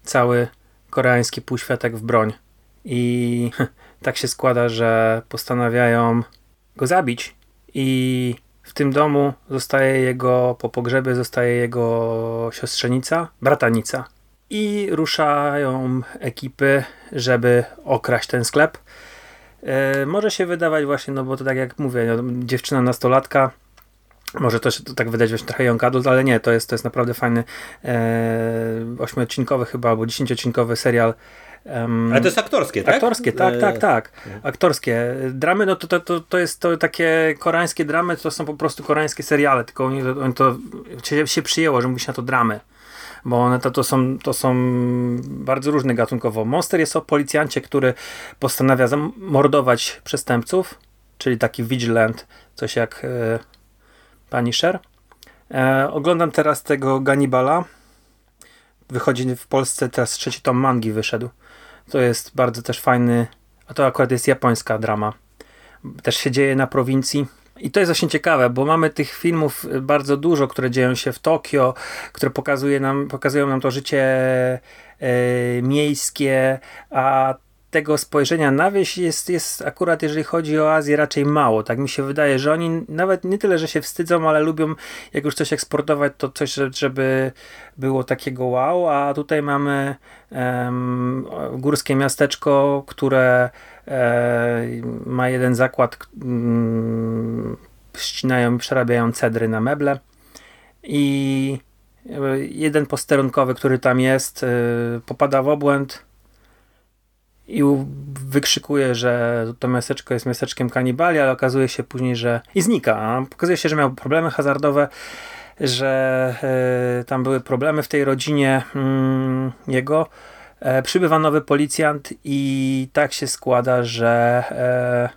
cały koreański półświatek w broń. I tak się składa, że postanawiają go zabić i w tym domu zostaje jego, po pogrzebie zostaje jego siostrzenica, bratanica. I ruszają ekipy, żeby okraść ten sklep. E, może się wydawać właśnie, no bo to tak jak mówię, no, dziewczyna nastolatka może to się tak wydać właśnie trochę young adult, ale nie, to jest, to jest naprawdę fajny e, ośmiodcinkowy chyba, albo dziesięciocinkowy serial. Um, ale to jest aktorskie, tak? Aktorskie, tak, tak, tak. Aktorskie. Dramy, no to, to, to, to jest to takie koreańskie dramy, to są po prostu koreańskie seriale, tylko oni, oni to się, się przyjęło, że mówi się na to dramy bo one to, to, są, to są bardzo różne gatunkowo. Monster jest o policjancie, który postanawia zamordować przestępców, czyli taki vigilant, coś jak e, Punisher. E, oglądam teraz tego Gannibala. Wychodzi w Polsce teraz trzeci tom mangi wyszedł. To jest bardzo też fajny, a to akurat jest japońska drama. Też się dzieje na prowincji. I to jest właśnie ciekawe, bo mamy tych filmów bardzo dużo, które dzieją się w Tokio, które pokazuje nam, pokazują nam to życie e, miejskie, a tego spojrzenia na wieś jest, jest akurat, jeżeli chodzi o Azję, raczej mało. Tak mi się wydaje, że oni nawet nie tyle, że się wstydzą, ale lubią, jak już coś eksportować, to coś, żeby było takiego wow. A tutaj mamy um, górskie miasteczko, które e, ma jeden zakład, um, ścinają i przerabiają cedry na meble. I jeden posterunkowy, który tam jest, e, popada w obłęd i wykrzykuje, że to miasteczko jest miasteczkiem kanibali, ale okazuje się później, że i znika. Okazuje się, że miał problemy hazardowe, że y, tam były problemy w tej rodzinie y, jego. E, przybywa nowy policjant i tak się składa, że e,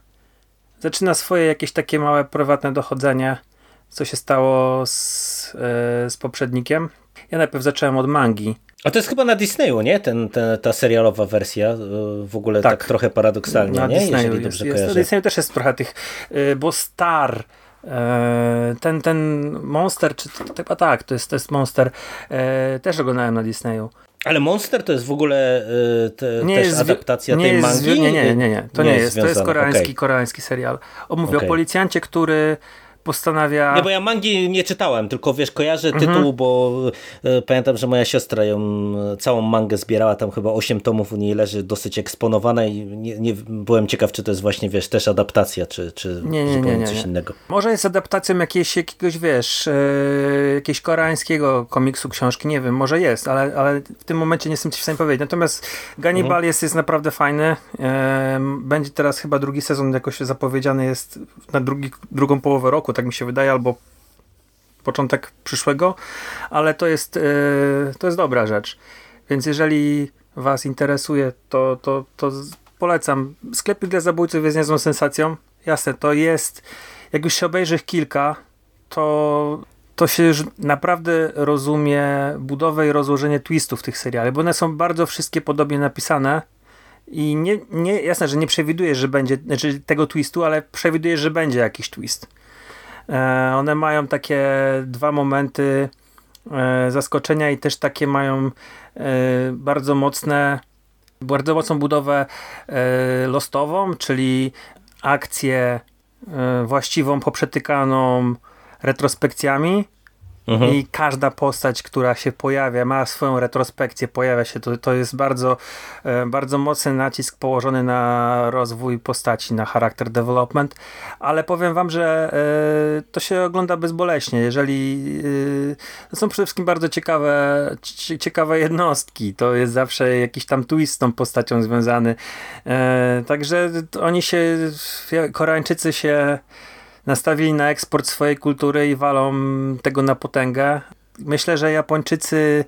zaczyna swoje jakieś takie małe prywatne dochodzenie, co się stało z, e, z poprzednikiem. Ja najpierw zacząłem od mangi, a to jest chyba na Disneyu, nie? Ten, ten, ta serialowa wersja, y, w ogóle tak, tak trochę paradoksalnie, na nie? Disneyu Jeżeli dobrze jest, jest, Na Disneyu też jest trochę tych, y, bo Star, y, ten, ten Monster, czy chyba tak, to jest, to jest Monster, też oglądałem na Disneyu. Ale Monster to jest w ogóle te, nie też jest, adaptacja nie tej jest, mangi? Nie, nie, nie, nie, to nie, nie jest, jest to jest koreański, okay. koreański serial. On mówi okay. o policjancie, który postanawia... Nie, bo ja mangi nie czytałem, tylko wiesz, kojarzę mhm. tytuł, bo e, pamiętam, że moja siostra ją całą mangę zbierała, tam chyba 8 tomów u niej leży dosyć eksponowana i nie, nie byłem ciekaw, czy to jest właśnie, wiesz, też adaptacja, czy, czy nie, nie, nie, nie, coś innego. Może jest adaptacją jakiegoś, jakiegoś wiesz, e, jakiegoś koreańskiego komiksu, książki, nie wiem, może jest, ale, ale w tym momencie nie jestem ci w stanie powiedzieć. Natomiast Gannibal mhm. jest, jest naprawdę fajny. E, będzie teraz chyba drugi sezon jakoś zapowiedziany jest na drugi, drugą połowę roku, tak mi się wydaje, albo początek przyszłego, ale to jest, yy, to jest dobra rzecz. Więc jeżeli Was interesuje, to, to, to polecam. Sklepik dla zabójców jest niezłą sensacją. Jasne, to jest, jak już się obejrzy kilka, to, to się już naprawdę rozumie budowę i rozłożenie twistów tych serialach, bo one są bardzo wszystkie podobnie napisane i nie, nie, jasne, że nie przewidujesz, że będzie znaczy tego twistu, ale przewidujesz, że będzie jakiś twist. E, one mają takie dwa momenty e, zaskoczenia i też takie mają e, bardzo mocne bardzo mocną budowę lostową, czyli akcję właściwą, poprzetykaną retrospekcjami Mhm. I każda postać, która się pojawia, ma swoją retrospekcję, pojawia się. To, to jest bardzo, e, bardzo mocny nacisk położony na rozwój postaci, na charakter development, ale powiem wam, że e, to się ogląda bezboleśnie. Jeżeli e, są przede wszystkim bardzo ciekawe, ciekawe jednostki. To jest zawsze jakiś tam twist z tą postacią związany. Także oni się, Koreańczycy się nastawili na eksport swojej kultury i walą tego na potęgę. Myślę, że Japończycy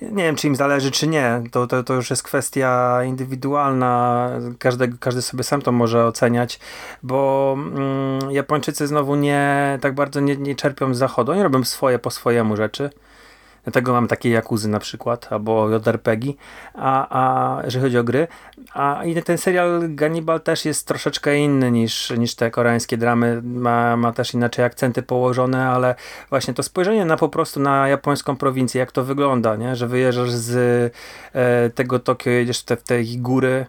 nie wiem, czy im zależy, czy nie. To, to, to już jest kwestia indywidualna. Każdy, każdy sobie sam to może oceniać, bo mm, Japończycy znowu nie tak bardzo nie, nie czerpią z zachodu. Oni robią swoje po swojemu rzeczy. Dlatego mam takie Jakuzy na przykład, albo JRPG, a, a jeżeli chodzi o gry. A i ten serial Gannibal też jest troszeczkę inny niż, niż te koreańskie dramy. Ma, ma też inaczej akcenty położone, ale właśnie to spojrzenie na po prostu na japońską prowincję, jak to wygląda, nie? że wyjeżdżasz z e, tego Tokio, jedziesz te, w te góry,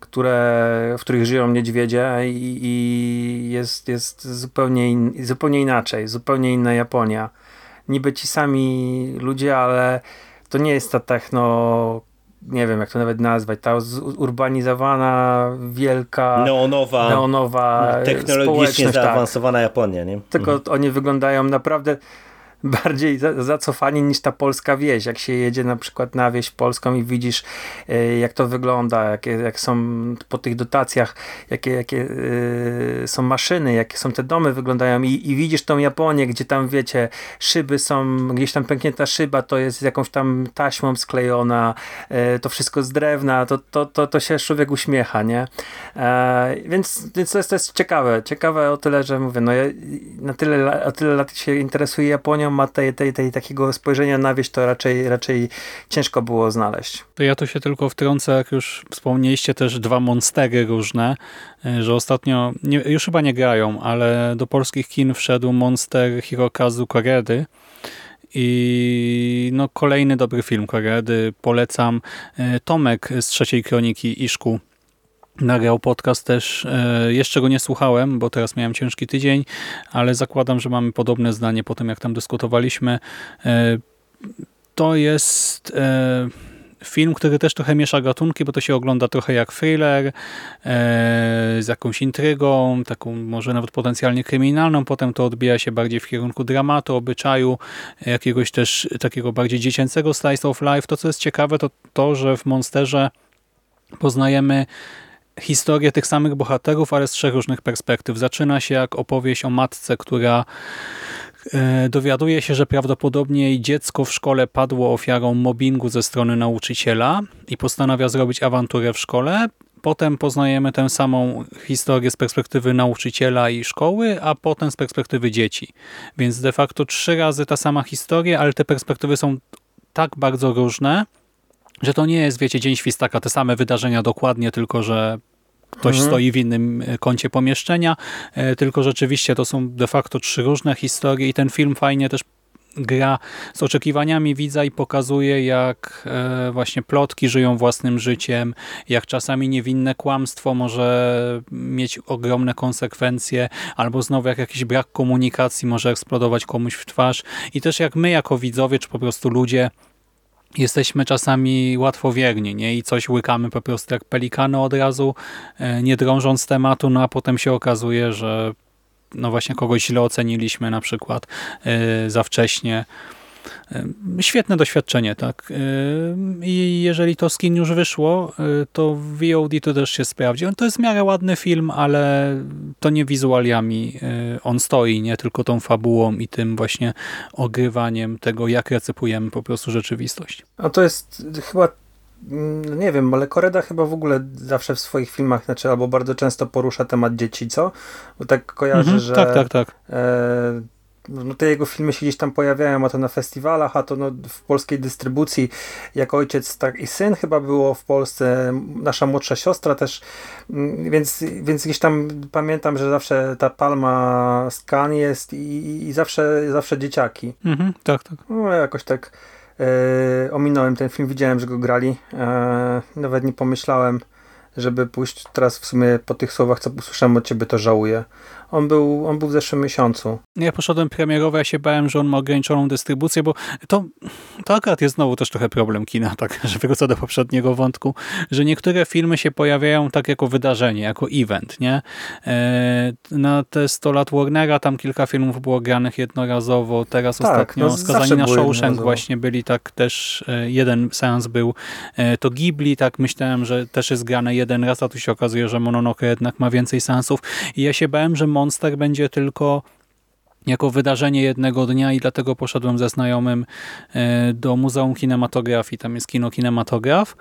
które, w których żyją niedźwiedzie i, i jest, jest zupełnie, in, zupełnie inaczej, zupełnie inna Japonia niby ci sami ludzie, ale to nie jest ta techno nie wiem jak to nawet nazwać, ta urbanizowana, wielka, neonowa, neonowa technologicznie tak. zaawansowana tak. Japonia. Nie? Tylko mhm. oni wyglądają naprawdę bardziej zacofani niż ta polska wieś. Jak się jedzie na przykład na wieś polską i widzisz e, jak to wygląda, jakie jak są po tych dotacjach, jakie, jakie yy, są maszyny, jakie są te domy wyglądają i, i widzisz tą Japonię, gdzie tam wiecie, szyby są, gdzieś tam pęknięta szyba to jest jakąś tam taśmą sklejona, yy, to wszystko z drewna, to, to, to, to się człowiek uśmiecha, nie? Więc, więc to, jest, to jest ciekawe. Ciekawe o tyle, że mówię, no ja na tyle, o tyle lat się interesuję Japonią, ma tej, tej, tej takiego spojrzenia na wieś, to raczej, raczej ciężko było znaleźć. To ja tu się tylko wtrącę, jak już wspomnieliście też dwa monstery różne, e, że ostatnio, nie, już chyba nie grają, ale do polskich kin wszedł monster Hirokazu Koredy, i no, kolejny dobry film Koredy. Polecam e, Tomek z trzeciej kroniki Iszku nagrał podcast też. E, jeszcze go nie słuchałem, bo teraz miałem ciężki tydzień, ale zakładam, że mamy podobne zdanie po tym, jak tam dyskutowaliśmy. E, to jest e, film, który też trochę miesza gatunki, bo to się ogląda trochę jak thriller, z jakąś intrygą, taką może nawet potencjalnie kryminalną. Potem to odbija się bardziej w kierunku dramatu, obyczaju, jakiegoś też takiego bardziej dziecięcego slice of life. To, co jest ciekawe, to to, że w Monsterze poznajemy historię tych samych bohaterów, ale z trzech różnych perspektyw. Zaczyna się jak opowieść o matce, która e, dowiaduje się, że prawdopodobnie jej dziecko w szkole padło ofiarą mobbingu ze strony nauczyciela i postanawia zrobić awanturę w szkole. Potem poznajemy tę samą historię z perspektywy nauczyciela i szkoły, a potem z perspektywy dzieci. Więc de facto trzy razy ta sama historia, ale te perspektywy są tak bardzo różne, że to nie jest, wiecie, Dzień Świstaka, te same wydarzenia dokładnie, tylko że ktoś mhm. stoi w innym e, kącie pomieszczenia, e, tylko rzeczywiście to są de facto trzy różne historie i ten film fajnie też gra z oczekiwaniami widza i pokazuje, jak e, właśnie plotki żyją własnym życiem, jak czasami niewinne kłamstwo może mieć ogromne konsekwencje, albo znowu jak jakiś brak komunikacji może eksplodować komuś w twarz i też jak my jako widzowie, czy po prostu ludzie jesteśmy czasami łatwowierni nie? i coś łykamy po prostu jak pelikany od razu, e, nie drążąc tematu, no a potem się okazuje, że no właśnie kogoś źle oceniliśmy na przykład yy, za wcześnie Świetne doświadczenie, tak. I jeżeli to skin już wyszło, y, to w VOD to też się sprawdzi. To jest w miarę ładny film, ale to nie wizualiami y, on stoi, nie tylko tą fabułą i tym właśnie ogrywaniem tego, jak recypujemy po prostu rzeczywistość. A to jest chyba mm, nie wiem, ale Koreda chyba w ogóle zawsze w swoich filmach, znaczy albo bardzo często porusza temat dzieci, co? Bo tak kojarzę, mhm, że tak, tak, tak. E, no te jego filmy się gdzieś tam pojawiają, a to na festiwalach, a to no w polskiej dystrybucji jak ojciec tak i syn chyba było w Polsce, nasza młodsza siostra też, mm, więc, więc gdzieś tam pamiętam, że zawsze ta palma skan jest i, i zawsze, zawsze dzieciaki. Mhm, tak, tak. No jakoś tak e, ominąłem ten film, widziałem, że go grali, e, nawet nie pomyślałem, żeby pójść teraz w sumie po tych słowach, co usłyszałem od ciebie, to żałuję. On był, on był w zeszłym miesiącu. Ja poszedłem premierowo, ja się bałem, że on ma ograniczoną dystrybucję, bo to, to akurat jest znowu też trochę problem kina, tak, że wrócę do poprzedniego wątku, że niektóre filmy się pojawiają tak jako wydarzenie, jako event, nie? E, na te 100 lat Warnera tam kilka filmów było granych jednorazowo, teraz tak, ostatnio no, Skazani na Shawshank właśnie byli tak też, e, jeden seans był, e, to Ghibli, tak myślałem, że też jest grane jeden raz, a tu się okazuje, że Mononoke jednak ma więcej seansów i ja się bałem, że Monster będzie tylko jako wydarzenie jednego dnia i dlatego poszedłem ze znajomym e, do Muzeum Kinematografii. Tam jest kino kinematograf.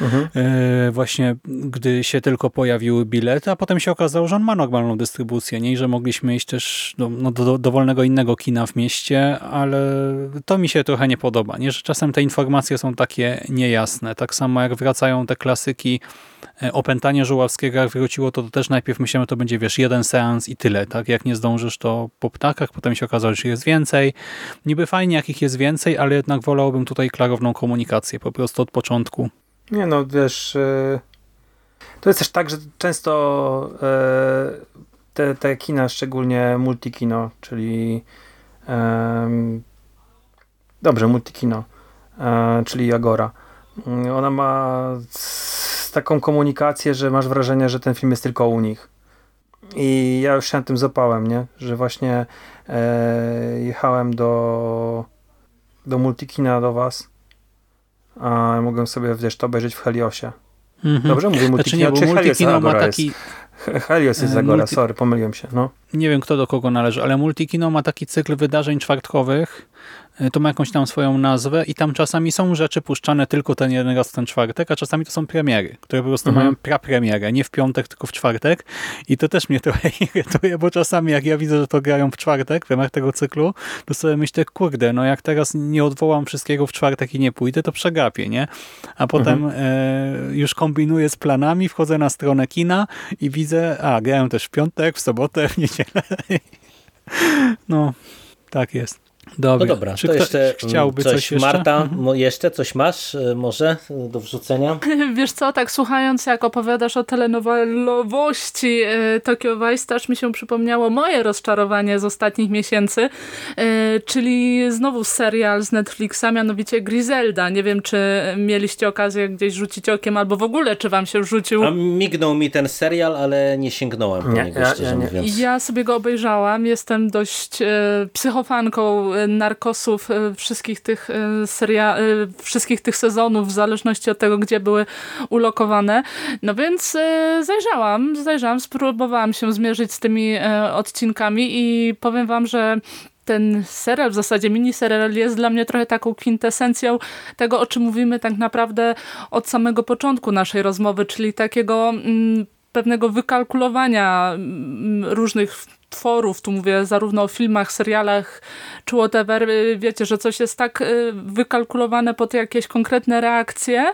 Mhm. E, właśnie gdy się tylko pojawiły bilety, a potem się okazało, że on ma normalną dystrybucję nie? i że mogliśmy iść też do, no, do dowolnego innego kina w mieście, ale to mi się trochę nie podoba. Nie, że czasem te informacje są takie niejasne. Tak samo jak wracają te klasyki opętanie Żuławskiego jak wróciło, to, to też najpierw myślałem, to będzie, wiesz, jeden seans i tyle, tak? Jak nie zdążysz, to po ptakach, potem się okazało, że jest więcej. Niby fajnie, jakich jest więcej, ale jednak wolałbym tutaj klarowną komunikację, po prostu od początku. Nie no, wiesz, e, to jest też tak, że często e, te, te kina, szczególnie multikino, czyli dobrze, multikino, czyli Agora, mm, ona ma taką komunikację, że masz wrażenie, że ten film jest tylko u nich. I ja już się na tym zapałem, nie? Że właśnie e, jechałem do do Multikina do was a mogłem sobie, wiesz, to obejrzeć w Heliosie. Mm -hmm. Dobrze mówię Multikino, znaczy nie, czy Helios ma taki... Jest? Helios jest Zagora, multi... sorry, pomyliłem się. No. Nie wiem, kto do kogo należy, ale Multikino ma taki cykl wydarzeń czwartkowych, E, to ma jakąś tam swoją nazwę i tam czasami są rzeczy puszczane tylko ten jeden raz ten czwartek, a czasami to są premiery, które po prostu mhm. mają prapremierę, nie w piątek, tylko w czwartek i to też mnie trochę irytuje, bo czasami jak ja widzę, że to grają w czwartek w ramach tego cyklu, to sobie myślę, kurde, no jak teraz nie odwołam wszystkiego w czwartek i nie pójdę, to przegapię, nie? A potem mhm. e, już kombinuję z planami, wchodzę na stronę kina i widzę, a grają też w piątek, w sobotę, w niedzielę. No, tak jest. Dobra. No dobra, Czy to jeszcze chciałby coś, coś jeszcze? Marta, mhm. jeszcze coś masz e, może do wrzucenia? Wiesz co, tak słuchając jak opowiadasz o telenowelowości e, Tokyo Vice, też mi się przypomniało moje rozczarowanie z ostatnich miesięcy, e, czyli znowu serial z Netflixa, mianowicie Griselda. Nie wiem, czy mieliście okazję gdzieś rzucić okiem, albo w ogóle, czy wam się rzucił. A mignął mi ten serial, ale nie sięgnąłem po niego, ja, szczerze ja, mówiąc. Ja sobie go obejrzałam, jestem dość psychofanką narkosów e, wszystkich tych e, seria, wszystkich tych sezonów w zależności od tego, gdzie były ulokowane. No więc zajrzałam, zajrzałam, spróbowałam się zmierzyć z tymi odcinkami i powiem wam, że ten serial, w zasadzie miniserial jest dla mnie trochę taką kwintesencją tego, o czym mówimy tak naprawdę od samego początku naszej rozmowy, czyli takiego mm, pewnego wykalkulowania mm, różnych tworów, tu mówię zarówno o filmach, serialach czy whatever, y, wiecie, że coś jest tak y, wykalkulowane pod jakieś konkretne reakcje,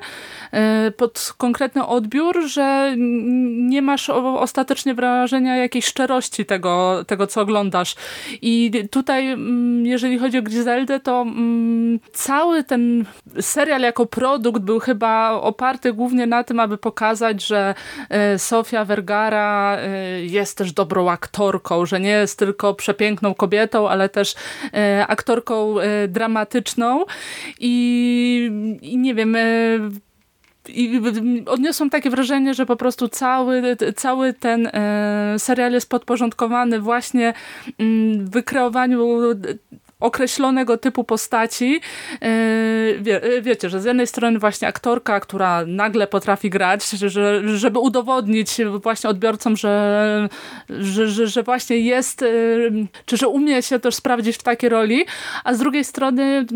y, pod konkretny odbiór, że nie masz ostatecznie wrażenia jakiejś szczerości tego, tego co oglądasz. I tutaj, mm, jeżeli chodzi o Griseldę, to mm, cały ten serial jako produkt był chyba oparty głównie na tym, aby pokazać, że Sofia Vergara jest też dobrą aktorką, że nie jest tylko przepiękną kobietą, ale też e, aktorką e, dramatyczną. I, i nie wiem, e, i odniosłam takie wrażenie, że po prostu cały, cały ten serial jest podporządkowany właśnie mm, wykreowaniu określonego typu postaci. E, wie, e, wiecie, że z jednej strony właśnie aktorka, która nagle potrafi grać, że, żeby udowodnić właśnie odbiorcom, że, że, że, że właśnie jest, e, czy że umie się też sprawdzić w takiej roli, a z drugiej strony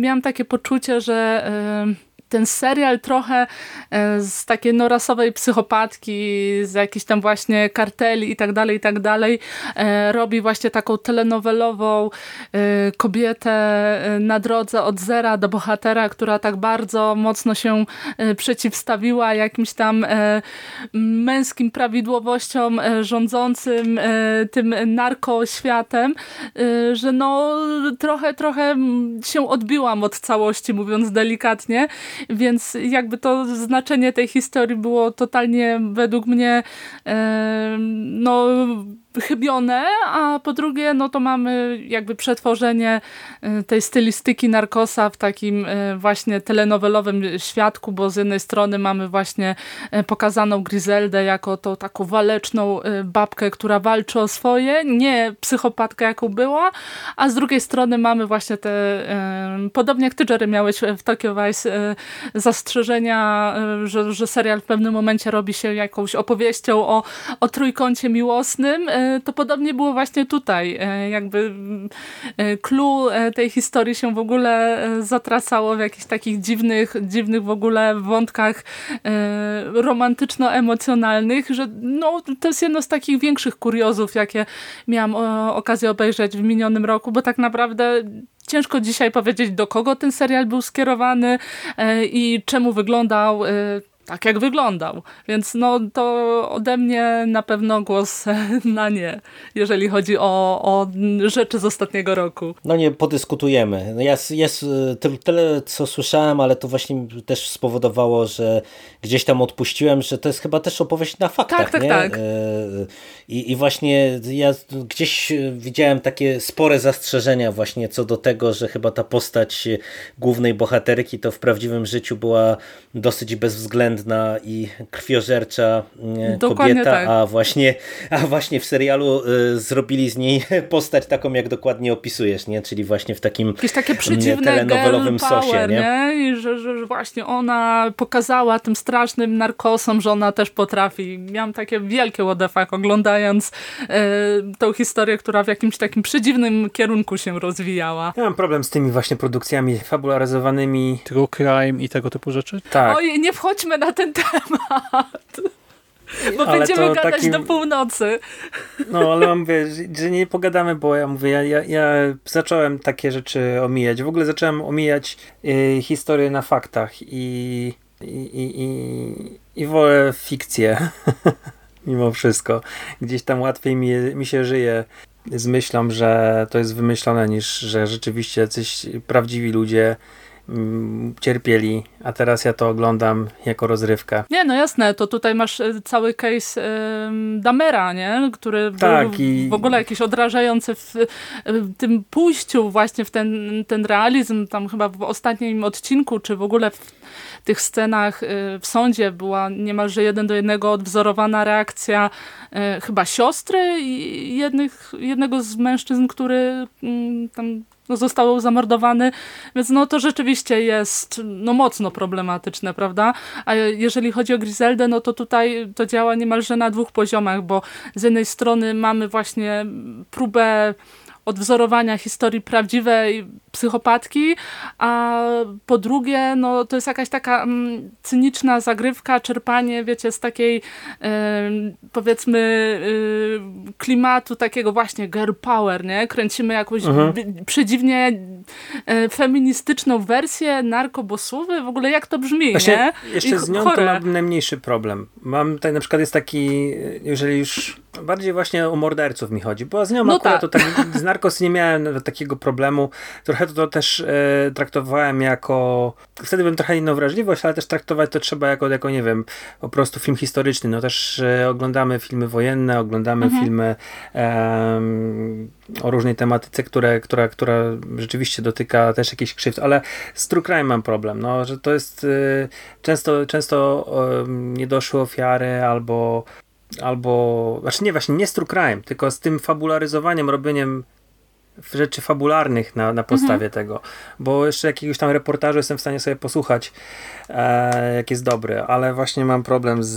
miałam takie poczucie, że ten serial trochę e, z takiej norasowej psychopatki, z jakichś tam właśnie karteli i tak dalej, i tak dalej, e, robi właśnie taką telenowelową e, kobietę na drodze od zera do bohatera, która tak bardzo mocno się przeciwstawiła jakimś tam męskim prawidłowościom rządzącym tym narkoświatem, że no trochę, trochę się odbiłam od całości, mówiąc delikatnie, więc jakby to znaczenie tej historii było totalnie według mnie no chybione, a po drugie no to mamy jakby przetworzenie e, tej stylistyki narkosa w takim e, właśnie telenowelowym świadku, bo z jednej strony mamy właśnie e, pokazaną Grizeldę jako tą taką waleczną babkę, która walczy o swoje, nie psychopatkę jaką była, a z drugiej strony mamy właśnie te, podobnie jak ty Jerry miałeś w Tokyo Vice zastrzeżenia, że, że serial w pewnym momencie robi się jakąś opowieścią o, o trójkącie miłosnym, to podobnie było właśnie tutaj. E, jakby e, clue e, tej historii się w ogóle zatracało w jakichś takich dziwnych, dziwnych w ogóle wątkach romantyczno-emocjonalnych, że no, to jest jedno z takich większych kuriozów, jakie miałam okazję obejrzeć w minionym roku, bo tak naprawdę ciężko dzisiaj powiedzieć, do kogo ten serial był skierowany i czemu wyglądał tak, jak wyglądał. Więc no to ode mnie na pewno głos na nie, jeżeli chodzi o, o rzeczy z ostatniego roku. No nie podyskutujemy. No jest, jest tyle, co słyszałem, ale to właśnie też spowodowało, że gdzieś tam odpuściłem, że to jest chyba też opowieść na faktach. Tak, tak, nie? tak. E, I, I właśnie ja gdzieś widziałem takie spore zastrzeżenia właśnie co do tego, że chyba ta postać głównej bohaterki to w prawdziwym życiu była dosyć bezwzględna bezwzględna i krwiożercza mm, Dokładnie kobieta, tak. a, właśnie, a właśnie w serialu y, zrobili z niej postać taką, jak dokładnie opisujesz, nie? czyli właśnie w takim Jakieś takie mm, przedziwne telenowelowym power, sosie. Nie? nie? I że, że właśnie ona pokazała tym strasznym narkosom, że ona też potrafi. Miałam takie wielkie łodefak oglądając y, tą historię, która w jakimś takim przedziwnym kierunku się rozwijała. Ja mam problem z tymi właśnie produkcjami fabularyzowanymi. True crime i tego typu rzeczy? Tak. Oj, nie wchodźmy na na ten temat. Bo ale będziemy gadać takim... do północy. No, ale mam mówię, że nie pogadamy, bo ja mówię, ja, ja, ja zacząłem takie rzeczy omijać. W ogóle zacząłem omijać y, historię na faktach i, i, i, i, i wolę fikcję. Mimo wszystko. Gdzieś tam łatwiej mi, mi się żyje z myślą, że to jest wymyślone, niż że rzeczywiście jacyś prawdziwi ludzie cierpieli, a teraz ja to oglądam jako rozrywkę. Nie, no jasne, to tutaj masz e, cały case y, Damera, nie? który tak, był i... w ogóle jakiś odrażający w, w, tym pójściu właśnie w ten, ten realizm, tam chyba w ostatnim odcinku, czy w ogóle w tych scenach y, w sądzie była niemalże jeden do jednego odwzorowana reakcja y, chyba siostry jednych, jednego z mężczyzn, który mm, tam został zamordowany, więc no to rzeczywiście jest no, mocno problematyczne, prawda? A jeżeli chodzi o Griseldę, no to tutaj to działa niemalże na dwóch poziomach, bo z jednej strony mamy właśnie próbę odwzorowania historii prawdziwej psychopatki, a po drugie, no to jest jakaś taka mm, cyniczna zagrywka, czerpanie, wiecie, z takiej powiedzmy y, klimatu takiego właśnie girl power, nie? Kręcimy jakąś przedziwnie e, feministyczną wersję narkobosówy, w ogóle jak to brzmi, właśnie nie? Jeszcze I z nią chore. to mam najmniejszy problem. Mam tutaj na przykład jest taki, jeżeli już bardziej właśnie o morderców mi chodzi, bo z nią no akurat tak. to tak, z narkos nie miałem takiego problemu. Trochę to też e, traktowałem jako, wtedy bym trochę inną wrażliwość, ale też traktować to trzeba jako, jako nie wiem, po prostu film historyczny. No też e, oglądamy filmy wojenne, oglądamy mhm. filmy e, o różnej tematyce, które, która, która rzeczywiście dotyka też jakichś krzywd, ale z true crime mam problem, no, że to jest e, często, często niedoszłe ofiary albo albo, znaczy nie, właśnie nie z true crime, tylko z tym fabularyzowaniem, robieniem rzeczy fabularnych na, na podstawie mhm. tego, bo jeszcze jakiegoś tam reportażu jestem w stanie sobie posłuchać, e, jak jest dobry, ale właśnie mam problem z,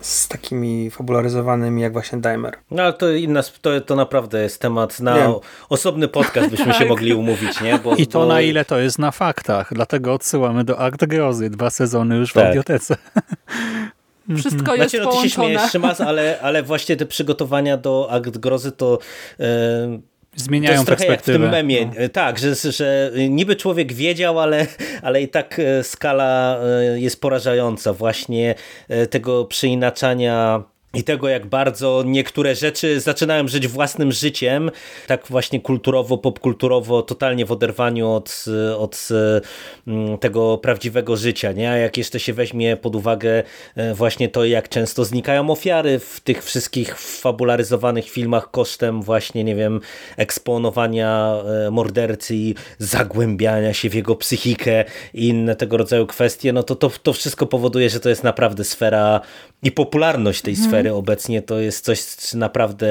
z takimi fabularyzowanymi jak właśnie Dimer. No ale to inna, to, to naprawdę jest temat na Wiem. osobny podcast, byśmy tak. się mogli umówić, nie? Bo, I to bo... na ile to jest na faktach, dlatego odsyłamy do Akt Grozy, dwa sezony już w tak. audiotece. Wszystko jest znaczy, no, ty się śmiejesz, Szymas, ale, ale właśnie te przygotowania do Akt Grozy to... Yy Zmieniają to jest jak w tym memie. No. Tak, że, że niby człowiek wiedział, ale, ale i tak e, skala e, jest porażająca właśnie e, tego przeinaczania i tego, jak bardzo niektóre rzeczy zaczynają żyć własnym życiem, tak właśnie kulturowo, popkulturowo, totalnie w oderwaniu od, od mm, tego prawdziwego życia. Nie? A jak jeszcze się weźmie pod uwagę e, właśnie to, jak często znikają ofiary w tych wszystkich fabularyzowanych filmach kosztem właśnie, nie wiem, eksponowania e, mordercy i zagłębiania się w jego psychikę i inne tego rodzaju kwestie, no to to, to wszystko powoduje, że to jest naprawdę sfera i popularność tej sfery mhm. obecnie to jest coś naprawdę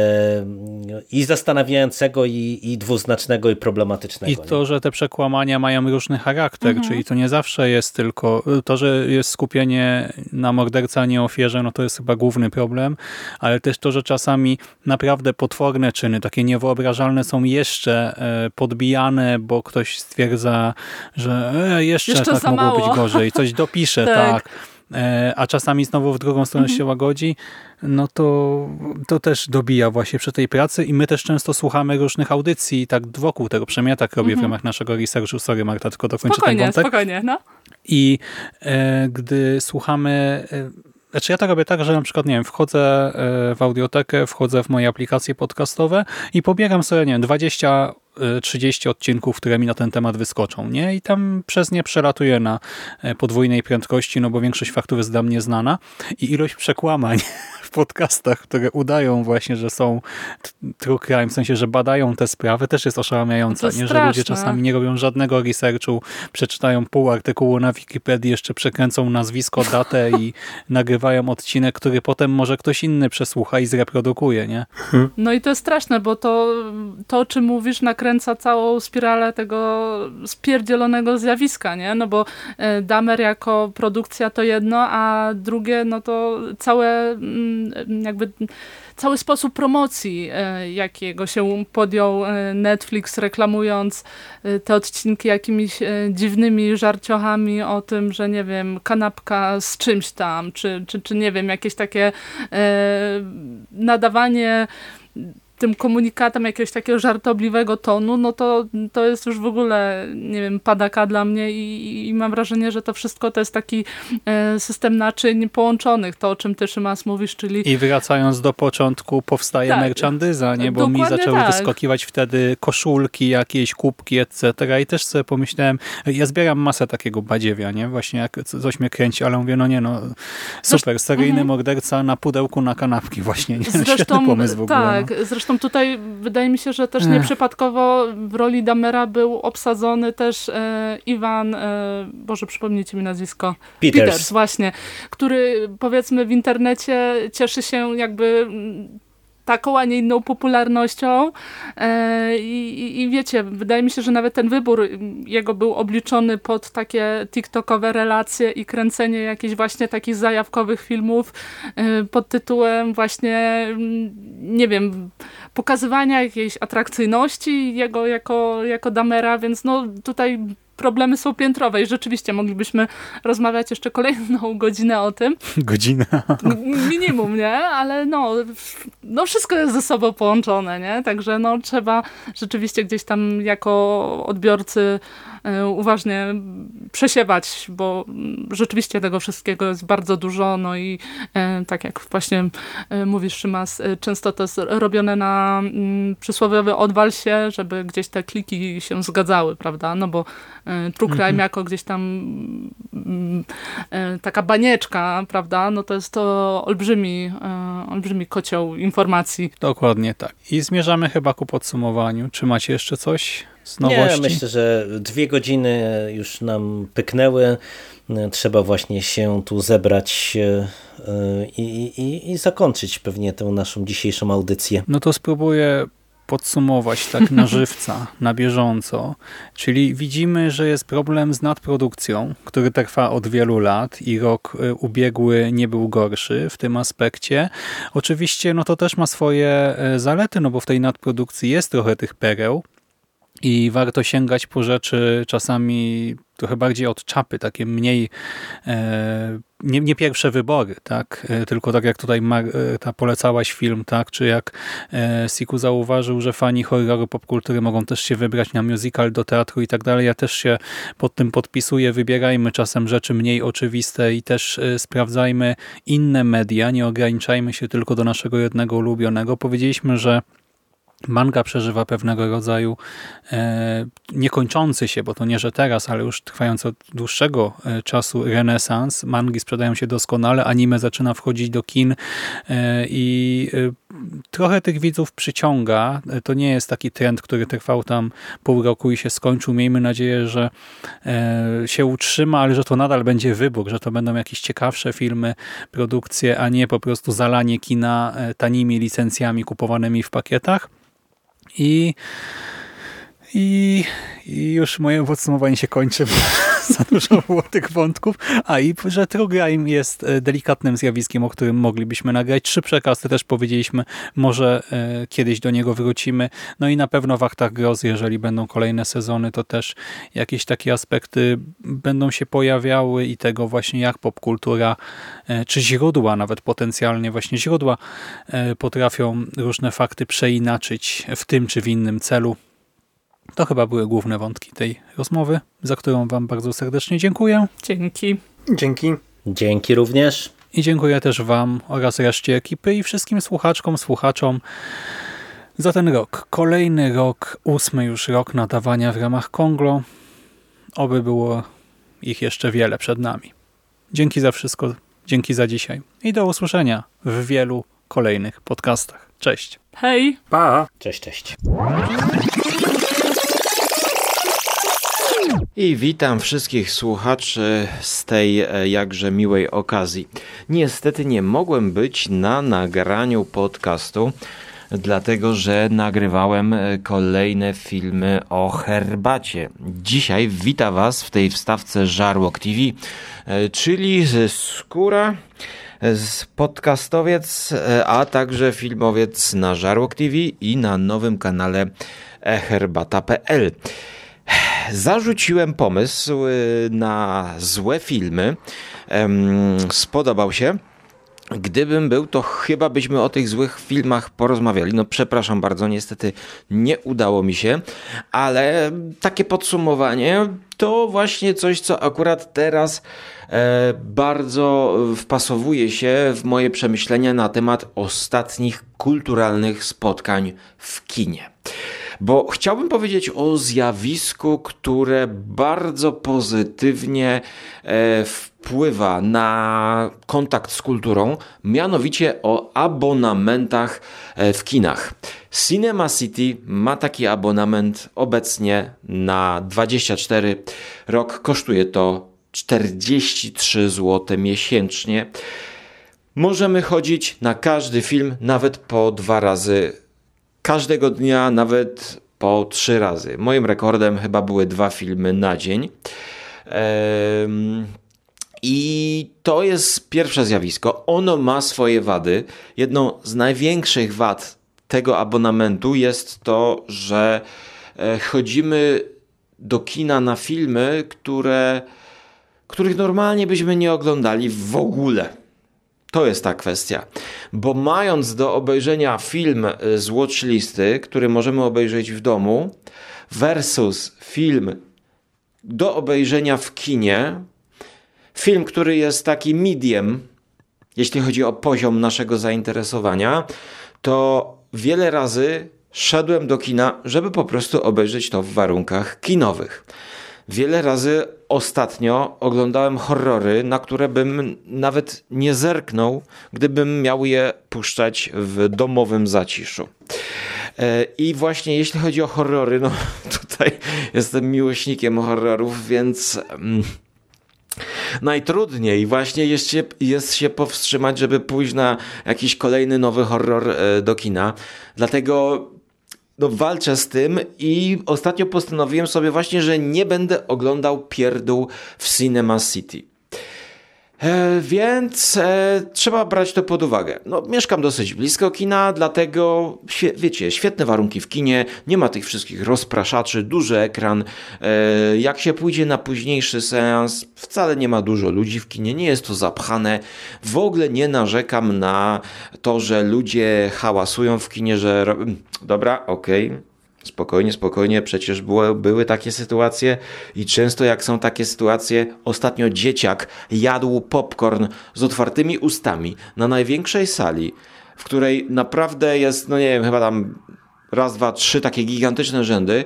i zastanawiającego, i, i dwuznacznego, i problematycznego. I to, nie? że te przekłamania mają różny charakter, mhm. czyli to nie zawsze jest tylko to, że jest skupienie na morderca, a nie ofierze, no to jest chyba główny problem, ale też to, że czasami naprawdę potworne czyny, takie niewyobrażalne są jeszcze e, podbijane, bo ktoś stwierdza, że e, jeszcze, jeszcze tak mogło mało. być gorzej, coś dopisze, tak. tak a czasami znowu w drugą stronę mhm. się łagodzi, no to, to też dobija właśnie przy tej pracy i my też często słuchamy różnych audycji tak wokół tego przemia, tak robię mhm. w ramach naszego researchu. Sorry Marta, tylko dokończę spokojnie, ten wątek. Spokojnie, no. I e, gdy słuchamy... E, znaczy ja to robię tak, że na przykład, nie wiem, wchodzę e, w audiotekę, wchodzę w moje aplikacje podcastowe i pobieram sobie, nie wiem, 20 30 odcinków, które mi na ten temat wyskoczą, nie? I tam przez nie przelatuję na e, podwójnej prędkości, no bo większość faktów jest dla mnie znana i ilość przekłamań podcastach, które udają właśnie, że są true crime, w sensie, że badają te sprawy, też jest oszałamiająca, nie? że ludzie czasami nie robią żadnego researchu, przeczytają pół artykułu na Wikipedii, jeszcze przekręcą nazwisko, datę i nagrywają odcinek, który potem może ktoś inny przesłucha i zreprodukuje, nie? No i to jest straszne, bo to, to o czym mówisz, nakręca całą spiralę tego spierdzielonego zjawiska, nie? No bo e, Damer jako produkcja to jedno, a drugie, no to całe mm, jakby cały sposób promocji, e, jakiego się podjął e, Netflix, reklamując te odcinki jakimiś dziwnymi żarciochami o tym, że nie wiem, kanapka z czymś tam, czy, czy, czy nie wiem, jakieś takie nadawanie tym komunikatem jakiegoś takiego żartobliwego tonu, no to, to jest już w ogóle, nie wiem, padaka dla mnie i, i mam wrażenie, że to wszystko to jest taki e, system naczyń połączonych, to o czym ty Szymas mówisz, czyli... I wracając do początku powstaje tak, merchandyza, nie? Bo mi zaczęły tak. wyskakiwać wtedy koszulki, jakieś kubki, etc. I też sobie pomyślałem, ja zbieram masę takiego badziewia, nie? Właśnie jak coś mnie kręci, ale mówię, no nie no, super, seryjny mhm. morderca na pudełku na kanapki właśnie, nie? Zresztą, pomysł w ogóle. Tak, no. zresztą Zresztą tutaj wydaje mi się, że też nieprzypadkowo w roli Damera był obsadzony też e, Iwan, e, Boże przypomnijcie mi nazwisko. Peters. Peters, właśnie, który powiedzmy w internecie cieszy się jakby taką, a nie inną popularnością. E, I, i, wiecie, wydaje mi się, że nawet ten wybór jego był obliczony pod takie tiktokowe relacje i kręcenie jakichś właśnie takich zajawkowych filmów e, pod tytułem właśnie, nie wiem, pokazywania jakiejś atrakcyjności jego jako, jako damera, więc no tutaj problemy są piętrowe i rzeczywiście moglibyśmy rozmawiać jeszcze kolejną godzinę o tym. Godzinę? Minimum, nie? Ale no, no wszystko jest ze sobą połączone, nie? Także no trzeba rzeczywiście gdzieś tam jako odbiorcy uważnie przesiewać, bo rzeczywiście tego wszystkiego jest bardzo dużo, no i e, tak jak właśnie e, mówisz Szymas, często to jest robione na mm, przysłowiowy odwal się, żeby gdzieś te kliki się zgadzały, prawda, no bo True Crime mhm. jako gdzieś tam mm, taka banieczka, prawda, no to jest to olbrzymi, olbrzymi kocioł informacji. Dokładnie tak. I zmierzamy chyba ku podsumowaniu. Czy macie jeszcze coś? Z nowości? Nie, myślę, że dwie godziny już nam pyknęły. Trzeba właśnie się tu zebrać e, i, i, i zakończyć pewnie tę naszą dzisiejszą audycję. No to spróbuję podsumować tak na żywca, na bieżąco, czyli widzimy, że jest problem z nadprodukcją, który trwa od wielu lat i rok y, ubiegły nie był gorszy w tym aspekcie. Oczywiście no to też ma swoje y, zalety, no bo w tej nadprodukcji jest trochę tych pereł, i warto sięgać po rzeczy czasami trochę bardziej od czapy, takie mniej, e, nie, nie, pierwsze wybory, tak? E, tylko tak jak tutaj ta polecałaś film, tak? Czy jak e, Siku zauważył, że fani horroru popkultury mogą też się wybrać na musical, do teatru i tak dalej. Ja też się pod tym podpisuję. Wybierajmy czasem rzeczy mniej oczywiste i też sprawdzajmy inne media. Nie ograniczajmy się tylko do naszego jednego ulubionego. Powiedzieliśmy, że Manga przeżywa pewnego rodzaju e, niekończący się, bo to nie, że teraz, ale już trwający od dłuższego e, czasu renesans. Mangi sprzedają się doskonale, anime zaczyna wchodzić do kin e, i e, trochę tych widzów przyciąga. E, to nie jest taki trend, który trwał tam pół roku i się skończył. Miejmy nadzieję, że e, się utrzyma, ale że to nadal będzie wybór, że to będą jakieś ciekawsze filmy, produkcje, a nie po prostu zalanie kina tanimi licencjami kupowanymi w pakietach. I, i, i już moje podsumowanie się kończy. za dużo było tych wątków. A i że True Crime jest e, delikatnym zjawiskiem, o którym moglibyśmy nagrać. Trzy przekasty też powiedzieliśmy, może e, kiedyś do niego wrócimy. No i na pewno w Aktach Groz, jeżeli będą kolejne sezony, to też jakieś takie aspekty będą się pojawiały i tego właśnie jak popkultura, e, czy źródła, nawet potencjalnie właśnie źródła potrafią różne fakty przeinaczyć w tym czy w innym celu. To chyba były główne wątki tej rozmowy, za którą Wam bardzo serdecznie dziękuję. Dzięki. Dzięki. Dzięki również. I dziękuję też Wam oraz reszcie ekipy i wszystkim słuchaczkom, słuchaczom za ten rok. Kolejny rok, ósmy już rok nadawania w ramach Konglo. Oby było ich jeszcze wiele przed nami. Dzięki za wszystko, dzięki za dzisiaj i do usłyszenia w wielu kolejnych podcastach. Cześć. Hej. Pa. Cześć, cześć. I witam wszystkich słuchaczy z tej e, jakże miłej okazji. Niestety nie mogłem być na nagraniu podcastu, dlatego że nagrywałem e, kolejne filmy o herbacie. Dzisiaj wita Was w tej wstawce Żarłok TV, e, czyli skóra podcastowiec, a także filmowiec na Żarłok TV i na nowym kanale herbata.pl zarzuciłem pomysł y, na złe filmy. Spodobał się. Gdybym był, to chyba byśmy o tych złych filmach porozmawiali. No przepraszam bardzo, niestety nie udało mi się, ale takie podsumowanie to właśnie coś, co akurat teraz e, bardzo wpasowuje się w moje przemyślenia na temat ostatnich kulturalnych spotkań w kinie. Bo chciałbym powiedzieć o zjawisku, które bardzo pozytywnie e, wpływa na kontakt z kulturą, mianowicie o abonamentach e, w kinach. Cinema City ma taki abonament obecnie na 24 rok. Kosztuje to 43 zł miesięcznie. Możemy chodzić na każdy film, nawet po dwa razy każdego dnia, nawet po trzy razy. Moim rekordem chyba były dwa filmy na dzień. I to jest pierwsze zjawisko. Ono ma swoje wady. Jedną z największych wad tego abonamentu jest to, że e, chodzimy do kina na filmy, które, których normalnie byśmy nie oglądali w ogóle. To jest ta kwestia. Bo mając do obejrzenia film z watchlisty, który możemy obejrzeć w domu, versus film do obejrzenia w kinie, film, który jest taki medium, jeśli chodzi o poziom naszego zainteresowania, to wiele razy szedłem do kina, żeby po prostu obejrzeć to w warunkach kinowych. Wiele razy ostatnio oglądałem horrory, na które bym nawet nie zerknął, gdybym miał je puszczać w domowym zaciszu. E, I właśnie jeśli chodzi o horrory, no tutaj jestem miłośnikiem horrorów, więc mm, najtrudniej właśnie jest się, jest się powstrzymać, żeby pójść na jakiś kolejny nowy horror e, do kina. Dlatego no, walczę z tym i ostatnio postanowiłem sobie właśnie, że nie będę oglądał pierdół w Cinema City. E, więc e, trzeba brać to pod uwagę. No, mieszkam dosyć blisko kina, dlatego wiecie, świetne warunki w kinie, nie ma tych wszystkich rozpraszaczy, duży ekran. E, jak się pójdzie na późniejszy seans, wcale nie ma dużo ludzi w kinie, nie jest to zapchane. W ogóle nie narzekam na to, że ludzie hałasują w kinie, że dobra, okej. Okay Spokojnie, spokojnie, przecież były, były takie sytuacje i często jak są takie sytuacje, ostatnio dzieciak jadł popcorn z otwartymi ustami na największej sali, w której naprawdę jest, no nie wiem, chyba tam raz, dwa, trzy takie gigantyczne rzędy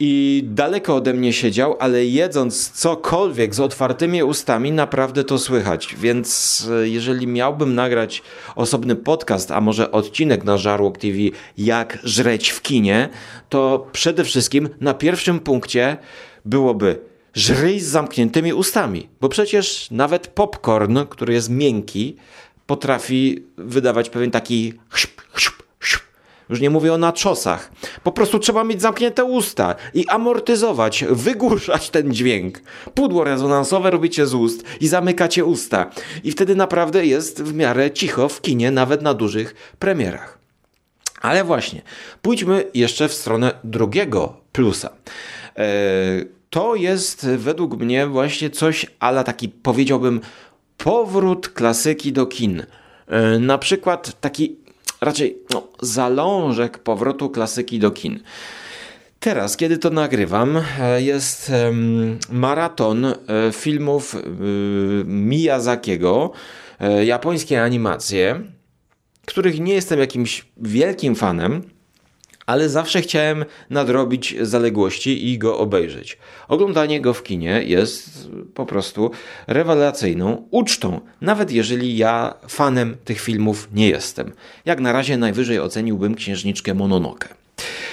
i daleko ode mnie siedział, ale jedząc cokolwiek z otwartymi ustami, naprawdę to słychać. Więc e, jeżeli miałbym nagrać osobny podcast, a może odcinek na Żarłok TV, jak żreć w kinie, to przede wszystkim na pierwszym punkcie byłoby żryj z zamkniętymi ustami, bo przecież nawet popcorn, który jest miękki, potrafi wydawać pewien taki chśp, chśp, już nie mówię o naczosach. Po prostu trzeba mieć zamknięte usta i amortyzować, wygłuszać ten dźwięk. Pudło rezonansowe robicie z ust i zamykacie usta. I wtedy naprawdę jest w miarę cicho w kinie, nawet na dużych premierach. Ale właśnie, pójdźmy jeszcze w stronę drugiego plusa. E, to jest według mnie właśnie coś, ale taki powiedziałbym powrót klasyki do kin. E, na przykład taki raczej no, zalążek powrotu klasyki do kin. Teraz, kiedy to nagrywam, e, jest maraton e, filmów e, Miyazakiego, japońskie animacje, których nie jestem jakimś wielkim fanem, ale zawsze chciałem nadrobić zaległości i go obejrzeć. Oglądanie go w kinie jest po prostu rewelacyjną ucztą, nawet jeżeli ja fanem tych filmów nie jestem. Jak na razie najwyżej oceniłbym Księżniczkę Mononoke.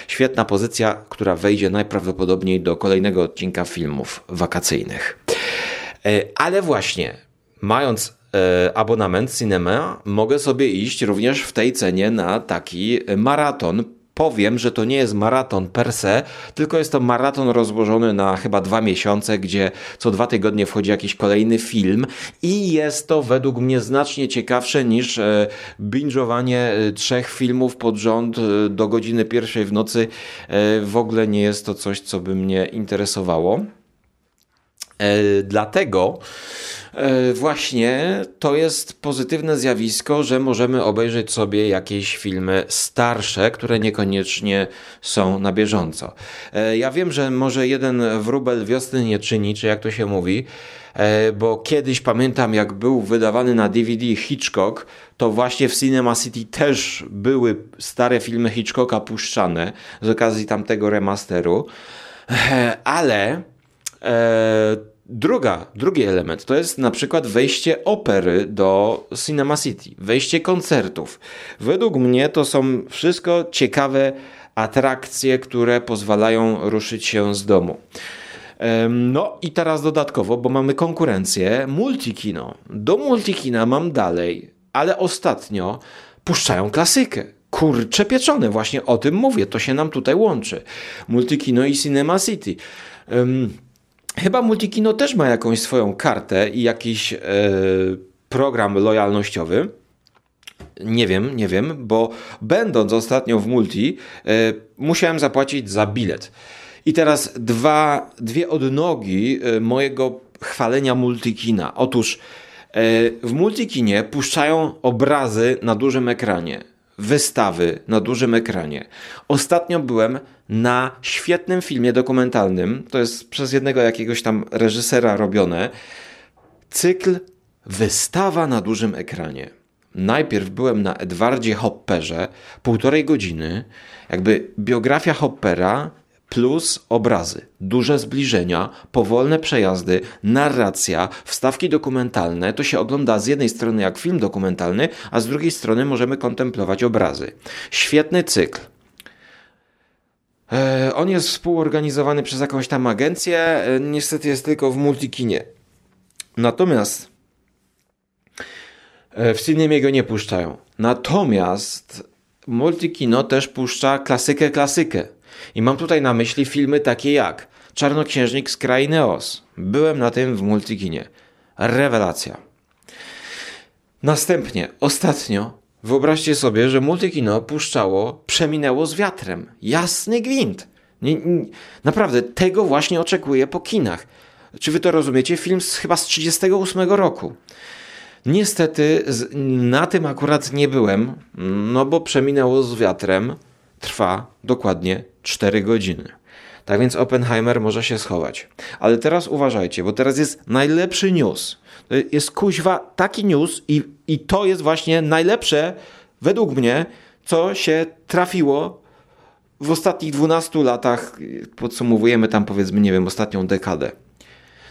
Świetna pozycja, która wejdzie najprawdopodobniej do kolejnego odcinka filmów wakacyjnych. E, ale właśnie, mając e, abonament cinema, mogę sobie iść również w tej cenie na taki maraton powiem, że to nie jest maraton per se, tylko jest to maraton rozłożony na chyba dwa miesiące, gdzie co dwa tygodnie wchodzi jakiś kolejny film i jest to według mnie znacznie ciekawsze niż e, binge'owanie e, trzech filmów pod rząd e, do godziny pierwszej w nocy. W ogóle nie jest to coś, co by mnie interesowało. Dlatego E, właśnie to jest pozytywne zjawisko, że możemy obejrzeć sobie jakieś filmy starsze, które niekoniecznie są na bieżąco. E, ja wiem, że może jeden wróbel wiosny nie czyni, czy jak to się mówi, e, bo kiedyś pamiętam, jak był wydawany na DVD Hitchcock, to właśnie w Cinema City też były stare filmy Hitchcocka puszczane z okazji tamtego remasteru, ale Druga, drugi element to jest na przykład wejście opery do Cinema City, wejście koncertów. Według mnie to są wszystko ciekawe atrakcje, które pozwalają ruszyć się z domu. No i teraz dodatkowo, bo mamy konkurencję, multikino. Do multikina mam dalej, ale ostatnio puszczają klasykę. Kurcze pieczone, właśnie o tym mówię, to się nam tutaj łączy. Multikino i Cinema City. Um, Chyba Multikino też ma jakąś swoją kartę i jakiś e, program lojalnościowy. Nie wiem, nie wiem, bo będąc ostatnio w Multi, e, musiałem zapłacić za bilet. I teraz dwa, dwie odnogi e, mojego chwalenia Multikina. Otóż w Multikinie puszczają obrazy na dużym ekranie wystawy na dużym ekranie. Ostatnio byłem na świetnym filmie dokumentalnym, to jest przez jednego jakiegoś tam reżysera robione, cykl Wystawa na dużym ekranie. Najpierw byłem na Edwardzie Hopperze, półtorej godziny, jakby biografia Hoppera plus obrazy, duże zbliżenia, powolne przejazdy, narracja, wstawki dokumentalne. To się ogląda z jednej strony jak film dokumentalny, a z drugiej strony możemy kontemplować obrazy. Świetny cykl. E, on jest współorganizowany przez jakąś tam agencję, e, niestety jest tylko w multikinie. Natomiast e, w Cinemie go nie puszczają. Natomiast Multikino też puszcza klasykę, klasykę. I mam tutaj na myśli filmy takie jak Czarnoksiężnik z Krainy. Byłem na tym w Multikinie. Rewelacja. Następnie, ostatnio, wyobraźcie sobie, że Multikino puszczało Przeminęło z wiatrem. Jasny gwint. Nie, nie, naprawdę, tego właśnie oczekuję po kinach. Czy wy to rozumiecie? Film z, chyba z 38 roku. Niestety z, na tym akurat nie byłem, no bo Przeminęło z wiatrem trwa dokładnie 4 godziny. Tak więc Oppenheimer może się schować. Ale teraz uważajcie, bo teraz jest najlepszy news. Jest kuźwa taki news i, i to jest właśnie najlepsze, według mnie, co się trafiło w ostatnich 12 latach. Podsumowujemy tam powiedzmy, nie wiem, ostatnią dekadę.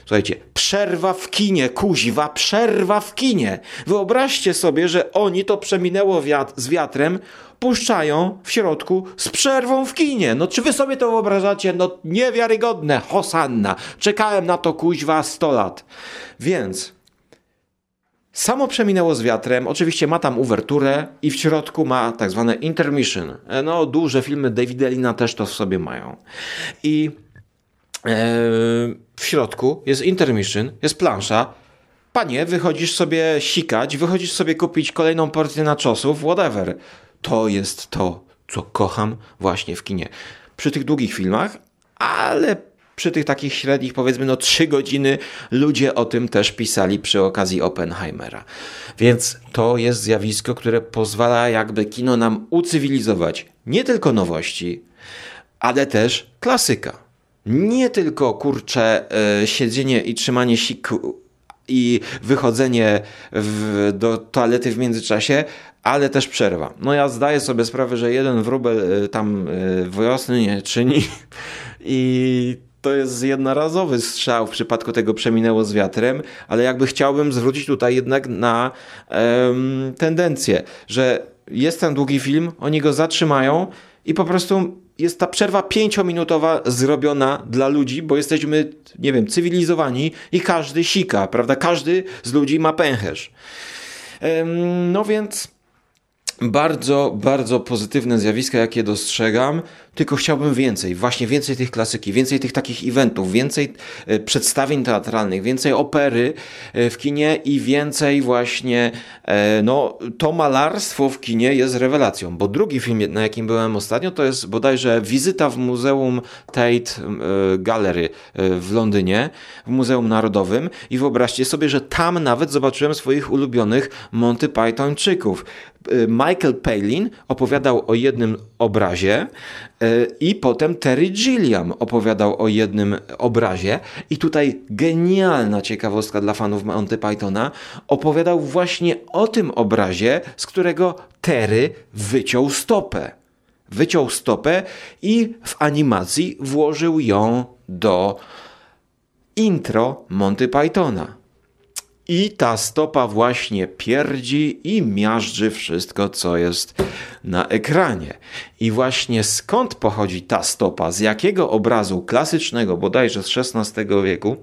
Słuchajcie, przerwa w kinie, kuźwa, przerwa w kinie. Wyobraźcie sobie, że oni to przeminęło wiat z wiatrem, puszczają w środku z przerwą w kinie. No czy wy sobie to wyobrażacie? No niewiarygodne, hosanna. Czekałem na to kuźwa 100 lat. Więc samo przeminęło z wiatrem. Oczywiście ma tam uwerturę i w środku ma tak zwane intermission. No duże filmy Davida Lina też to w sobie mają. I w środku jest intermission, jest plansza. Panie, wychodzisz sobie sikać, wychodzisz sobie kupić kolejną porcję na czosów, whatever. To jest to, co kocham właśnie w kinie. Przy tych długich filmach, ale przy tych takich średnich, powiedzmy, no trzy godziny, ludzie o tym też pisali przy okazji Oppenheimera. Więc to jest zjawisko, które pozwala jakby kino nam ucywilizować nie tylko nowości, ale też klasyka nie tylko kurcze siedzenie i trzymanie siku i wychodzenie w, do toalety w międzyczasie, ale też przerwa. No ja zdaję sobie sprawę, że jeden wróbel e, tam e, wiosny nie czyni i to jest jednorazowy strzał w przypadku tego przeminęło z wiatrem, ale jakby chciałbym zwrócić tutaj jednak na tendencję, że jest ten długi film, oni go zatrzymają i po prostu jest ta przerwa pięciominutowa zrobiona dla ludzi, bo jesteśmy, nie wiem, cywilizowani i każdy sika, prawda? Każdy z ludzi ma pęcherz. No więc bardzo, bardzo pozytywne zjawiska, jakie dostrzegam, tylko chciałbym więcej, właśnie więcej tych klasyki, więcej tych takich eventów, więcej e, przedstawień teatralnych, więcej opery e, w kinie i więcej właśnie, e, no to malarstwo w kinie jest rewelacją, bo drugi film, na jakim byłem ostatnio, to jest bodajże wizyta w Muzeum Tate Gallery w Londynie, w Muzeum Narodowym i wyobraźcie sobie, że tam nawet zobaczyłem swoich ulubionych Monty Pythonczyków. Michael Palin opowiadał o jednym obrazie i potem Terry Gilliam opowiadał o jednym obrazie i tutaj genialna ciekawostka dla fanów Monty Pythona opowiadał właśnie o tym obrazie, z którego Terry wyciął stopę. Wyciął stopę i w animacji włożył ją do intro Monty Pythona. I ta stopa właśnie pierdzi i miażdży wszystko, co jest na ekranie. I właśnie skąd pochodzi ta stopa? Z jakiego obrazu klasycznego, bodajże z XVI wieku?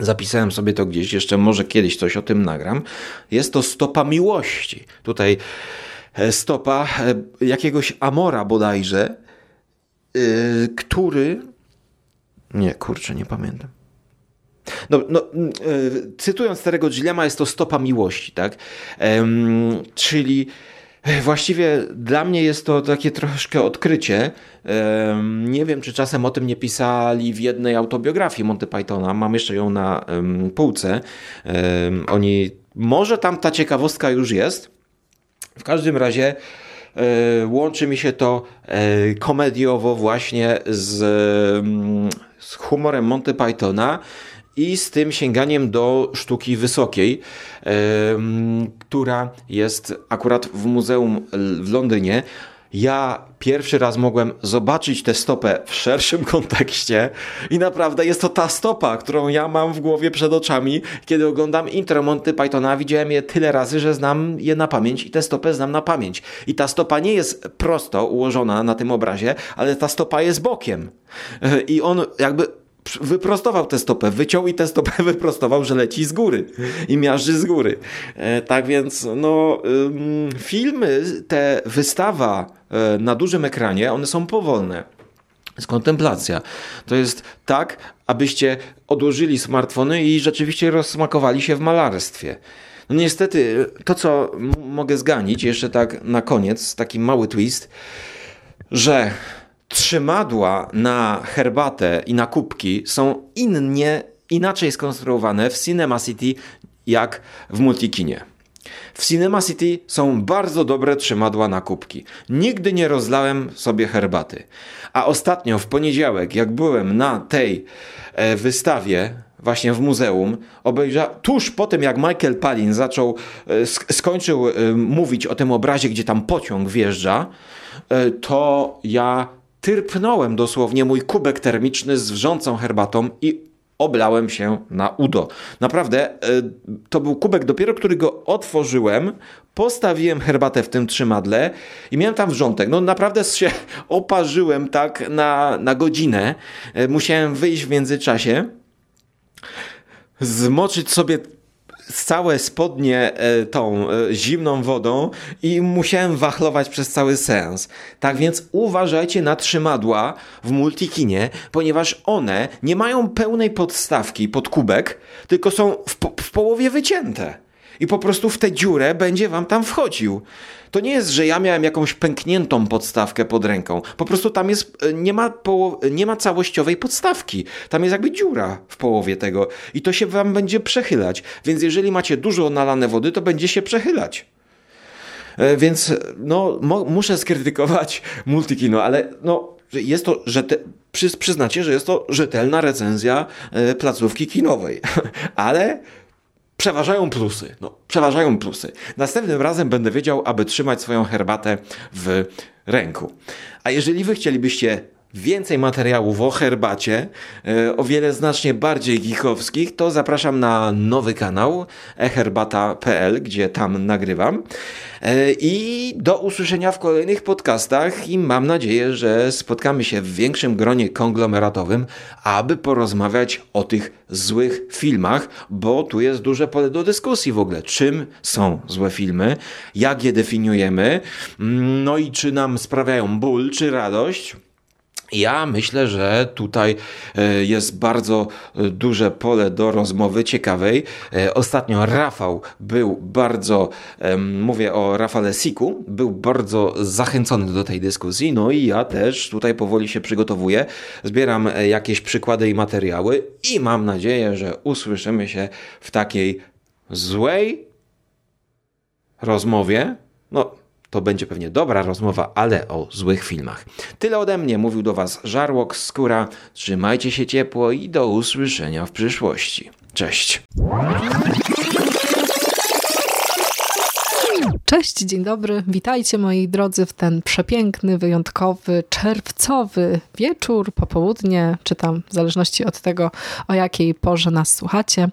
Zapisałem sobie to gdzieś, jeszcze może kiedyś coś o tym nagram. Jest to stopa miłości. Tutaj e, stopa e, jakiegoś Amora bodajże, e, który... Nie, kurczę, nie pamiętam. No, no, mm, e, cytując starego Gillema, jest to stopa miłości, tak? Czyli e, Właściwie dla mnie jest to takie troszkę odkrycie. Nie wiem, czy czasem o tym nie pisali w jednej autobiografii Monty Pythona. Mam jeszcze ją na półce. Oni, może tam ta ciekawostka już jest. W każdym razie e, łączy mi się to komediowo właśnie z, z humorem Monty Pythona i z tym sięganiem do sztuki wysokiej, która jest akurat w muzeum w Londynie. Ja pierwszy raz mogłem zobaczyć tę stopę w szerszym kontekście i naprawdę jest to ta stopa, którą ja mam w głowie przed oczami. Kiedy oglądam intro Monty Pythona, widziałem je tyle razy, że znam je na pamięć i tę stopę znam na pamięć. I ta stopa nie jest prosto ułożona na tym obrazie, ale ta stopa jest bokiem. I on jakby wyprostował tę stopę, wyciął i tę stopę wyprostował, że leci z góry i miażdży z góry. E, tak więc no, filmy, te wystawa e, na dużym ekranie, one są powolne. Jest kontemplacja. To jest tak, abyście odłożyli smartfony i rzeczywiście rozsmakowali się w malarstwie. No niestety, to co mogę zganić, jeszcze tak na koniec, taki mały twist, że trzymadła na herbatę i na kubki są innie, inaczej skonstruowane w Cinema City jak w Multikinie. W Cinema City są bardzo dobre trzymadła na kubki. Nigdy nie rozlałem sobie herbaty. A ostatnio w poniedziałek, jak byłem na tej e, wystawie, właśnie w muzeum, obejrza tuż po tym, jak Michael Palin zaczął, e, skończył e, mówić o tym obrazie, gdzie tam pociąg wjeżdża, to ja tyrpnąłem dosłownie mój kubek termiczny z wrzącą herbatą i oblałem się na udo. Naprawdę, e, to był kubek dopiero, który go otworzyłem, postawiłem herbatę w tym trzymadle i miałem tam wrzątek. No naprawdę się oparzyłem tak na, na godzinę. E, musiałem wyjść w międzyczasie, zmoczyć sobie całe spodnie e, tą e, zimną wodą i musiałem wachlować przez cały seans. Tak więc uważajcie na trzymadła w multikinie, ponieważ one nie mają pełnej podstawki pod kubek, tylko są w, po w połowie wycięte i po prostu w tę dziurę będzie wam tam wchodził. To nie jest, że ja miałem jakąś pękniętą podstawkę pod ręką. Po prostu tam jest, e, nie ma, nie ma całościowej podstawki. Tam jest jakby dziura w połowie tego i to się wam będzie przechylać. Więc jeżeli macie dużo nalane wody, to będzie się przechylać. E, więc no, muszę skrytykować Multikino, ale no, jest to, że te, przyznacie, że jest to rzetelna recenzja e, placówki kinowej. ale przeważają plusy. No, przeważają plusy. Następnym razem będę wiedział, aby trzymać swoją herbatę w ręku. A jeżeli wy chcielibyście więcej materiałów o herbacie, e, o wiele znacznie bardziej geekowskich, to zapraszam na nowy kanał eherbata.pl, gdzie tam nagrywam. E, I do usłyszenia w kolejnych podcastach i mam nadzieję, że spotkamy się w większym gronie konglomeratowym, aby porozmawiać o tych złych filmach, bo tu jest duże pole do dyskusji w ogóle. Czym są złe filmy? Jak je definiujemy? Mm, no i czy nam sprawiają ból, czy radość? Ja myślę, że tutaj e, jest bardzo e, duże pole do rozmowy ciekawej. E, ostatnio Rafał był bardzo, mówię o Rafale Siku, był bardzo zachęcony do tej dyskusji, no i ja też tutaj powoli się przygotowuję, zbieram jakieś przykłady i materiały i mam nadzieję, że usłyszymy się w takiej złej rozmowie. To będzie pewnie dobra rozmowa, ale o złych filmach. Tyle ode mnie, mówił do Was Żarłok Skóra. Trzymajcie się ciepło i do usłyszenia w przyszłości. Cześć! Cześć, dzień dobry. Witajcie moi drodzy w ten przepiękny, wyjątkowy, czerwcowy wieczór, popołudnie, czy tam w zależności od tego, o jakiej porze nas słuchacie.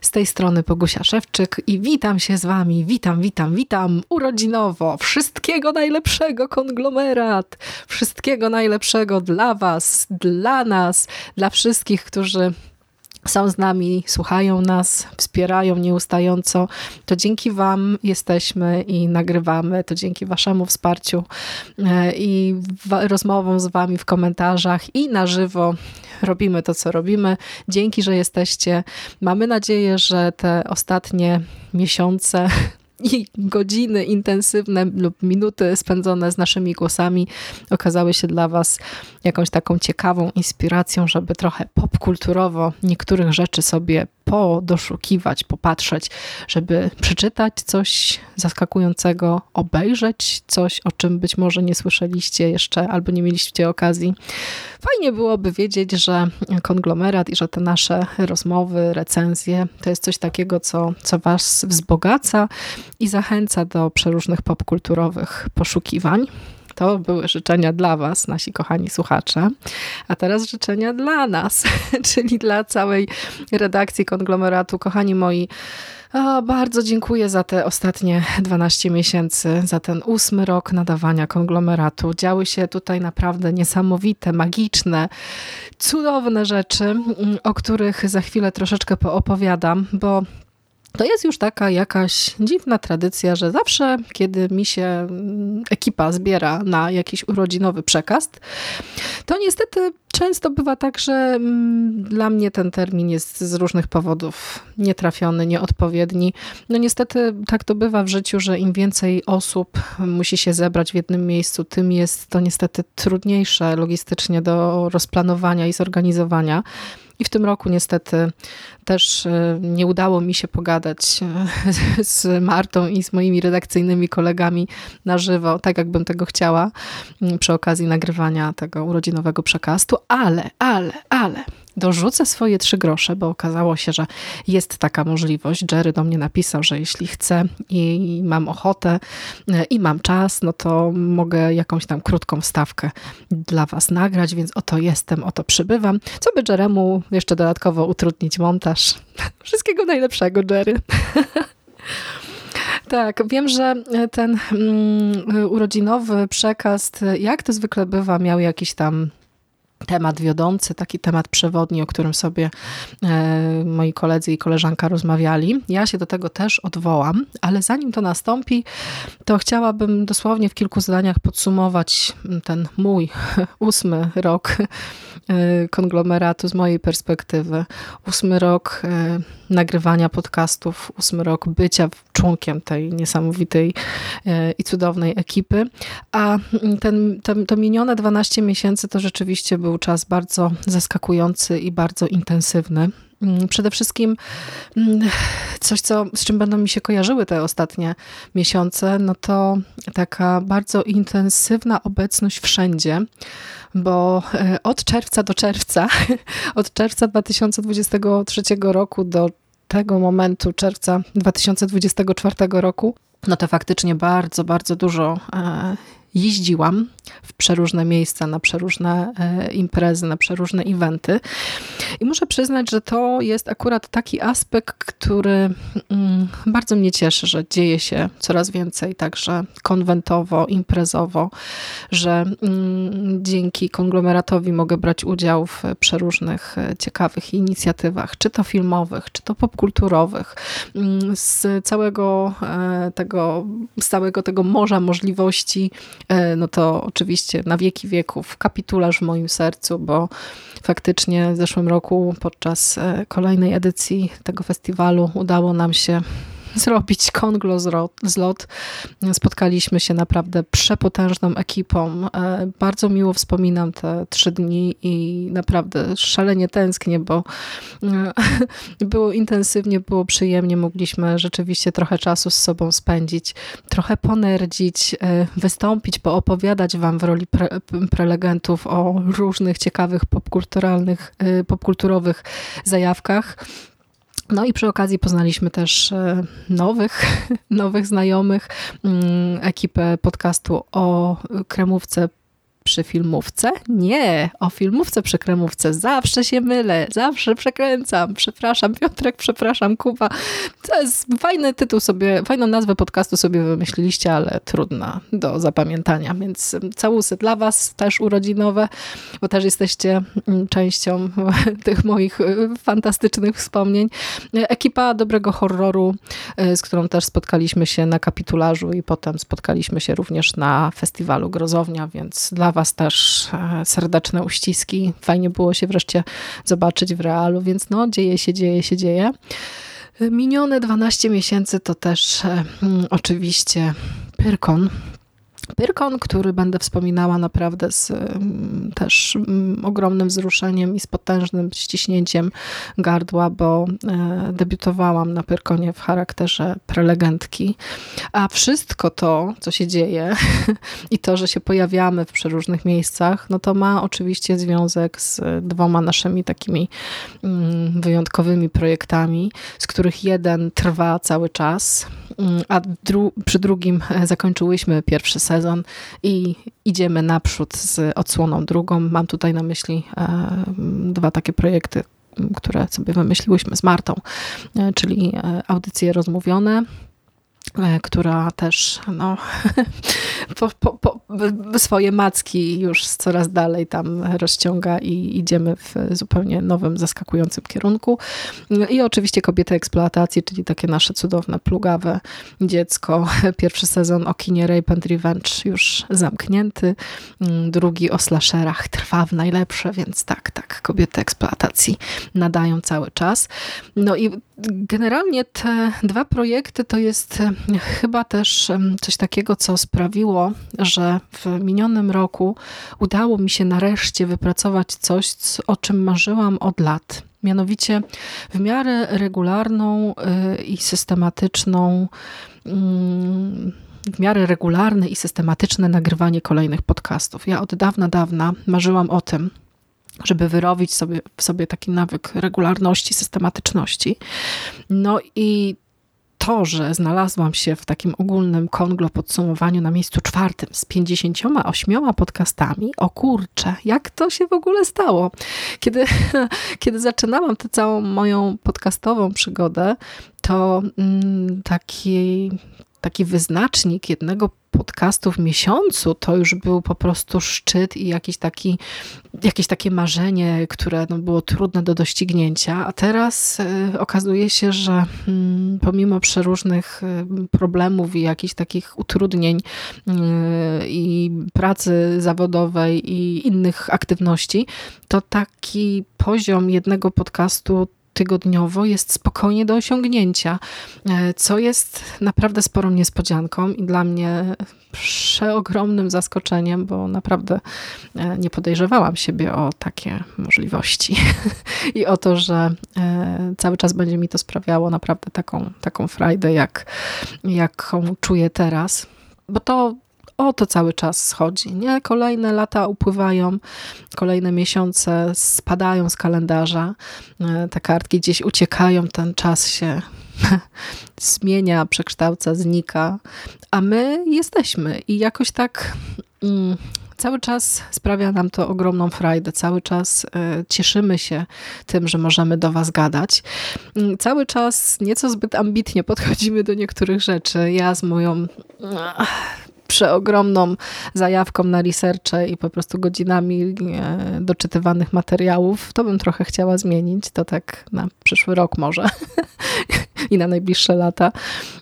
Z tej strony Bogusia Szewczyk i witam się z wami. Witam, witam, witam urodzinowo. Wszystkiego najlepszego konglomerat. Wszystkiego najlepszego dla was, dla nas, dla wszystkich, którzy są z nami, słuchają nas, wspierają nieustająco. To dzięki Wam jesteśmy i nagrywamy, to dzięki Waszemu wsparciu e, i rozmowom z Wami w komentarzach i na żywo robimy to, co robimy. Dzięki, że jesteście. Mamy nadzieję, że te ostatnie miesiące i godziny intensywne lub minuty spędzone z naszymi głosami okazały się dla Was jakąś taką ciekawą inspiracją, żeby trochę popkulturowo niektórych rzeczy sobie podoszukiwać, popatrzeć, żeby przeczytać coś zaskakującego, obejrzeć coś, o czym być może nie słyszeliście jeszcze albo nie mieliście okazji. Fajnie byłoby wiedzieć, że konglomerat i że te nasze rozmowy, recenzje to jest coś takiego, co, co Was wzbogaca i zachęca do przeróżnych popkulturowych poszukiwań To były życzenia dla Was, nasi kochani słuchacze. A teraz życzenia dla nas, czyli dla całej redakcji konglomeratu. Kochani moi, o, bardzo dziękuję za te ostatnie 12 miesięcy, za ten ósmy rok nadawania konglomeratu. Działy się tutaj naprawdę niesamowite, magiczne, cudowne rzeczy, mm, o których za chwilę troszeczkę poopowiadam, bo to jest już taka jakaś dziwna tradycja, że zawsze, kiedy mi się mm, ekipa zbiera na jakiś urodzinowy przekaz, to niestety często bywa tak, że mm, dla mnie ten termin jest z różnych powodów nietrafiony, nieodpowiedni. No niestety tak to bywa w życiu, że im więcej osób musi się zebrać w jednym miejscu, tym jest to niestety trudniejsze logistycznie do rozplanowania i zorganizowania. I w tym roku niestety też e, nie udało mi się pogadać e, z Martą i z moimi redakcyjnymi kolegami na żywo, tak jakbym tego chciała, przy okazji nagrywania tego urodzinowego przekastu, ale, ale, ale dorzucę swoje trzy grosze, bo okazało się, że jest taka możliwość. Jerry do mnie napisał, że jeśli chcę i mam ochotę e, i mam czas, no to mogę jakąś tam krótką wstawkę dla was nagrać, więc oto jestem, oto przybywam. Co by Jeremu jeszcze dodatkowo utrudnić montaż? Wszystkiego najlepszego, Jerry. Tak, wiem, że ten mm, urodzinowy przekaz, jak to zwykle bywa, miał jakiś tam temat wiodący, taki temat przewodni, o którym sobie e, moi koledzy i koleżanka rozmawiali. Ja się do tego też odwołam, ale zanim to nastąpi, to chciałabym dosłownie w kilku zdaniach podsumować ten mój ósmy rok e, konglomeratu z mojej perspektywy. Ósmy rok e, nagrywania podcastów, ósmy rok bycia członkiem tej niesamowitej i cudownej ekipy. A ten, ten, to minione 12 miesięcy to rzeczywiście był czas bardzo zaskakujący i bardzo intensywny. Mm, przede wszystkim mm, coś, co, z czym będą mi się kojarzyły te ostatnie miesiące, no to taka bardzo intensywna obecność wszędzie, bo e, od czerwca do czerwca, od czerwca 2023 roku do tego momentu, czerwca 2024 roku, no to faktycznie bardzo, bardzo dużo e, jeździłam w przeróżne miejsca, na przeróżne e, imprezy, na przeróżne eventy. I muszę przyznać, że to jest akurat taki aspekt, który mm, bardzo mnie cieszy, że dzieje się coraz więcej, także konwentowo, imprezowo, że mm, dzięki konglomeratowi mogę brać udział w przeróżnych e, ciekawych inicjatywach, czy to filmowych, czy to popkulturowych, mm, z całego e, tego, z całego tego morza możliwości no to oczywiście na wieki wieków kapitularz w moim sercu, bo faktycznie w zeszłym roku podczas e, kolejnej edycji tego festiwalu udało nam się zrobić konglo zlot. Spotkaliśmy się naprawdę przepotężną ekipą. E, bardzo miło wspominam te trzy dni i naprawdę szalenie tęsknię, bo e, było intensywnie, było przyjemnie. Mogliśmy rzeczywiście trochę czasu z sobą spędzić, trochę ponerdzić, e, wystąpić, poopowiadać wam w roli pre prelegentów o różnych ciekawych popkulturalnych, popkulturowych zajawkach. No i przy okazji poznaliśmy też e, nowych, nowych znajomych, mm, ekipę podcastu o kremówce przy filmówce? Nie, o filmówce przy kremówce. Zawsze się mylę, zawsze przekręcam. Przepraszam Piotrek, przepraszam Kuba. To jest fajny tytuł sobie, fajną nazwę podcastu sobie wymyśliliście, ale trudna do zapamiętania, więc całusy dla was też urodzinowe, bo też jesteście mm, częścią tych moich y, fantastycznych wspomnień. Ekipa dobrego horroru, y, z którą też spotkaliśmy się na kapitularzu i potem spotkaliśmy się również na festiwalu Grozownia, więc dla Was też e, serdeczne uściski. Fajnie było się wreszcie zobaczyć w realu, więc no dzieje się, dzieje się, dzieje. Minione 12 miesięcy to też e, mm, oczywiście Pyrkon, Pyrkon, który będę wspominała naprawdę z mm, też mm, ogromnym wzruszeniem i z potężnym ściśnięciem gardła, bo e, debiutowałam na Pyrkonie w charakterze prelegentki. A wszystko to, co się dzieje i to, że się pojawiamy w przeróżnych miejscach, no to ma oczywiście związek z dwoma naszymi takimi mm, wyjątkowymi projektami, z których jeden trwa cały czas, a dru przy drugim e, zakończyłyśmy pierwszy sezon i idziemy naprzód z odsłoną drugą. Mam tutaj na myśli dwa takie projekty, które sobie wymyśliłyśmy z Martą, czyli audycje rozmówione E, która też no, po, po, po swoje macki już coraz dalej tam rozciąga i idziemy w zupełnie nowym, zaskakującym kierunku. I oczywiście kobiety eksploatacji, czyli takie nasze cudowne, plugawe dziecko. Pierwszy sezon o kinie Rape and Revenge już zamknięty. Drugi o slasherach trwa w najlepsze, więc tak, tak, kobiety eksploatacji nadają cały czas. No i generalnie te dwa projekty to jest chyba też coś takiego, co sprawiło, że w minionym roku udało mi się nareszcie wypracować coś, o czym marzyłam od lat. Mianowicie w miarę regularną y, i systematyczną mm, w miarę regularne i systematyczne nagrywanie kolejnych podcastów. Ja od dawna, dawna marzyłam o tym, żeby wyrobić sobie, w sobie taki nawyk regularności, systematyczności. No i to, że znalazłam się w takim ogólnym konglo podsumowaniu na miejscu czwartym z 58 podcastami, o kurczę, jak to się w ogóle stało? Kiedy, kiedy zaczynałam tę całą moją podcastową przygodę, to mm, taki, taki wyznacznik jednego podcastu w miesiącu to już był po prostu szczyt i jakiś taki, jakieś takie marzenie, które no, było trudne do doścignięcia. A teraz y, okazuje się, że y, pomimo przeróżnych y, problemów i jakichś takich utrudnień y, i pracy zawodowej i innych aktywności, to taki poziom jednego podcastu tygodniowo jest spokojnie do osiągnięcia, e, co jest naprawdę sporą niespodzianką i dla mnie przeogromnym zaskoczeniem, bo naprawdę e, nie podejrzewałam siebie o takie możliwości i o to, że e, cały czas będzie mi to sprawiało naprawdę taką, taką frajdę, jak, jaką czuję teraz. Bo to o to cały czas schodzi. Nie? Kolejne lata upływają, kolejne miesiące spadają z kalendarza, e, te kartki gdzieś uciekają, ten czas się zmienia, przekształca, znika, a my jesteśmy i jakoś tak mm, cały czas sprawia nam to ogromną frajdę, cały czas y, cieszymy się tym, że możemy do was gadać. Y, cały czas nieco zbyt ambitnie podchodzimy do niektórych rzeczy. Ja z moją przeogromną zajawką na researche i po prostu godzinami e, doczytywanych materiałów. To bym trochę chciała zmienić, to tak na przyszły rok może i na najbliższe lata.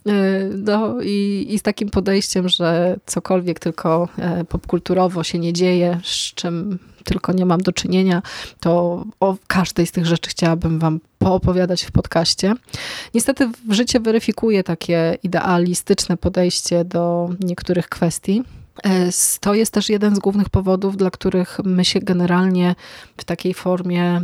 E, no i, i z takim podejściem, że cokolwiek tylko e, popkulturowo się nie dzieje, z czym tylko nie mam do czynienia, to o każdej z tych rzeczy chciałabym wam poopowiadać w podcaście. Niestety życie weryfikuje takie idealistyczne podejście do niektórych kwestii. E, to jest też jeden z głównych powodów, dla których my się generalnie w takiej formie e,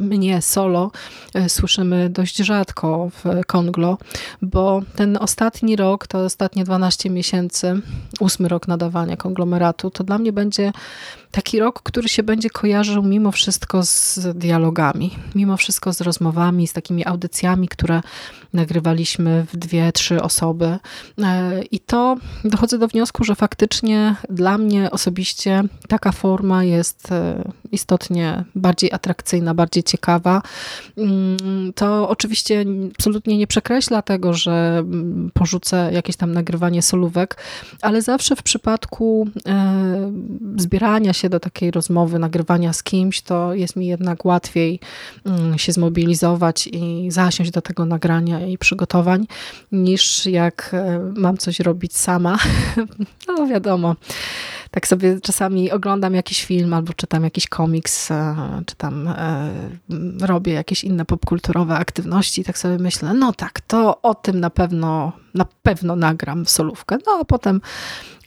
mnie solo e, słyszymy dość rzadko w Konglo, bo ten ostatni rok, to ostatnie 12 miesięcy, ósmy rok nadawania konglomeratu, to dla mnie będzie taki rok, który się będzie kojarzył mimo wszystko z dialogami, mimo wszystko z rozmowami, z takimi audycjami, które nagrywaliśmy w dwie, trzy osoby. I to dochodzę do wniosku, że faktycznie dla mnie osobiście taka forma jest e, istotnie bardziej atrakcyjna, bardziej ciekawa. Mm, to oczywiście absolutnie nie przekreśla tego, że mm, porzucę jakieś tam nagrywanie solówek, ale zawsze w przypadku e, zbierania się do takiej rozmowy, nagrywania z kimś, to jest mi jednak łatwiej mm, się zmobilizować i zasiąść do tego nagrania i przygotowań, niż jak e, mam coś robić sama no wiadomo, tak sobie czasami oglądam jakiś film albo czytam jakiś komiks, e, czy tam e, robię jakieś inne popkulturowe aktywności tak sobie myślę, no tak, to o tym na pewno, na pewno nagram solówkę. No a potem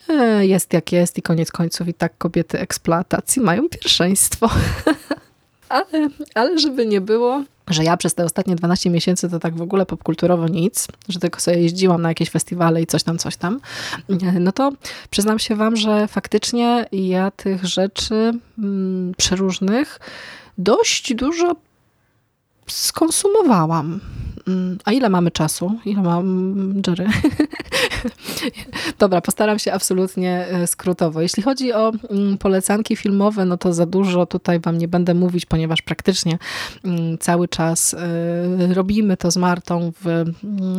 e, jest jak jest i koniec końców i tak kobiety eksploatacji mają pierwszeństwo. ale, ale żeby nie było, że ja przez te ostatnie 12 miesięcy to tak w ogóle popkulturowo nic, że tylko sobie jeździłam na jakieś festiwale i coś tam, coś tam, no to przyznam się wam, że faktycznie ja tych rzeczy mm, przeróżnych dość dużo skonsumowałam. Mm, a ile mamy czasu? Ile mam, Jerry? Dobra, postaram się absolutnie e, skrótowo. Jeśli chodzi o mm, polecanki filmowe, no to za dużo tutaj wam nie będę mówić, ponieważ praktycznie mm, cały czas e, robimy to z Martą w,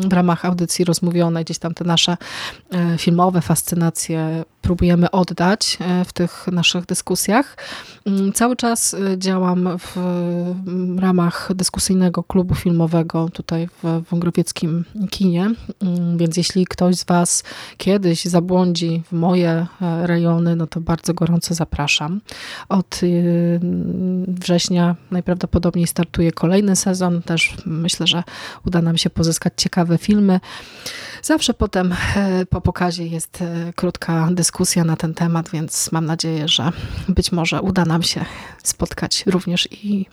w ramach audycji rozmówionej, gdzieś tam te nasze e, filmowe fascynacje próbujemy oddać w tych naszych dyskusjach. Cały czas działam w ramach dyskusyjnego klubu filmowego tutaj w Wągrowieckim Kinie, więc jeśli ktoś z Was kiedyś zabłądzi w moje e, rejony, no to bardzo gorąco zapraszam. Od y, września najprawdopodobniej startuje kolejny sezon. Też myślę, że uda nam się pozyskać ciekawe filmy. Zawsze potem e, po pokazie jest e, krótka dyskusja na ten temat, więc mam nadzieję, że być może uda nam się spotkać również i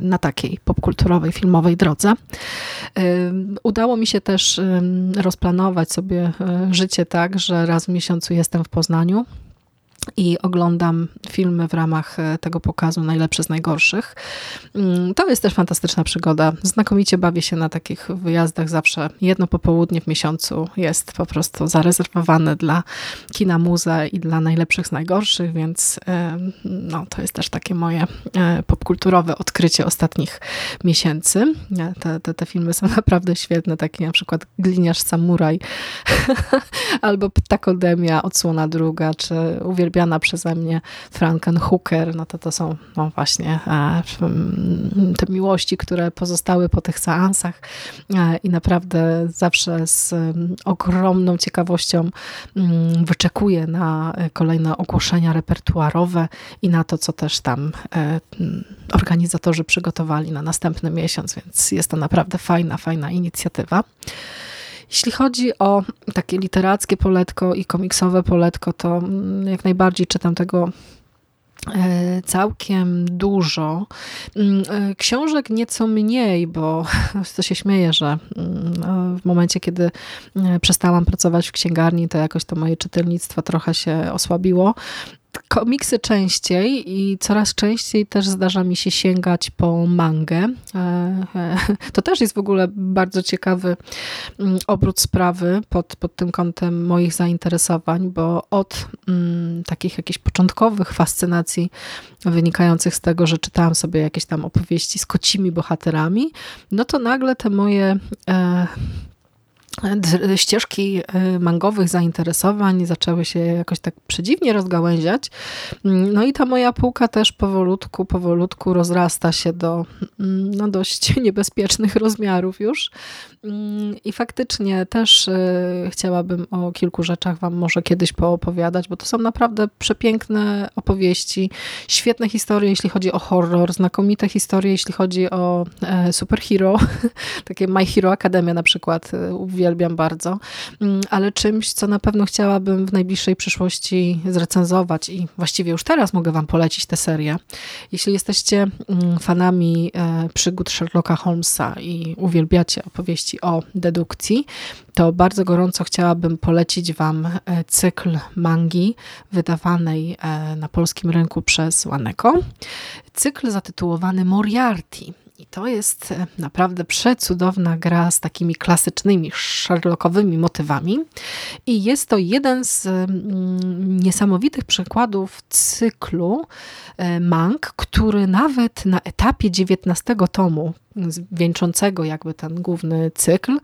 na takiej popkulturowej, filmowej drodze. Udało mi się też rozplanować sobie życie tak, że raz w miesiącu jestem w Poznaniu i oglądam filmy w ramach e, tego pokazu Najlepsze z najgorszych. Mm, to jest też fantastyczna przygoda. Znakomicie bawię się na takich wyjazdach. Zawsze jedno popołudnie w miesiącu jest po prostu zarezerwowane dla kina muze i dla Najlepszych z najgorszych, więc e, no, to jest też takie moje e, popkulturowe odkrycie ostatnich miesięcy. Te, te, te filmy są naprawdę świetne, takie na przykład Gliniarz Samuraj albo Ptakodemia, Odsłona Druga, czy Uwielbiam uwielbiana przeze mnie Frankenhooker, no to to są no właśnie e, te miłości, które pozostały po tych seansach e, i naprawdę zawsze z ogromną ciekawością mm, wyczekuję na kolejne ogłoszenia repertuarowe i na to, co też tam e, organizatorzy przygotowali na następny miesiąc, więc jest to naprawdę fajna, fajna inicjatywa. Jeśli chodzi o takie literackie poletko i komiksowe poletko, to mm, jak najbardziej czytam tego e, całkiem dużo. Mm, e, książek nieco mniej, bo to się śmieje, że mm, w momencie, kiedy e, przestałam pracować w księgarni, to jakoś to moje czytelnictwo trochę się osłabiło komiksy częściej i coraz częściej też zdarza mi się sięgać po mangę. E, e, to też jest w ogóle bardzo ciekawy mm, obrót sprawy pod, pod tym kątem moich zainteresowań, bo od mm, takich jakichś początkowych fascynacji wynikających z tego, że czytałam sobie jakieś tam opowieści z kocimi bohaterami, no to nagle te moje e, ścieżki y, mangowych zainteresowań zaczęły się jakoś tak przedziwnie rozgałęziać. No i ta moja półka też powolutku, powolutku rozrasta się do mm, no, dość niebezpiecznych rozmiarów już. Mm, I faktycznie też y, chciałabym o kilku rzeczach wam może kiedyś poopowiadać, bo to są naprawdę przepiękne opowieści, świetne historie, jeśli chodzi o horror, znakomite historie, jeśli chodzi o e, superhero, takie My Hero Academia na przykład, uwielbiam uwielbiam bardzo, mm, ale czymś, co na pewno chciałabym w najbliższej przyszłości zrecenzować i właściwie już teraz mogę wam polecić tę serię. Jeśli jesteście mm, fanami e, przygód Sherlocka Holmesa i uwielbiacie opowieści o dedukcji, to bardzo gorąco chciałabym polecić wam e, cykl mangi wydawanej e, na polskim rynku przez Waneko. Cykl zatytułowany Moriarty. I to jest e, naprawdę przecudowna gra z takimi klasycznymi, Sherlockowymi motywami. I jest to jeden z mm, niesamowitych przykładów cyklu e, mang, który nawet na etapie 19 tomu, wieńczącego jakby ten główny cykl,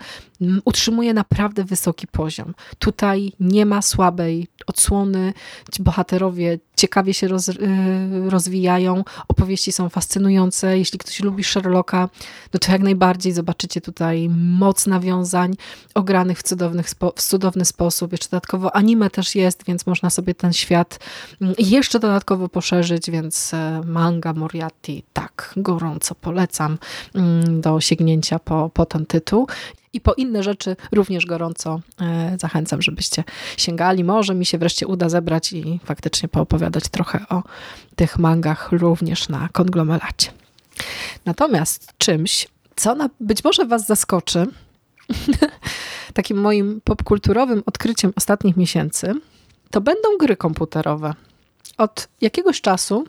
utrzymuje naprawdę wysoki poziom. Tutaj nie ma słabej odsłony, ci bohaterowie ciekawie się roz, y, rozwijają, opowieści są fascynujące. Jeśli ktoś lubi Sherlocka, no to jak najbardziej zobaczycie tutaj moc nawiązań ogranych w, cudownych, w cudowny sposób. Jeszcze dodatkowo anime też jest, więc można sobie ten świat jeszcze dodatkowo poszerzyć, więc e, manga Moriarty tak gorąco polecam do sięgnięcia po, po ten tytuł i po inne rzeczy również gorąco e, zachęcam, żebyście sięgali. Może mi się wreszcie uda zebrać i faktycznie poopowiadać trochę o tych mangach również na konglomeracie. Natomiast czymś, co na, być może Was zaskoczy, takim moim popkulturowym odkryciem ostatnich miesięcy, to będą gry komputerowe. Od jakiegoś czasu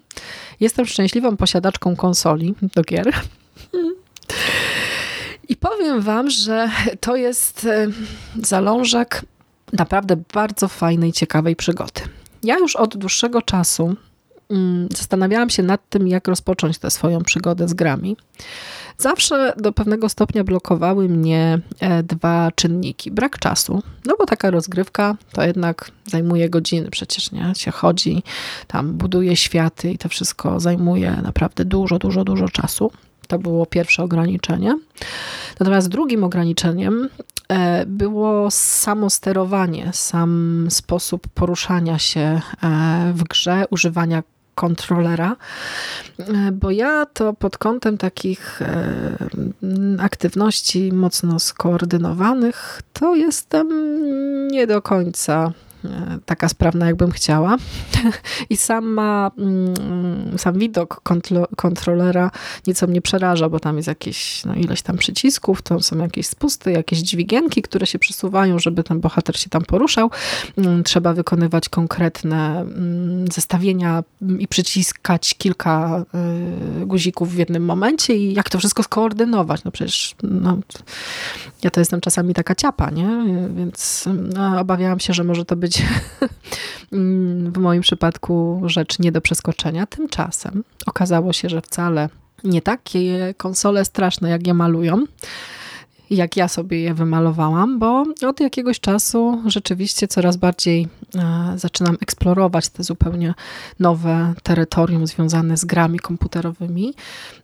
jestem szczęśliwą posiadaczką konsoli do gier. I powiem wam, że to jest e, zalążek naprawdę bardzo fajnej, ciekawej przygody. Ja już od dłuższego czasu mm, zastanawiałam się nad tym, jak rozpocząć tę swoją przygodę z grami. Zawsze do pewnego stopnia blokowały mnie e, dwa czynniki. Brak czasu, no bo taka rozgrywka to jednak zajmuje godziny przecież, nie? Się chodzi, tam buduje światy i to wszystko zajmuje naprawdę dużo, dużo, dużo czasu. To było pierwsze ograniczenie. Natomiast drugim ograniczeniem e, było samo sterowanie, sam sposób poruszania się e, w grze, używania kontrolera, e, bo ja to pod kątem takich aktywności mocno skoordynowanych, to jestem nie do końca taka sprawna, jakbym chciała. I sama, mm, sam widok kontrolera nieco mnie przeraża, bo tam jest jakieś no, ileś tam przycisków, to są jakieś spusty, jakieś dźwigienki, które się przesuwają, żeby ten bohater się tam poruszał. Mm, trzeba wykonywać konkretne mm, zestawienia i przyciskać kilka y, guzików w jednym momencie i jak to wszystko skoordynować. No przecież no, ja to jestem czasami taka ciapa, nie? Więc no, obawiałam się, że może to być być w moim przypadku rzecz nie do przeskoczenia. Tymczasem okazało się, że wcale nie takie konsole straszne, jak je malują jak ja sobie je wymalowałam, bo od jakiegoś czasu rzeczywiście coraz bardziej e, zaczynam eksplorować te zupełnie nowe terytorium związane z grami komputerowymi,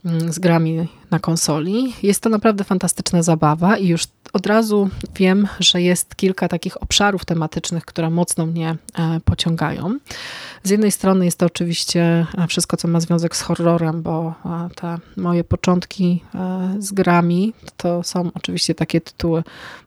mm, z grami na konsoli. Jest to naprawdę fantastyczna zabawa i już od razu wiem, że jest kilka takich obszarów tematycznych, które mocno mnie e, pociągają. Z jednej strony jest to oczywiście e, wszystko, co ma związek z horrorem, bo te moje początki z grami to są oczywiście takie tytuły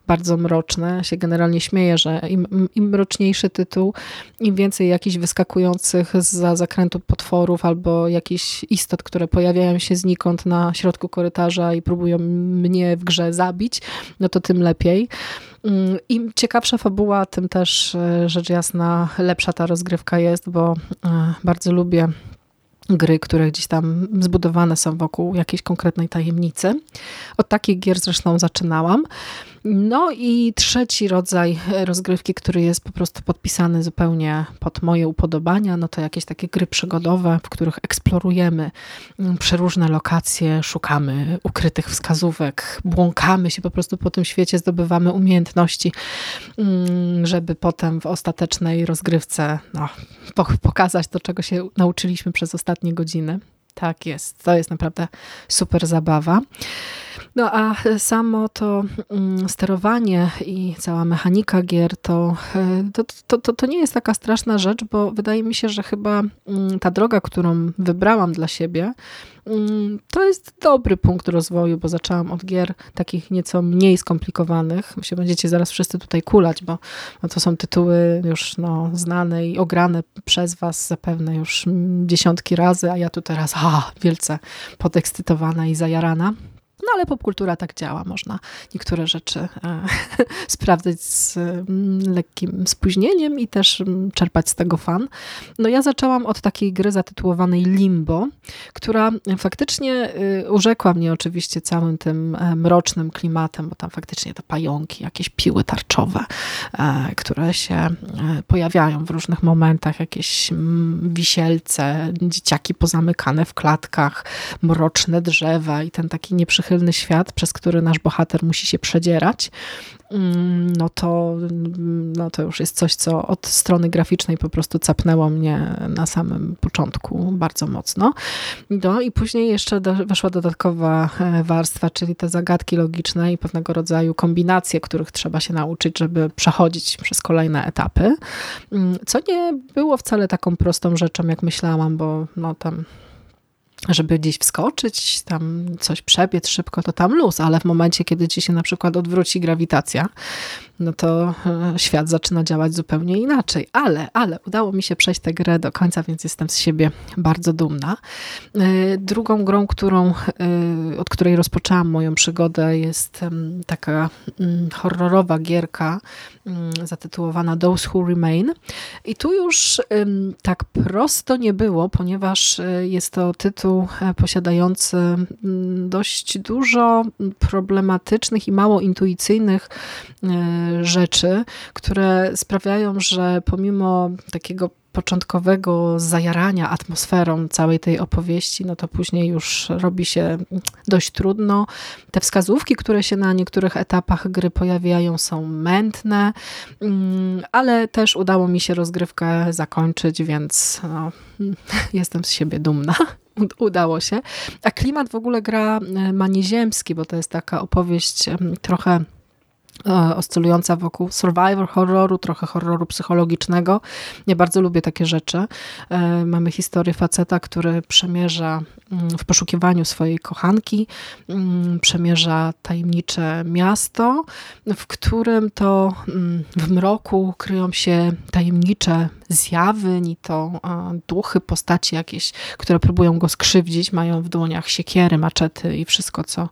bardzo mroczne. Ja się generalnie śmieję, że im, im mroczniejszy tytuł, im więcej jakichś wyskakujących za zakrętu potworów albo jakichś istot, które pojawiają się znikąd na środku korytarza i próbują mnie w grze zabić, no to tym lepiej. Mm, Im ciekawsza fabuła, tym też e, rzecz jasna lepsza ta rozgrywka jest, bo e, bardzo lubię gry, które gdzieś tam zbudowane są wokół jakiejś konkretnej tajemnicy. Od takich gier zresztą zaczynałam. No i trzeci rodzaj rozgrywki, który jest po prostu podpisany zupełnie pod moje upodobania, no to jakieś takie gry przygodowe, w których eksplorujemy mm, przeróżne lokacje, szukamy ukrytych wskazówek, błąkamy się po prostu po tym świecie, zdobywamy umiejętności, mm, żeby potem w ostatecznej rozgrywce no, pokazać to, czego się nauczyliśmy przez ostatnie godziny. Tak jest, to jest naprawdę super zabawa. No a samo to mm, sterowanie i cała mechanika gier to, e, to, to, to, nie jest taka straszna rzecz, bo wydaje mi się, że chyba mm, ta droga, którą wybrałam dla siebie, mm, to jest dobry punkt rozwoju, bo zaczęłam od gier takich nieco mniej skomplikowanych. Się będziecie zaraz wszyscy tutaj kulać, bo, bo to są tytuły już no, znane i ograne przez was zapewne już dziesiątki razy, a ja tu teraz a, wielce podekscytowana i zajarana. No ale popkultura tak działa. Można niektóre rzeczy e, sprawdzać z mm, lekkim spóźnieniem i też mm, czerpać z tego fan. No ja zaczęłam od takiej gry zatytułowanej Limbo, która faktycznie y, urzekła mnie oczywiście całym tym e, mrocznym klimatem, bo tam faktycznie te pająki, jakieś piły tarczowe, e, które się pojawiają w różnych momentach, jakieś mm, wisielce, dzieciaki pozamykane w klatkach, mroczne drzewa i ten taki nieprzychylny przychylny świat, przez który nasz bohater musi się przedzierać, mm, no to, no to już jest coś, co od strony graficznej po prostu capnęło mnie na samym początku bardzo mocno. No i później jeszcze weszła dodatkowa e, warstwa, czyli te zagadki logiczne i pewnego rodzaju kombinacje, których trzeba się nauczyć, żeby przechodzić przez kolejne etapy. Mm, co nie było wcale taką prostą rzeczą, jak myślałam, bo no tam żeby gdzieś wskoczyć, tam coś przebiec szybko, to tam luz, ale w momencie, kiedy ci się na przykład odwróci grawitacja, no to e, świat zaczyna działać zupełnie inaczej. Ale, ale udało mi się przejść tę grę do końca, więc jestem z siebie bardzo dumna. E, drugą grą, którą, e, od której rozpoczęłam moją przygodę jest taka mm, horrorowa gierka mm, zatytułowana Those Who Remain. I tu już tak prosto nie było, ponieważ jest to tytuł tytuł posiadający mm, dość dużo problematycznych i mało intuicyjnych rzeczy, które sprawiają, że pomimo takiego początkowego zajarania atmosferą całej tej opowieści, no to później już robi się dość trudno. Te wskazówki, które się na niektórych etapach gry pojawiają są mętne, mm, ale też udało mi się rozgrywkę zakończyć, więc no, jestem z siebie dumna udało się. A klimat w ogóle gra e, ma nieziemski, bo to jest taka opowieść trochę E, oscylująca wokół survivor horroru, trochę horroru psychologicznego. Ja bardzo lubię takie rzeczy. E, mamy historię faceta, który przemierza mm, w poszukiwaniu swojej kochanki, mm, przemierza tajemnicze miasto, w którym to mm, w mroku kryją się tajemnicze zjawy, ni to duchy, postaci jakieś, które próbują go skrzywdzić, mają w dłoniach siekiery, maczety i wszystko, co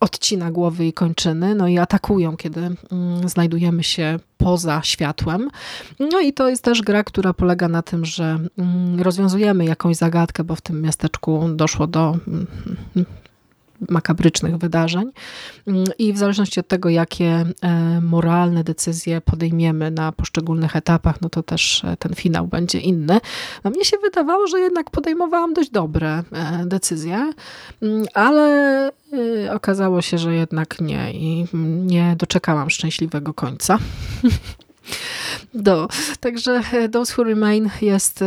odcina głowy i kończyny, no i atakują kiedy mm, znajdujemy się poza światłem. No i to jest też gra, która polega na tym, że mm, rozwiązujemy jakąś zagadkę, bo w tym miasteczku doszło do mm, makabrycznych wydarzeń i w zależności od tego, jakie e, moralne decyzje podejmiemy na poszczególnych etapach, no to też e, ten finał będzie inny. No mnie się wydawało, że jednak podejmowałam dość dobre e, decyzje, ale okazało się, że jednak nie i nie doczekałam szczęśliwego końca. Do, także Those Who Remain jest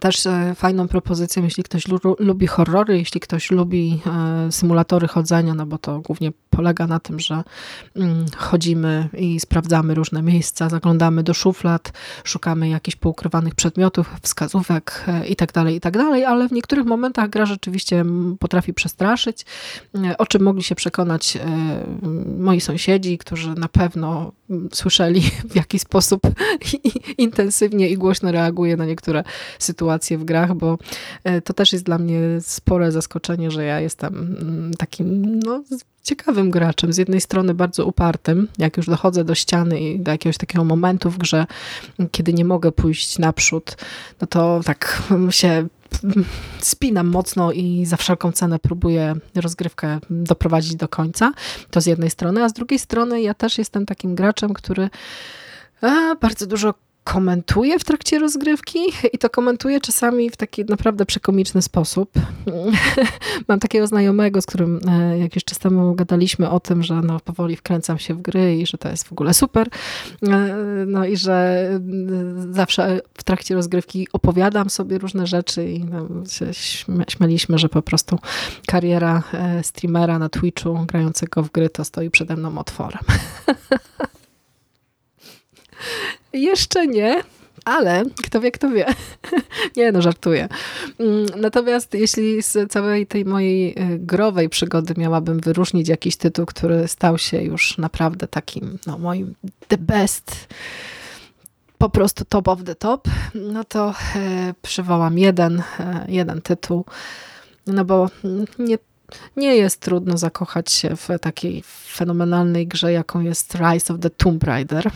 też e, fajną propozycją, jeśli ktoś lubi horrory, jeśli ktoś lubi e, symulatory chodzenia, no bo to głównie polega na tym, że mm, chodzimy i sprawdzamy różne miejsca, zaglądamy do szuflad, szukamy jakichś poukrywanych przedmiotów, wskazówek itd., e, itd., tak tak ale w niektórych momentach gra rzeczywiście potrafi przestraszyć, o czym mogli się przekonać moi sąsiedzi, którzy na pewno słyszeli w jaki sposób intensywnie i głośno reaguje na niektóre sytuacje sytuacje w grach, bo e, to też jest dla mnie spore zaskoczenie, że ja jestem mm, takim no, ciekawym graczem. Z jednej strony bardzo upartym, jak już dochodzę do ściany i do jakiegoś takiego momentu w grze, kiedy nie mogę pójść naprzód, no to tak się spinam mocno i za wszelką cenę próbuję rozgrywkę doprowadzić do końca. To z jednej strony, a z drugiej strony ja też jestem takim graczem, który a, bardzo dużo komentuje w trakcie rozgrywki i to komentuje czasami w taki naprawdę przekomiczny sposób. Mam takiego znajomego, z którym e, jakiś czas temu gadaliśmy o tym, że no, powoli wkręcam się w gry i że to jest w ogóle super. E, no i że e, zawsze w trakcie rozgrywki opowiadam sobie różne rzeczy i no, się śmialiśmy, że po prostu kariera streamera na Twitchu grającego w gry to stoi przede mną otworem. Jeszcze nie, ale kto wie, kto wie. nie, no żartuję. Mm, natomiast jeśli z całej tej mojej e, growej przygody miałabym wyróżnić jakiś tytuł, który stał się już naprawdę takim, no moim the best, po prostu top of the top, no to e, przywołam jeden, e, jeden tytuł, no bo nie nie jest trudno zakochać się w takiej fenomenalnej grze, jaką jest Rise of the Tomb Raider.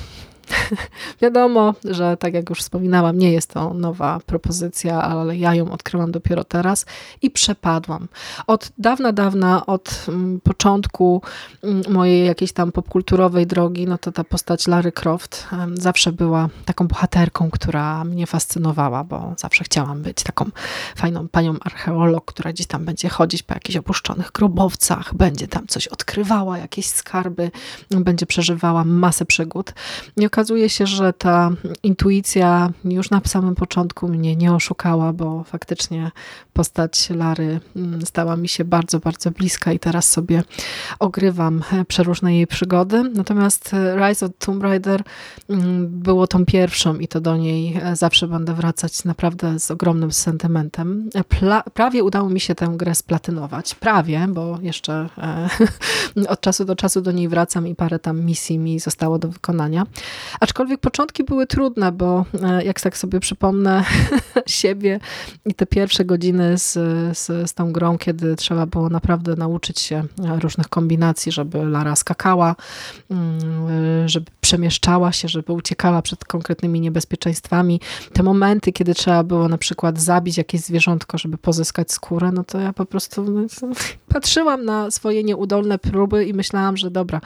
Wiadomo, że tak jak już wspominałam, nie jest to nowa propozycja, ale ja ją odkryłam dopiero teraz i przepadłam. Od dawna, dawna, od mm, początku mm, mojej jakiejś tam popkulturowej drogi, no to ta postać Lary Croft zawsze była taką bohaterką, która mnie fascynowała, bo zawsze chciałam być taką fajną panią archeolog, która gdzieś tam będzie chodzić po jakichś opuszczonych grobowcach, będzie tam coś odkrywała, jakieś skarby, będzie przeżywała masę przygód. I okazuje się, że ta intuicja już na samym początku mnie nie oszukała, bo faktycznie postać Lary mm, stała mi się bardzo, bardzo bliska i teraz sobie ogrywam e, przeróżne jej przygody. Natomiast e, Rise of Tomb Raider mm, było tą pierwszą i to do niej e, zawsze będę wracać naprawdę z ogromnym sentymentem. Pla prawie udało mi się tę grę splatynować. Prawie, bo jeszcze od czasu do czasu do niej wracam i parę tam misji mi zostało do wykonania. Aczkolwiek początki były trudne, bo e, jak tak sobie przypomnę siebie i te pierwsze godziny z, z, z tą grą, kiedy trzeba było naprawdę nauczyć się różnych kombinacji, żeby Lara skakała, mm, żeby przemieszczała się, żeby uciekała przed konkretnymi niebezpieczeństwami. Te momenty, kiedy trzeba było na przykład zabić jakieś zwierzątko, żeby pozyskać skórę, no to ja po prostu no, patrzyłam na swoje nieudolne próby i myślałam, że dobra,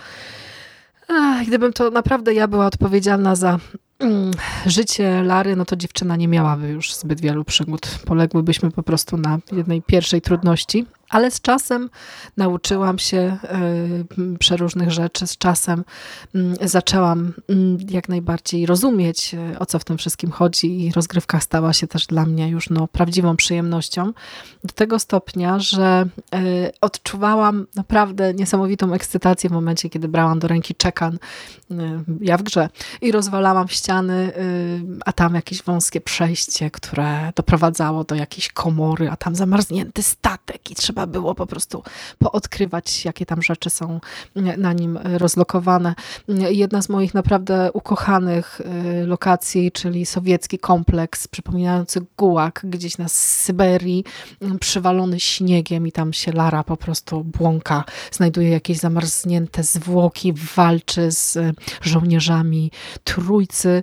Ach, gdybym to naprawdę ja była odpowiedzialna za mm, życie Lary, no to dziewczyna nie miałaby już zbyt wielu przygód. Poległybyśmy po prostu na jednej pierwszej trudności. Ale z czasem nauczyłam się y, przeróżnych rzeczy, z czasem zaczęłam jak najbardziej rozumieć, e, o co w tym wszystkim chodzi i rozgrywka stała się też dla mnie już no, prawdziwą przyjemnością. Do tego stopnia, że odczuwałam naprawdę niesamowitą ekscytację w momencie, kiedy brałam do ręki czekan, ja w grze, i rozwalałam ściany, a tam jakieś wąskie przejście, które doprowadzało do jakiejś komory, a tam zamarznięty statek i trzeba trzeba było po prostu poodkrywać, jakie tam rzeczy są na nim rozlokowane. Jedna z moich naprawdę ukochanych lokacji, czyli sowiecki kompleks przypominający gułak gdzieś na Syberii, przywalony śniegiem i tam się Lara po prostu błąka, znajduje jakieś zamarznięte zwłoki, walczy z żołnierzami trójcy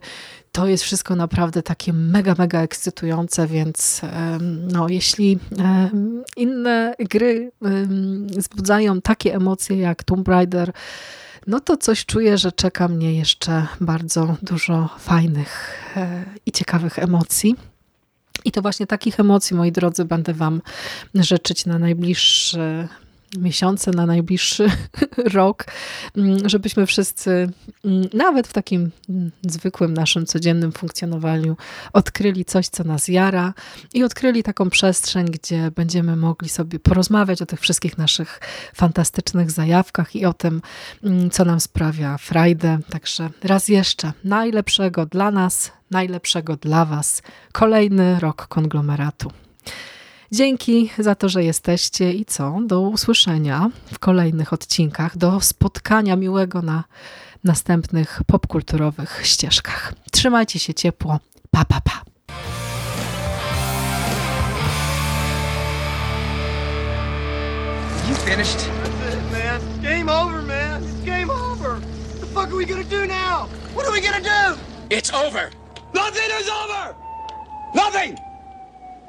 to jest wszystko naprawdę takie mega, mega ekscytujące, więc no, jeśli inne gry wzbudzają takie emocje jak Tomb Raider, no to coś czuję, że czeka mnie jeszcze bardzo dużo fajnych e, i ciekawych emocji. I to właśnie takich emocji, moi drodzy, będę Wam życzyć na najbliższe miesiące, na najbliższy rok, mm, żebyśmy wszyscy, mm, nawet w takim mm, zwykłym naszym codziennym funkcjonowaniu, odkryli coś, co nas jara i odkryli taką przestrzeń, gdzie będziemy mogli sobie porozmawiać o tych wszystkich naszych fantastycznych zajawkach i o tym, co nam sprawia frajdę. Także raz jeszcze najlepszego dla nas, najlepszego dla Was. Kolejny rok konglomeratu. Dzięki za to, że jesteście i co? Do usłyszenia w kolejnych odcinkach, do spotkania miłego na następnych popkulturowych ścieżkach. Trzymajcie się ciepło. Pa, pa, pa. You finished? That's it, man. Game over, man. It's game over. What the fuck are we gonna do now? What are we gonna do? It's over. Nothing is over! Nothing!